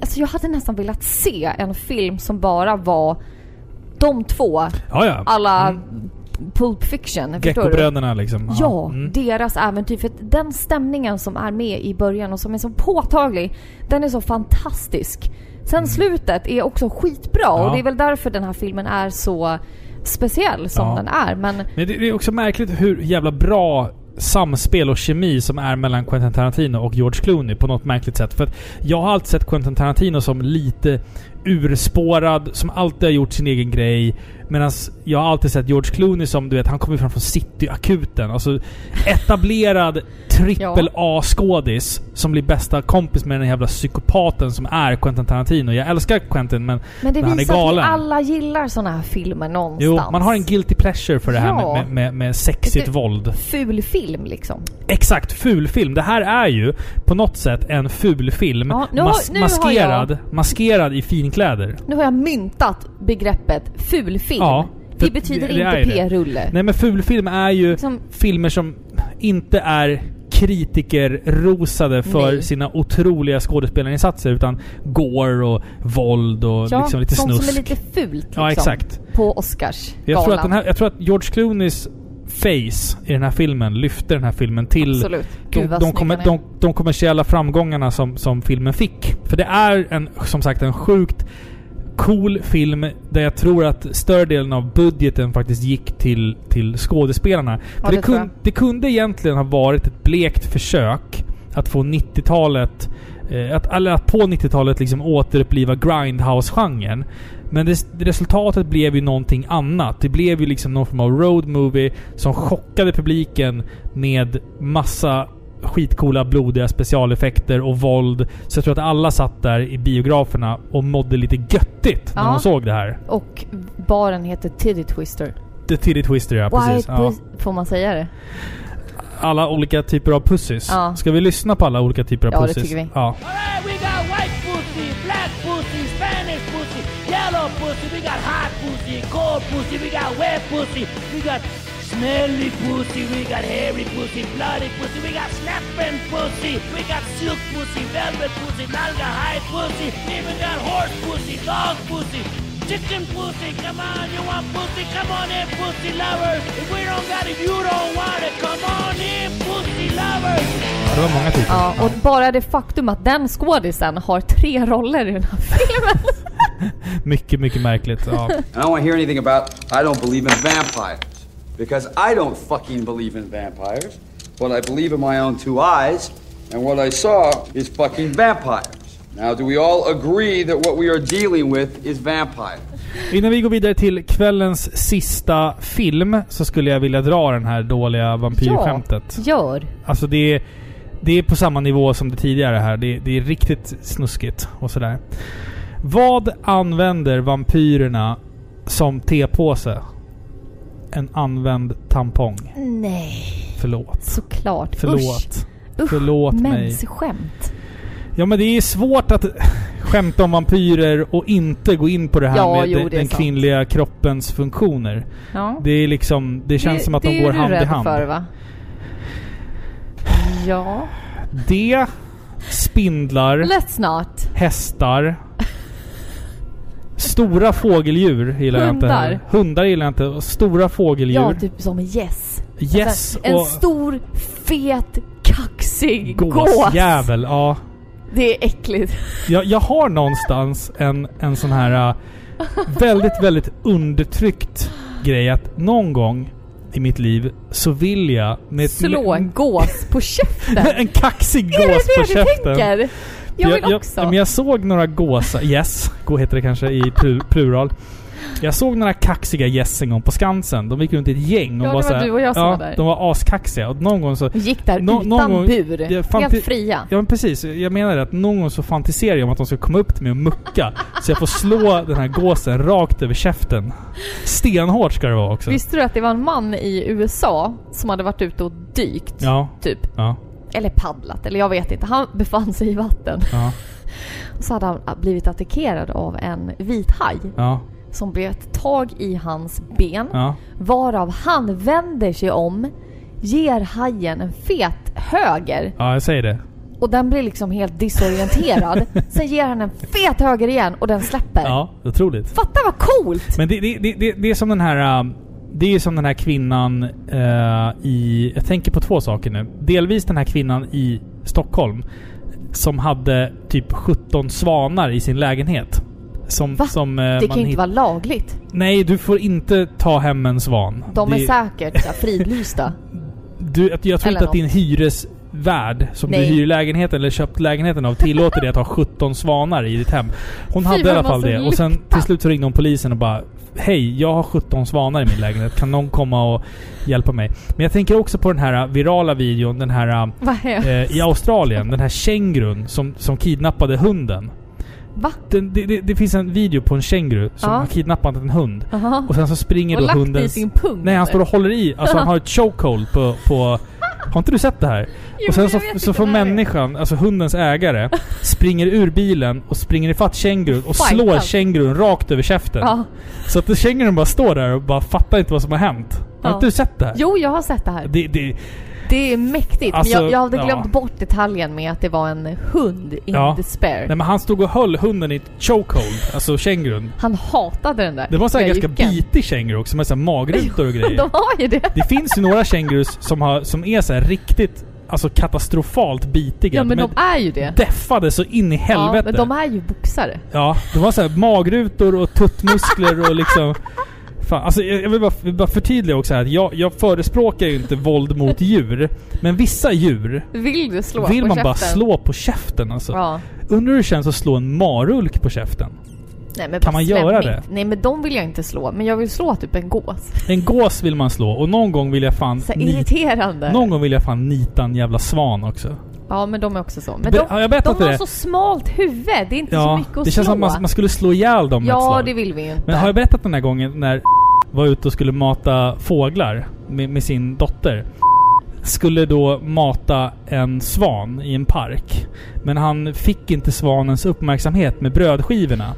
Alltså jag hade nästan velat se en film som bara var de två. Ja, ja. Alla Mm. Pulp Fiction. Geckobröderna liksom. Ja, Mm. deras äventyr. För den stämningen som är med i början och som är så påtaglig, den är så fantastisk. Sen slutet är också skitbra Mm. Ja. och det är väl därför den här filmen är så speciell som Ja. den är. Men Men det, det är också märkligt hur jävla bra samspel och kemi som är mellan Quentin Tarantino och George Clooney på något märkligt sätt. För att jag har alltid sett Quentin Tarantino som lite urspårad, som alltid har gjort sin egen grej. Medan jag har alltid sett George Clooney som, du vet, han kommer fram från City-akuten. Alltså etablerad trippel A-skådis som blir bästa kompis med den jävla psykopaten som är Quentin Tarantino. Jag älskar Quentin men, Men det han är visar att vi galen. alla gillar såna här filmer någonstans. Jo, man har en guilty pleasure för det här Ja. med, med, med sexigt Det- våld. Ful film liksom. Exakt, fulfilm. Det här är ju på något sätt en fulfilm. Ja, nu mas- nu maskerad, maskerad i finkläder. Nu har jag myntat begreppet fulfilm. Ja. det betyder det är inte det. p-rulle. Nej men fulfilm är ju Liksom- filmer som inte är kritikerrosade för Nej. sina otroliga skådespelarinsatser utan gore och våld och Ja, liksom lite sånt snusk. som är lite fult liksom. Ja, exakt. På Oscars Jag tror, att den här, jag tror att George Clooneys face i den här filmen lyfte den här filmen till Absolut. Gud, de, kommer, de, de kommersiella framgångarna som, som filmen fick. För det är en, som sagt en sjukt cool film där jag tror att större delen av budgeten faktiskt gick till, till skådespelarna. Ja, För det, det kun, det kunde egentligen ha varit ett blekt försök att få 90-talet eh, att, eller att på 90-talet liksom återuppliva Grindhouse-genren. Men det, resultatet blev ju någonting annat. Det blev ju liksom någon form av road movie som chockade publiken med massa skitcoola blodiga specialeffekter och våld. Så jag tror att alla satt där i biograferna och mådde lite göttigt när Ja. de såg det här. Och baren heter Titty Twister. The Titty Twister ja, precis. White Ja. Får man säga det? Alla olika typer av pussys. Ja. Ska vi lyssna på alla olika typer av Ja, det pussys? tycker vi. Ja. Pussy, we got hot pussy, cold pussy, we got wet pussy, we got smelly pussy, we got hairy pussy, bloody pussy, we got snapping pussy, we got silk pussy, velvet pussy, nalga hide pussy, we even got horse pussy, dog pussy, chicken pussy, come on, you want pussy, come on in, pussy lovers. If we don't got it, you don't want it, come on in, pussy lovers. Ja, det var många. Ja, och bara det faktum att den skådisen har tre roller i den här filmen. Mycket, mycket märkligt. Ja. I don't want to hear anything about I don't believe in vampires. Because I don't fucking believe in vampires. But I believe in my own two eyes. And what I saw is fucking vampires. Now, do we all agree that what we are dealing with is vampires? Innan vi går vidare till kvällens sista film så skulle jag vilja dra den här dåliga vampyrskämtet. Gör. Alltså det är, det är på samma nivå som det tidigare här. Det, det är riktigt snuskigt och sådär. Vad använder vampyrerna som tepåse? En använd tampong. Nej. Förlåt. Såklart. Förlåt. Usch. Förlåt mig. mensskämt. Ja men det är svårt att skämta om vampyrer och inte gå in på det här Ja, med jo, den, det är den kvinnliga kroppens funktioner. Ja. Det är liksom... Det känns som att de det går är du hand i rädd hand. För, va? Ja. Det, spindlar, Let's not. hästar, stora fågeldjur gillar jag inte. Hundar. Hundar gillar jag inte. Stora fågeldjur. Ja, typ som Yes. Yes Alltså, en stor, fet, kaxig gås. gåsjävel. Ja. Det är äckligt. Jag, jag har någonstans en, en sån här äh, väldigt, väldigt undertryckt grej att någon gång i mitt liv så vill jag med Slå en gås på käften. en kaxig Är det gås det på du käften. tänker? Jag vill också. Jag, men jag såg några gåsar, yes, gå heter det kanske i plu- plural. Jag såg några kaxiga gäss en gång på Skansen. De gick runt i ett gäng och Ja, var det var så här- du och jag som ja, var där. De var askaxiga. Och någon gång så... Gick där någon utan gång- bur. jag Helt fria. Ja men precis. Jag menar att någon gång så fantiserar jag om att de ska komma upp till mig och mucka. så jag får slå den här gåsen rakt över käften. Stenhårt ska det vara också. Visste du att det var en man i USA som hade varit ute och dykt? Ja. Typ. Ja. Eller paddlat, eller jag vet inte. Han befann sig i vatten. Ja. Och så hade han blivit attackerad av en vit haj. Ja. Som bet tag i hans ben. Ja. Varav han vänder sig om, ger hajen en fet höger. Ja, jag säger det. Och den blir liksom helt disorienterad. Sen ger han en fet höger igen och den släpper. Ja, otroligt. Fatta vad coolt! Men det, det, det, det, är som den här... äh, Det är ju som den här kvinnan äh, i... Jag tänker på två saker nu. Delvis den här kvinnan i Stockholm. Som hade typ 17 svanar i sin lägenhet. Som, Va? som, äh, det kan ju inte vara lagligt. Nej, du får inte ta hem en svan. De det, är säkert här fridlysta. du, att- Jag tror Eller inte att din hyres, värd som Nej. du hyr lägenheten eller köpt lägenheten av tillåter dig att ha 17 svanar i ditt hem. Hon Fy, hade i alla fall det. Och sen lukta. till slut så ringde hon polisen och bara Hej, jag har 17 svanar i min lägenhet. Kan någon komma och hjälpa mig? Men jag tänker också på den här virala videon, den här eh, i Australien. Den här kängurun som, som kidnappade hunden. Va? Den, det, det, det finns en video på en känguru som Ja. har kidnappat en hund. Aha. Och sen så springer Och då lagt hunden... i sin pung, Nej, han står och håller i. Alltså han har ett chokehold på, på... Har inte du sett det här? Jo, och sen så, så får människan, alltså hundens ägare, springer ur bilen och springer ifatt kängurun och Fightas. slår kängurun rakt över käften. Ja. Så att kängurun bara står där och bara fattar inte vad som har hänt. Har Ja. inte du sett det här? Jo, jag har sett det här. Det, det, Det är mäktigt. Alltså, men jag, jag hade ja. glömt bort detaljen med att det var en hund in Ja. despair. nej men han stod och höll hunden i ett chokehold, alltså kängurun. Han hatade den där Det var en här ganska bitig känguru också med så magrutor och grejer. De har ju det. Det finns ju några kängurus som, har, som är så riktigt, alltså katastrofalt bitiga. Ja, men de är ju det. Deffade så in i helvete. Ja, men de är ju boxare. Ja, de har så här magrutor och tuttmuskler och liksom... Fan, alltså jag vill bara, bara förtydliga också här att jag, jag förespråkar ju inte våld mot djur. Men vissa djur Vill du slå vill på man bara käften? slå på käften alltså. Ja. Undrar hur det känns att slå en marulk på käften? Nej, men Kan man göra slemmigt. Nej men de vill jag inte slå. Men jag vill slå typ en gås. En gås vill man slå och någon gång vill jag fan... Så irriterande. någon gång vill jag fan nita en jävla svan också. Ja men de är också så. Men de, har jag de har det? så smalt huvud. Det är inte så Ja, mycket att det känns slå. som att man, man skulle slå ihjäl dem Ja det vill vi ju inte. Men har jag berättat den här gången när var ute och skulle mata fåglar med, med sin dotter? Skulle då mata en svan i en park. Men han fick inte svanens uppmärksamhet med brödskivorna.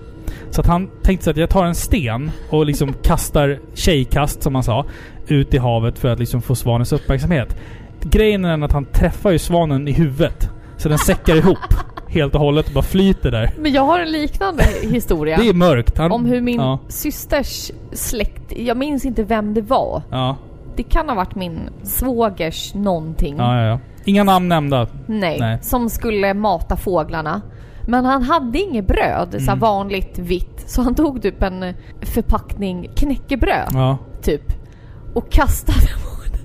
Så att han tänkte sig att jag tar en sten och liksom kastar tjejkast som han sa ut i havet för att liksom få svanens uppmärksamhet. Grejen är den att han träffar ju svanen i huvudet. Så den säckar ihop helt och hållet och bara flyter där. Men jag har en liknande historia. Det är mörkt. Han, Om hur min Ja, systers släkt, jag minns inte vem det var. ja, Det kan ha varit min svågers någonting. ja, ja, ja. Inga namn nämnda. Nej, Nej. Som skulle mata fåglarna. Men han hade inget bröd, så Mm. vanligt vitt. Så han tog typ en förpackning knäckebröd, Ja. typ. Och kastade mot...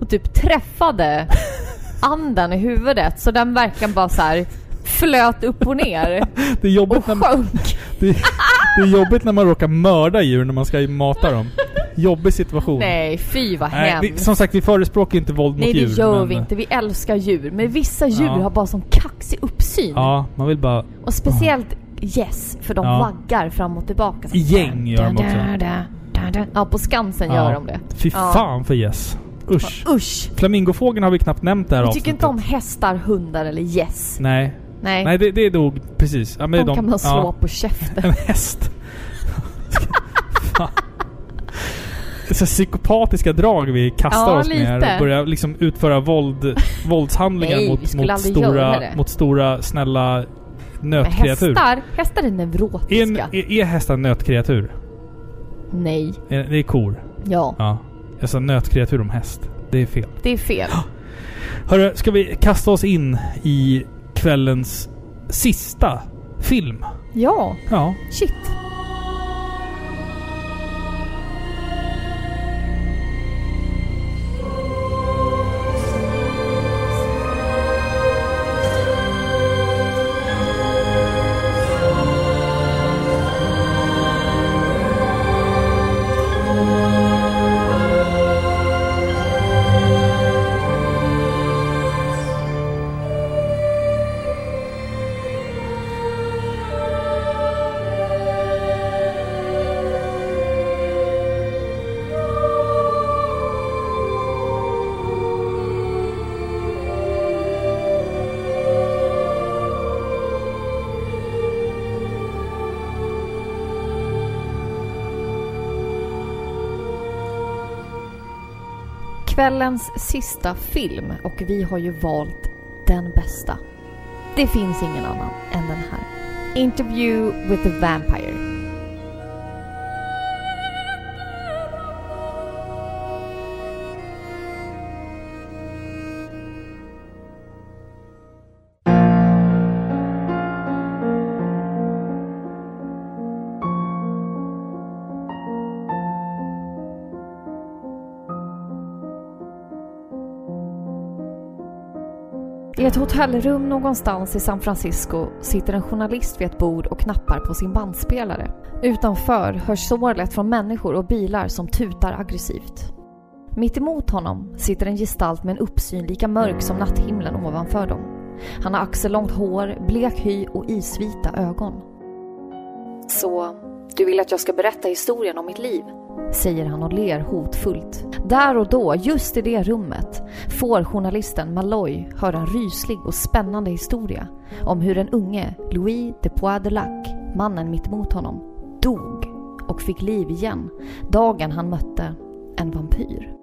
Och typ träffade anden i huvudet. Så den verkligen bara så här flöt upp och ner. Det är jobbigt när man, Sjönk. det, det är jobbigt när man råkar mörda djur när man ska mata dem. Jobbig situation. Nej, fy vad Nej, vi, hemskt. som sagt, vi förespråkar inte våld Nej mot det djur. gör men- vi inte. Vi älskar djur. Men vissa djur Ja. har bara sån kaxig uppsyn. Ja, man vill bara... Och speciellt Yes, för de Ja. vaggar fram och tillbaka. I gäng gör de också. Ja, på Skansen Ja. gör de det. Fy Ja. fan för gäss. Usch. Usch! Flamingofågeln har vi knappt nämnt det här Jag tycker avsnittet. inte om hästar, hundar eller gäss. Nej. Nej. Nej, det, det är nog precis. Ja, men de, de, kan man slå ja. på käften. En häst. Så psykopatiska drag vi kastar Ja, oss med lite. och börjar liksom utföra våld, våldshandlingar Nej, mot, mot, stora, mot stora snälla Men nötkreatur. hästar, hästar är Är, neurotiska. är, är hästar nötkreatur? Nej. Är, det är kor? Ja, Ja. Jag sa nötkreatur om häst. Det är fel. det är fel. Hörru, ska vi kasta oss in i kvällens sista film? Ja, Ja. shit. Kvällens sista film och vi har ju valt den bästa. Det finns ingen annan än den här. Interview with the Vampire. Ett hotellrum någonstans i San Francisco sitter en journalist vid ett bord och knappar på sin bandspelare. Utanför hörs sorlet från människor och bilar som tutar aggressivt. Mitt emot honom sitter en gestalt med en uppsyn lika mörk som natthimlen ovanför dem. Han har axellångt hår, blek hy och isvita ögon. Så, du vill att jag ska berätta historien om mitt liv? Säger han och ler hotfullt. Där och då, just i det rummet, får journalisten Malloy höra en ryslig och spännande historia om hur den unge Louis de Poix de Lac, mannen mitt emot honom, dog och fick liv igen dagen han mötte en vampyr.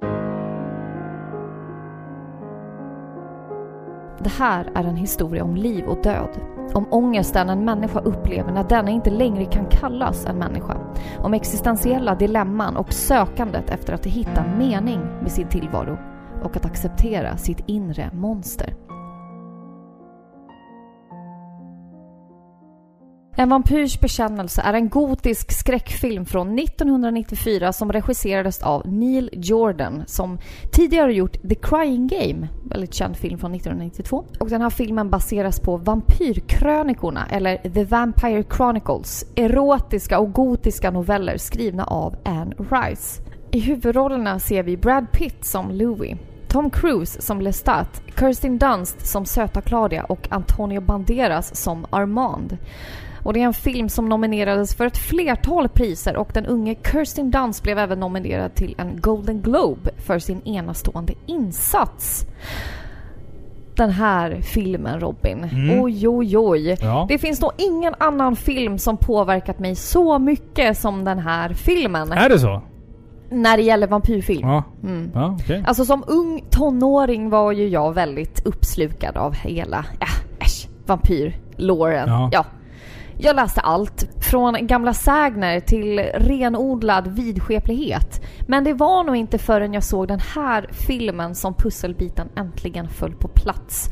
Det här är en historia om liv och död. Om ångesten en människa upplever när denna inte längre kan kallas en människa. Om existentiella dilemman och sökandet efter att hitta mening med sin tillvaro och att acceptera sitt inre monster. En vampyrs bekännelse är en gotisk skräckfilm från 1994 som regisserades av Neil Jordan som tidigare gjort The Crying Game, väldigt känd film från 1992. Och den här filmen baseras på vampyrkrönikorna eller The Vampire Chronicles, erotiska och gotiska noveller skrivna av Anne Rice. I huvudrollerna ser vi Brad Pitt som Louis, Tom Cruise som Lestat, Kirsten Dunst som Söta Claudia och Antonio Banderas som Armand. Och det är en film som nominerades för ett flertal priser och den unge Kirsten Dunst blev även nominerad till en Golden Globe för sin enastående insats. Den här filmen Robin. Mm. Oj, oj, oj. Ja. Det finns nog ingen annan film som påverkat mig så mycket som den här filmen. Är det så? När det gäller vampyrfilm. Ja. Mm. Ja, okej. Alltså som ung tonåring var ju jag väldigt uppslukad av hela, ja, äsch, vampyrlåren. Ja. Ja. Jag läste allt, från gamla sägner till renodlad vidskeplighet. Men det var nog inte förrän jag såg den här filmen som pusselbiten äntligen föll på plats.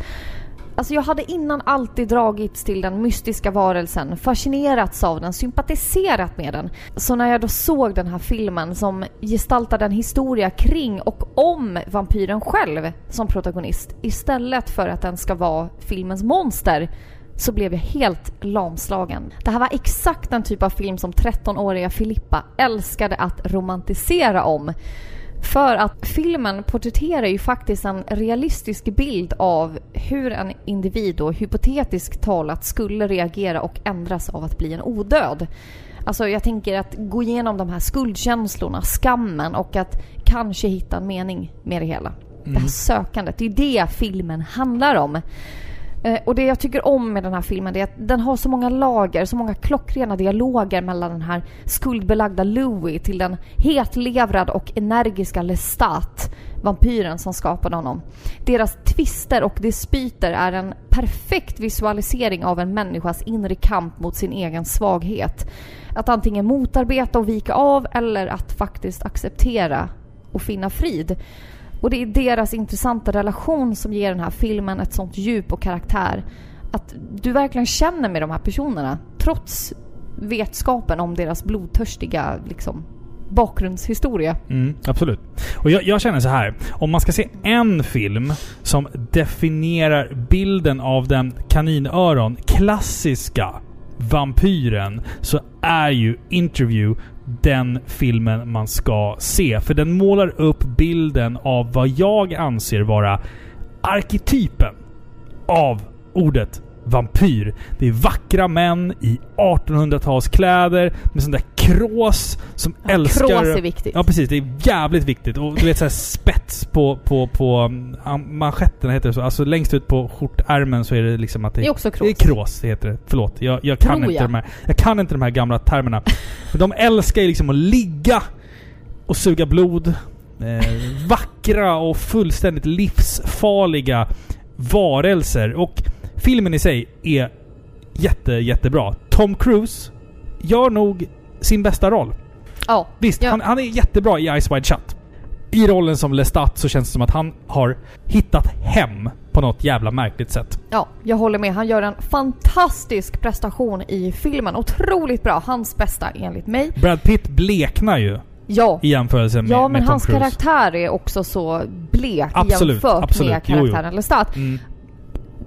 Alltså jag hade innan alltid dragits till den mystiska varelsen, fascinerats av den, sympatiserat med den. Så när jag då såg den här filmen som gestaltade en historia kring och om vampyren själv som protagonist istället för att den ska vara filmens monster så blev jag helt lamslagen. Det här var exakt den typ av film som 13-åriga Filippa älskade att romantisera om. För att filmen porträtterar ju faktiskt en realistisk bild av hur en individ då hypotetiskt talat skulle reagera och ändras av att bli en odöd. Alltså jag tänker att gå igenom de här skuldkänslorna, skammen och att kanske hitta en mening med det hela. Det här Mm. sökandet, det är ju det filmen handlar om. Eh, Och det jag tycker om med den här filmen är att den har så många lager, så många klockrena dialoger mellan den här skuldbelagda Louis till den hetlevrad och energiska Lestat, vampyren som skapade honom. Deras tvister och dispyter är en perfekt visualisering av en människas inre kamp mot sin egen svaghet. Att antingen motarbeta och vika av eller att faktiskt acceptera och finna frid. Och det är deras intressanta relation som ger den här filmen ett sånt djup och karaktär. Att du verkligen känner med de här personerna trots vetskapen om deras blodtörstiga liksom, bakgrundshistoria. Mm, absolut. Och jag, jag känner så här. Om man ska se en film som definierar bilden av den kaninöron klassiska vampyren så är ju Interview den filmen man ska se. För den målar upp bilden av vad jag anser vara arketypen av ordet vampyr. Det är vackra män i 1800-talskläder med sån där krås som älskar... krås är viktigt. Ja precis, det är jävligt viktigt. Och du vet såhär spets på, på, på manschetten heter det så. Alltså längst ut på skjortärmen så är det liksom att det, Det är också krås. Det är krås, heter det. Förlåt. Jag, jag kan Tror inte jag. de här, jag kan inte de här gamla termerna. De älskar ju liksom att ligga och suga blod. Eh, vackra och fullständigt livsfarliga varelser. Och filmen i sig är jätte, jättebra. Tom Cruise gör nog sin bästa roll. Ja. Visst, han, han är jättebra i Ice Wide Shut. I rollen som Lestat så känns det som att han har hittat hem på något jävla märkligt sätt. Ja, jag håller med. Han gör en fantastisk prestation i filmen. Otroligt bra. Hans bästa enligt mig. Brad Pitt bleknar ju Ja. i jämförelse med, Ja, med men Tom hans Cruise. karaktär är också så blek Absolut, jämfört absolut. med Jo, jo. karaktären Lestat. Mm.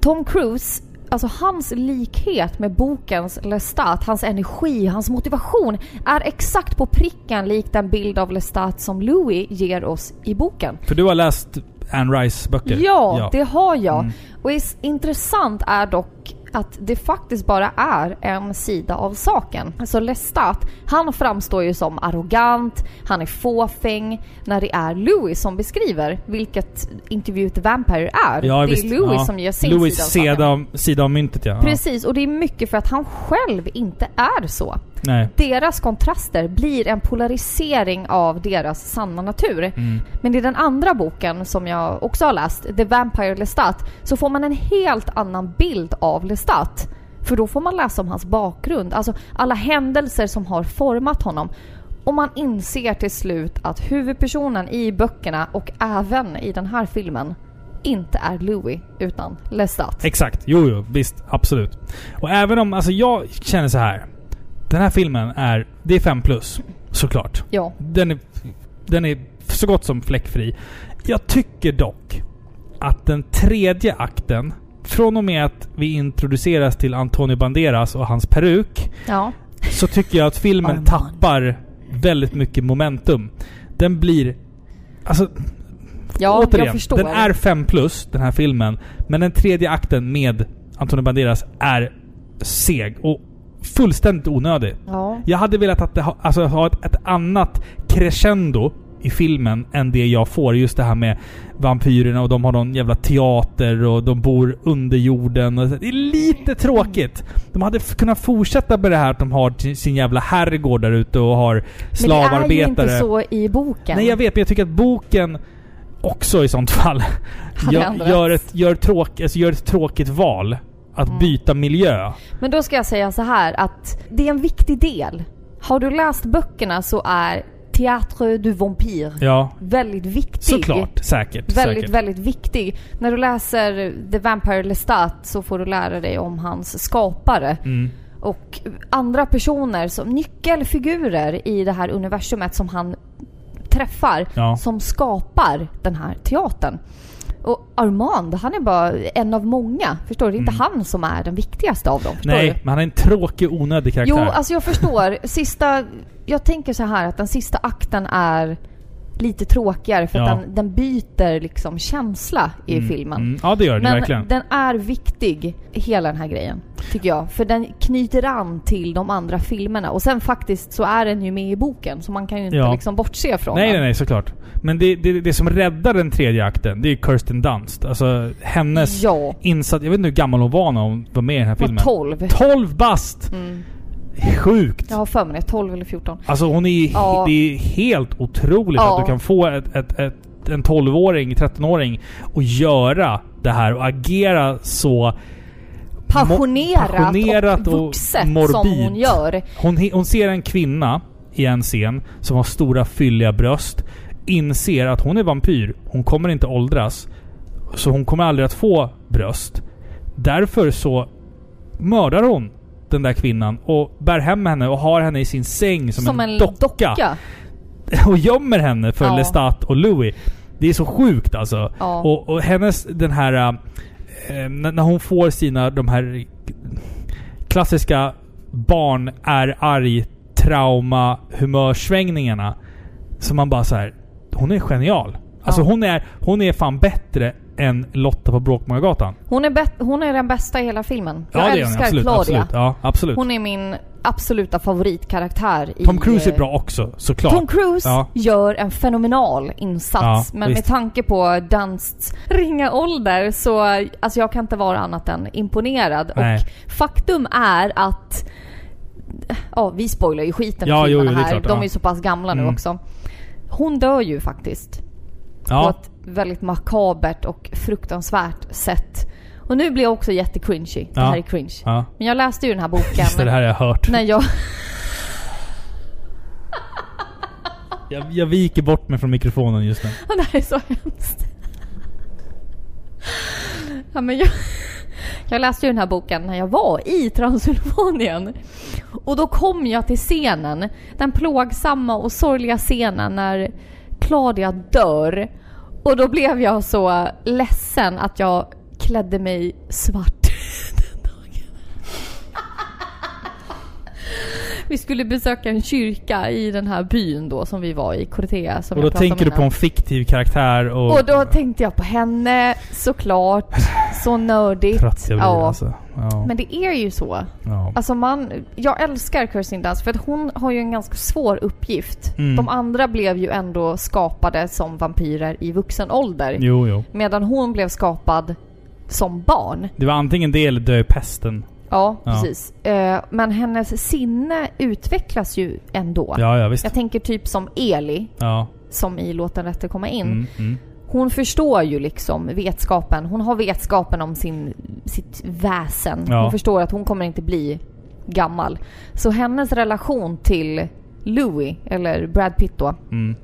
Tom Cruise, alltså hans likhet med bokens Lestat, hans energi, hans motivation är exakt på pricken lik den bild av Lestat som Louis ger oss i boken. För du har läst Anne Rice böcker? Ja, det har jag. Mm. Och intressant är dock att det faktiskt bara är en sida av saken. Alltså Lestat, han framstår ju som arrogant, han är fåfäng, när det är Louis som beskriver vilket the Vampire är. Ja, det är visst. Louis ja. som ger sin Louis sida av saken. sida, sida av myntet ja. Precis, och det är mycket för att han själv inte är så. Nej. Deras kontraster blir en polarisering av deras sanna natur. Mm. Men i den andra boken som jag också har läst, The Vampire Lestat, så får man en helt annan bild av Lestat. För då får man läsa om hans bakgrund, alltså alla händelser som har format honom. Och man inser till slut att huvudpersonen i böckerna och även i den här filmen inte är Louis utan Lestat. Exakt. Jo, jo. Visst. Absolut. Och även om... Alltså jag känner så här. Den här filmen är... Det är 5 plus. Såklart. Ja. Den är, den är så gott som fläckfri. Jag tycker dock att den tredje akten, från och med att vi introduceras till Antonio Banderas och hans peruk, Ja. så tycker jag att filmen tappar väldigt mycket momentum. Den blir... Alltså... Ja, återigen, jag förstår. den är 5 plus, den här filmen. Men den tredje akten med Antonio Banderas är seg och fullständigt onödig. Ja. Jag hade velat att det ha, alltså, ha ett, ett annat crescendo i filmen än det jag får. Just det här med vampyrerna och de har någon jävla teater och de bor under jorden. Och så. det är lite tråkigt. De hade kunnat fortsätta med det här att de har sin jävla herrgård där ute och har slavarbetare. Men det är ju inte så i boken. Nej jag vet, men jag tycker att boken också i sånt fall gör, gör, ett, gör, tråk, alltså gör ett tråkigt val. Att Mm. byta miljö. Men då ska jag säga så här att det är en viktig del. Har du läst böckerna så är Théâtre du Vampire Ja. väldigt viktig. Såklart. Säkert. Väldigt, säkert. väldigt viktig. När du läser The Vampire Lestat så får du lära dig om hans skapare. Mm. Och andra personer som nyckelfigurer i det här universumet som han träffar. Ja. Som skapar den här teatern. Och Armand, han är bara en av många. Förstår du? Det är inte han som är den viktigaste av dem. Förstår Mm. Nej, du? men han är en tråkig, onödig karaktär. Jo, alltså jag förstår. Sista... Jag tänker så här att den sista akten är lite tråkigare för Ja. att den, den byter liksom känsla i Mm, filmen. mm. Ja, det gör den Men verkligen. den är viktig, hela den här grejen. Tycker jag. För den knyter an till de andra filmerna. Och sen faktiskt så är den ju med i boken. Så man kan ju inte Ja. liksom bortse från Nej, den. nej, nej, såklart. Men det, det, det som räddar den tredje akten, det är Kirsten Dunst. Alltså hennes Ja. insats... Jag vet inte hur gammal hon var när hon var med i den här filmen. var 12. 12 bast! Mm. Sjukt! Jag har för mig det. 12 eller 14. Alltså hon är... Ja. Det är helt otroligt Ja. att du kan få ett, ett, ett, en 12-åring, 13-åring och göra det här och agera så... Passionerat, passionerat och och vuxet morbid. som hon gör. Hon, hon ser en kvinna i en scen som har stora fylliga bröst. Inser att hon är vampyr. Hon kommer inte åldras. Så hon kommer aldrig att få bröst. Därför så mördar hon den där kvinnan och bär hem henne och har henne i sin säng som, Som en, en docka. docka. och gömmer henne för Ja. Lestat och Louis. Det är så sjukt alltså. Ja. Och, och hennes den här... när, när hon får sina de här klassiska barn är arg, trauma, humörsvängningarna. Så man bara så här. Hon är genial. Alltså Ja. hon är, hon är fan bättre än Lotta på Bråkmakargatan. Hon är, hon är den bästa i hela filmen. Jag Ja, älskar Absolut, Claudia. absolut. Ja, absolut. Hon är min absoluta favoritkaraktär i... Tom Cruise är eh, bra också, såklart. Tom Cruise Ja. gör en fenomenal insats. Ja, men visst. med tanke på Dunsts ringa ålder så alltså jag kan inte vara annat än imponerad. Nej. Och faktum är att Ja, vi spoilar ju skiten Ja, jo, filmerna jo, det är här. klart, De är ju så pass gamla nu Mm. också. Hon dör ju faktiskt. På Ja. ett väldigt makabert och fruktansvärt sätt. Och nu blir jag också jättecringy. Det Ja. här är cringe. Ja. Men jag läste ju den här boken. Just det, det här har jag hört. När jag... Jag, jag viker bort mig från mikrofonen just nu. det här är så hemskt. Ja, men jag, jag läste ju den här boken när jag var i Transylvanien. Och då kom jag till scenen, den plågsamma och sorgliga scenen när Claudia dör. Och då blev jag så ledsen att jag klädde mig svart den dagen. Vi skulle besöka en kyrka i den här byn då som vi var i, Cortea. Som Och då tänker du på en fiktiv karaktär och... Och då tänkte jag på henne, såklart. Så nördigt. Trött jag blir alltså. Ja. Men det är ju så. Ja. Alltså man, jag älskar Kirsten Dunst för att hon har ju en ganska svår uppgift. Mm. De andra blev ju ändå skapade som vampyrer i vuxen ålder. Jo, jo. Medan hon blev skapad som barn. Det var antingen det eller dö i pesten. Ja, Ja. precis. Eh, men hennes sinne utvecklas ju ändå. Ja, ja, visst. Jag tänker typ som Eli, Ja. som i Låten rätte komma in. Mm, mm. Hon förstår ju liksom vetskapen. Hon har vetskapen om sin, sitt väsen. Ja. Hon förstår att hon kommer inte bli gammal. Så hennes relation till Louis, eller Brad Pitt då, Mm.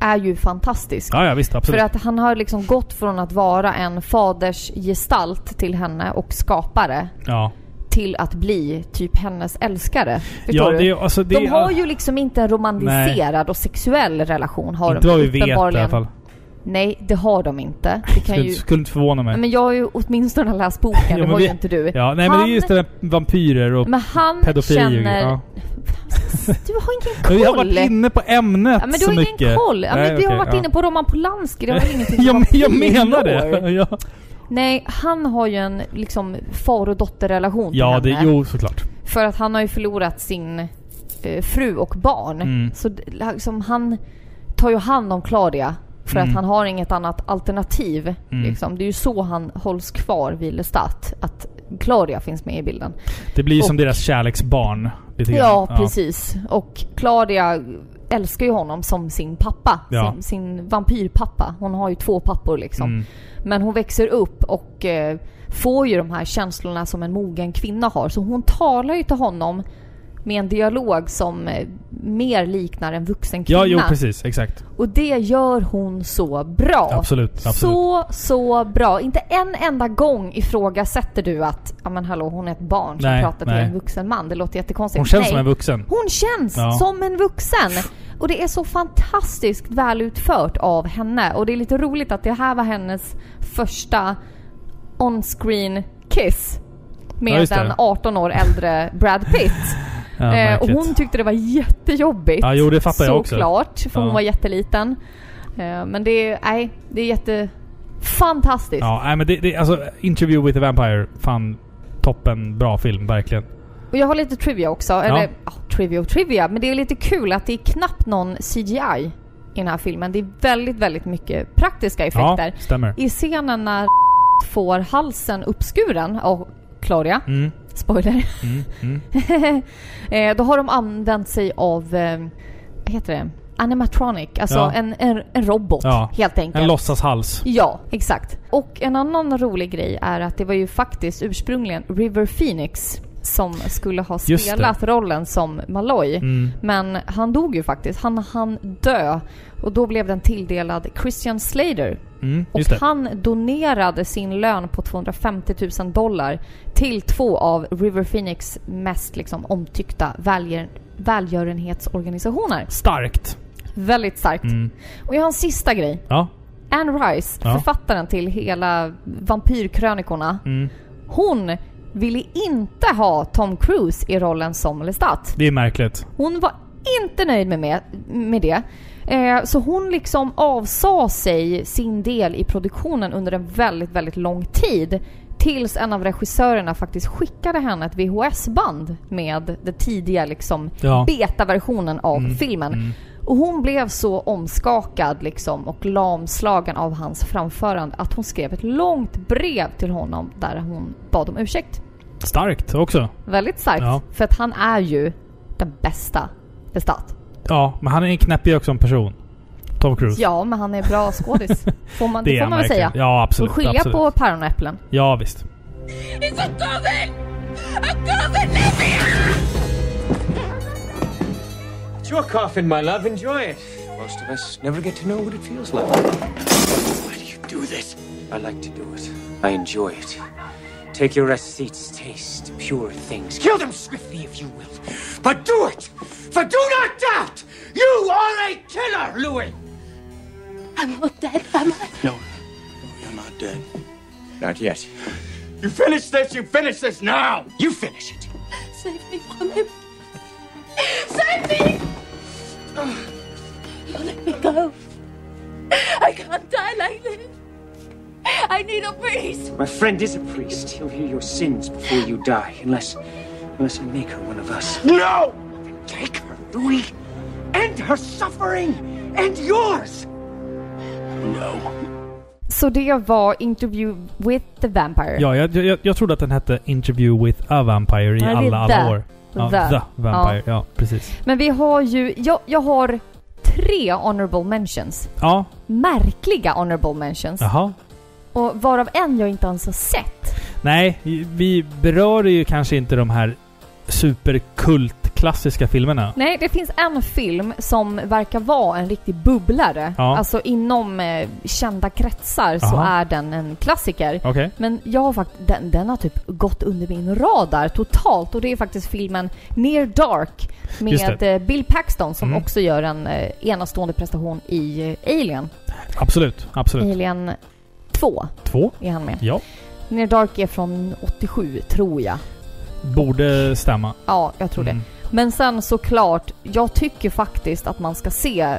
är ju fantastisk. Ja, ja, visst. Absolut. För att han har liksom gått från att vara en faders gestalt till henne och skapare Ja. till att bli typ hennes älskare. Förstår Ja, du? det är- alltså, det de har ju liksom inte en romantiserad och sexuell relation. Har Inte de vad vi vet i alla fall. Nej, det har de inte. Det kan Skulle, ju... skulle inte förvåna mig. Men jag har ju åtminstone läst boken, Ja, det har vi- ju inte du. Ja, nej men det är just det där vampyrer och Men han pedofili. känner- Ja. Du har ingen koll! Vi har varit inne på ämnet ja, men du så har ingen mycket. koll! Ja, men Nej, vi har varit ja. inne på Roman Polanski, det har väl ingenting jag vampyr menar det. Ja, Nej, han har ju en liksom far och dotterrelation till ja det, henne. jo såklart. För att han har ju förlorat sin eh, fru och barn. Mm. Så liksom, han tar ju hand om Claudia. För Mm. att han har inget annat alternativ. Mm. Liksom. Det är ju så han hålls kvar vid Lestat. Att Claudia finns med i bilden. Det blir ju Och- som deras kärleksbarn. Lite grann. Ja, precis. Och Claudia älskar ju honom som sin pappa. Ja. Sin, sin vampyrpappa. Hon har ju två pappor liksom. Mm. Men hon växer upp och eh, får ju de här känslorna som en mogen kvinna har. Så hon talar ju till honom med en dialog som eh, mer liknar en vuxen kvinna. Ja, jo precis. Exakt. Och det gör hon så bra. Absolut, absolut. Så, så bra. Inte en enda gång ifrågasätter du att, ja men hallå, hon är ett barn som Nej, pratar till nej. en vuxen man. Det låter jättekonstigt. Hon känns Nej. som en vuxen. Hon känns Ja. som en vuxen. Och det är så fantastiskt väl utfört av henne. Och det är lite roligt att det här var hennes första on-screen kiss. Ja, Med det. en 18 år äldre Brad Pitt. Ja, eh, och hon tyckte det var jättejobbigt. Ja, jo, det fattar jag också. Såklart, för hon Ja. var jätteliten. Eh, men det är, nej, det är jätte... Fantastiskt. Ja, nej men det, det, alltså Interview with a Vampire, fan toppen bra film, verkligen. Och jag har lite trivia också. Eller, ja, trivia och trivia. Men det är lite kul att det är knappt någon CGI i den här filmen. Det är väldigt, väldigt mycket praktiska effekter. Ja, stämmer. I scenen när får halsen uppskuren av Claudia. Mm. Spoiler. Mm, mm. eh, då har de använt sig av, eh, vad heter det? Animatronic. Alltså Ja. en, en, en robot Ja, helt enkelt. En låtsashals. Ja, exakt. Och en annan rolig grej är att det var ju faktiskt ursprungligen River Phoenix som skulle ha spelat rollen som Malloy. Mm. Men han dog ju faktiskt. Han hann dö. Och då blev den tilldelad Christian Slater. Mm, Och det. han donerade sin lön på 250 000 dollar till två av River Phoenix mest liksom omtyckta välgör, välgörenhetsorganisationer. Starkt. Väldigt starkt. Mm. Och jag har en sista grej. Ja. Anne Rice, Ja. författaren till hela vampyrkrönikorna. Mm. Hon ville inte ha Tom Cruise i rollen som Lestat. Det är märkligt. Hon var inte nöjd med, med, med det. Eh, så hon liksom avsa sig sin del i produktionen under en väldigt, väldigt lång tid. Tills en av regissörerna faktiskt skickade henne ett VHS-band med den tidiga liksom Ja. betaversionen av Mm, filmen. mm. Och hon blev så omskakad liksom och lamslagen av hans framförande att hon skrev ett långt brev till honom där hon bad om ursäkt. Starkt också. Väldigt starkt. Ja. För att han är ju den bästa Lestat. Ja, men han är en knäppig också som person. Tom Cruise. Ja, men han är bra skådis. Får man, det, får man väl säga. Ja, absolut, Får skilja absolut. på päron och äpplen. Ja, visst. It's a coffin! A me It's your coffin, my love. Enjoy it. Most of us never get to know what it feels like. Why do you do this? I like to do it. I enjoy it. Take your receipts, taste pure things. Kill them swiftly if you will. But do it! For do not doubt! You are a killer, Louis! I'm not dead, am I? No, you're not dead. Not yet. You finish this, you finish this now! You finish it! Save me from him. Save me! Let me go. I can't die like this. I need a priest. My friend is a priest. He'll hear your sins before you die, unless unless I make her one of us. No! Take her, Louis! End her suffering! And yours! No. Så det var Interview with the Vampire. Ja, jag, jag, jag trodde att den hette Interview with a Vampire i är alla, alla The. år. Ja, The. the Vampire. Ja. precis. Men vi har ju... Jag, jag har tre honorable mentions. Ja, Märkliga honorable mentions. jaha. Och varav en jag inte ens har sett. Nej, vi berör ju kanske inte de här superkult-klassiska filmerna. Nej, det finns en film som verkar vara en riktig bubblare. Ja. Alltså inom eh, kända kretsar så Aha. är den en klassiker. Okej. Men jag har faktiskt, den, den har typ gått under min radar totalt och det är faktiskt filmen Near Dark med eh, Bill Paxton som Mm. också gör en eh, enastående prestation i eh, Alien. Absolut, absolut. Alien 2 Två? är han med. Ja. Near Dark är från 87 tror jag. Borde stämma. Ja, jag tror Mm. det. Men sen såklart, jag tycker faktiskt att man ska se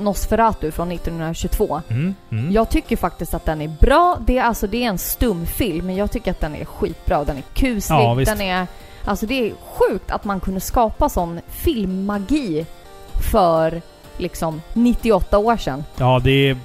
Nosferatu från 1922. Mm. Mm. Jag tycker faktiskt att den är bra. Det är alltså det är en stumfilm, men jag tycker att den är skitbra. Den är kuslig, Ja, den är... Alltså det är sjukt att man kunde skapa sån filmmagi för liksom 98 år sedan. Ja, det är...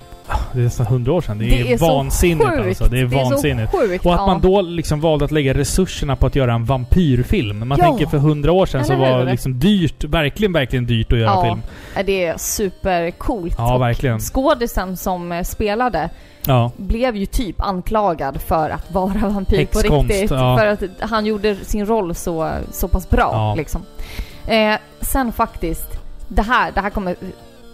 Det är nästan hundra år sedan. Det, Det är, är så vansinnigt sjukt. alltså. Det är Det är så vansinnigt. sjukt, och att ja. man då liksom valde att lägga resurserna på att göra en vampyrfilm. Man Ja. tänker för hundra år sedan så Eller var hur? det liksom dyrt, verkligen, verkligen dyrt att göra ja, film. Det är supercoolt. Ja, Och verkligen. Skådisen som eh, spelade Ja. blev ju typ anklagad för att vara vampyr på Häxkonst, riktigt. ja. För att han gjorde sin roll så, så pass bra Ja. liksom. Eh, sen faktiskt, det här, det här kommer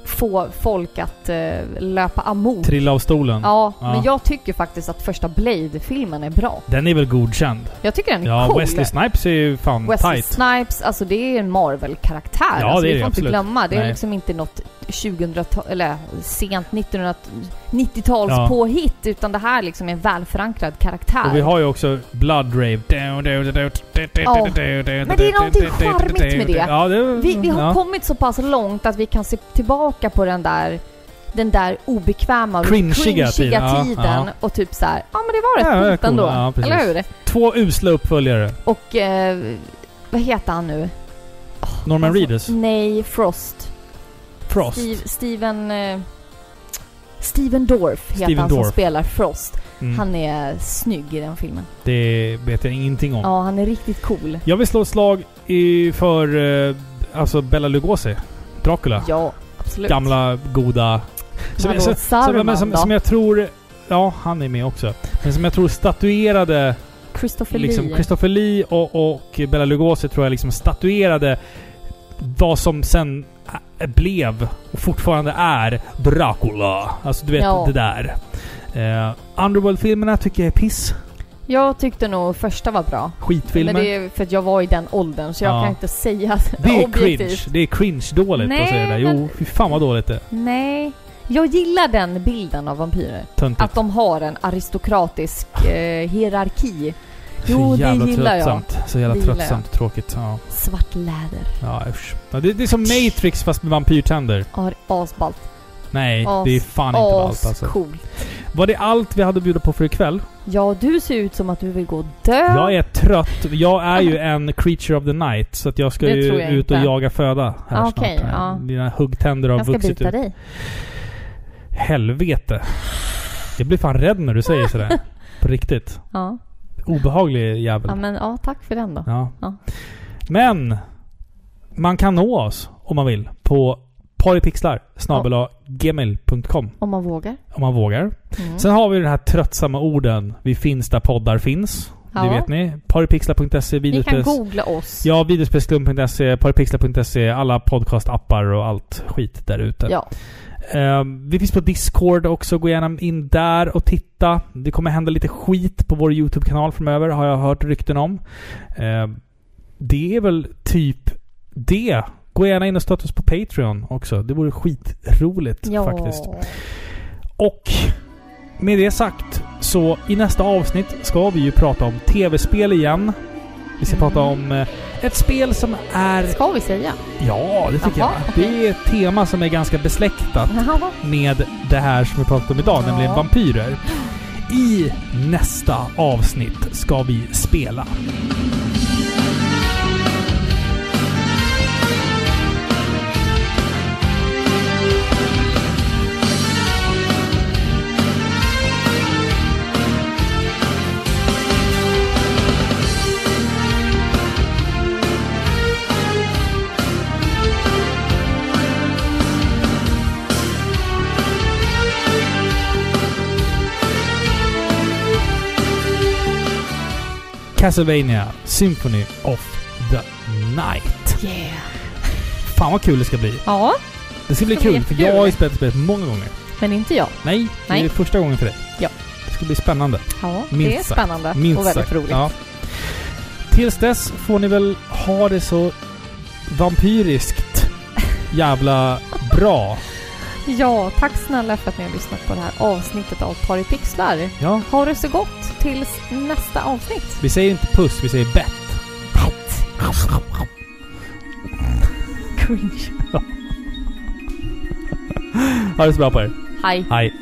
få folk att eh, löpa amok. Trilla av stolen. Ja, men jag tycker faktiskt att första Blade-filmen är bra. Den är väl godkänd? Jag tycker den är Ja, cool. Wesley Snipes är ju fan Wesley tight. Snipes, alltså det är en Marvel-karaktär. Ja, alltså, det är vi det, får inte absolut. glömma. Det är Nej. liksom inte något 2000-tal, eller sent 1990-tals Ja. påhitt, utan det här liksom är en välförankrad karaktär. Och vi har ju också Blood Rave. Ja, men det är någonting charmigt med det. Ja, det vi, vi har ja. kommit så pass långt att vi kan se tillbaka på den där den där obekväma och Cringiga tiden, ja, tiden ja. och typ så här, ja men det var rätt Ja, coolt cool. ändå. Ja, eller hur? Två usla uppföljare. Och eh, vad heter han nu? Norman Reedus. Nej, Frost. Frost. Steve, Steven... Eh, Steven Dorff heter Steven han som Dorff. spelar Frost. Mm. Han är snygg i den filmen. Det vet jag ingenting om. Ja, han är riktigt cool. Jag vill slå ett slag i, för eh, alltså Bella Lugosi. Dracula. Ja, absolut. Gamla, goda... Som, Vadå, som, som, men som, som jag tror... Ja, han är med också. Men som jag tror statuerade... Christopher liksom, Lee. Christopher Lee och, och Bella Lugosi tror jag liksom statuerade vad som sen blev och fortfarande är Dracula. Alltså du vet Ja. det där. Eh, Underworld-filmerna tycker jag är piss. Jag tyckte nog första var bra. Skitfilmer. Men det är för att jag var i den åldern, så jag Ja. kan inte säga Det är objektivt. cringe. Det är cringe-dåligt Nej, att säga det där. Jo, men- fy fan vad dåligt det är. Nej. Jag gillar den bilden av vampyrer. Töntigt. Att de har en aristokratisk eh, hierarki. Jo, så jävla det gillar jag. tröttsamt. Så jävla Det gillar tröttsamt och tråkigt. Ja, Svart läder. ja usch. Ja, det, det är som Matrix fast med vampyrtänder. Ja, det är asballt. Nej, As- det är fan inte ballt alltså. Ascoolt. Var det allt vi hade att bjuda på för ikväll? Ja, du ser ut som att du vill gå och dö. Jag är trött. Jag är ju en creature of the night. Så att jag ska Det ju jag ut och inte. jaga föda här Ah, snart. ja. Mina huggtänder har Jag ska vuxit bita ut. dig. Helvete. Jag blir fan rädd när du säger sådär. På riktigt. Ja. Obehaglig jävel. ja, men ja, tack för den då. Ja. Ja. Men man kan nå oss om man vill på paripixlar gmail.com Om man vågar. om man vågar. Mm. Sen har vi den här tröttsamma orden. Vi finns där poddar finns. Det Ja. vet ni. Paripixlar.se, Ni kan googla oss. Ja, videospelsklubben.se, paripixlar.se, alla podcastappar och allt skit där ute. Ja. Eh, vi finns på Discord också. Gå gärna in där och titta. Det kommer hända lite skit på vår YouTube-kanal framöver, har jag hört rykten om. Eh, det är väl typ det. Gå gärna in och stötta oss på Patreon också. Det vore skitroligt Ja. faktiskt. Och med det sagt Så i nästa avsnitt ska vi ju prata om tv-spel igen. Vi ska Mm. prata om eh, ett spel som är... Ska vi säga? Ja, det tycker Jaha, jag. Det är ett tema som är ganska besläktat Jaha. med det här som vi pratat om idag, Ja. nämligen vampyrer. I nästa avsnitt ska vi spela. Castlevania Symphony of the Night. Yeah. Fan vad kul det ska bli. Ja, Det ska bli Det kul, för jag har ju spelat spelet många gånger. men inte jag. Nej, det Nej. är första gången för dig. Ja. Det ska bli spännande. Ja, Minst det är sagt. spännande Minst och väldigt sagt. roligt. Ja. Tills dess får ni väl ha det så vampyriskt jävla bra. Ja, tack snälla för att ni har lyssnat på det här avsnittet av Paripixlar. Ja. Ha det så gott tills nästa avsnitt. Vi säger inte puss, vi säger bett. Cringe. Ha det så bra på er. Hej. Hej.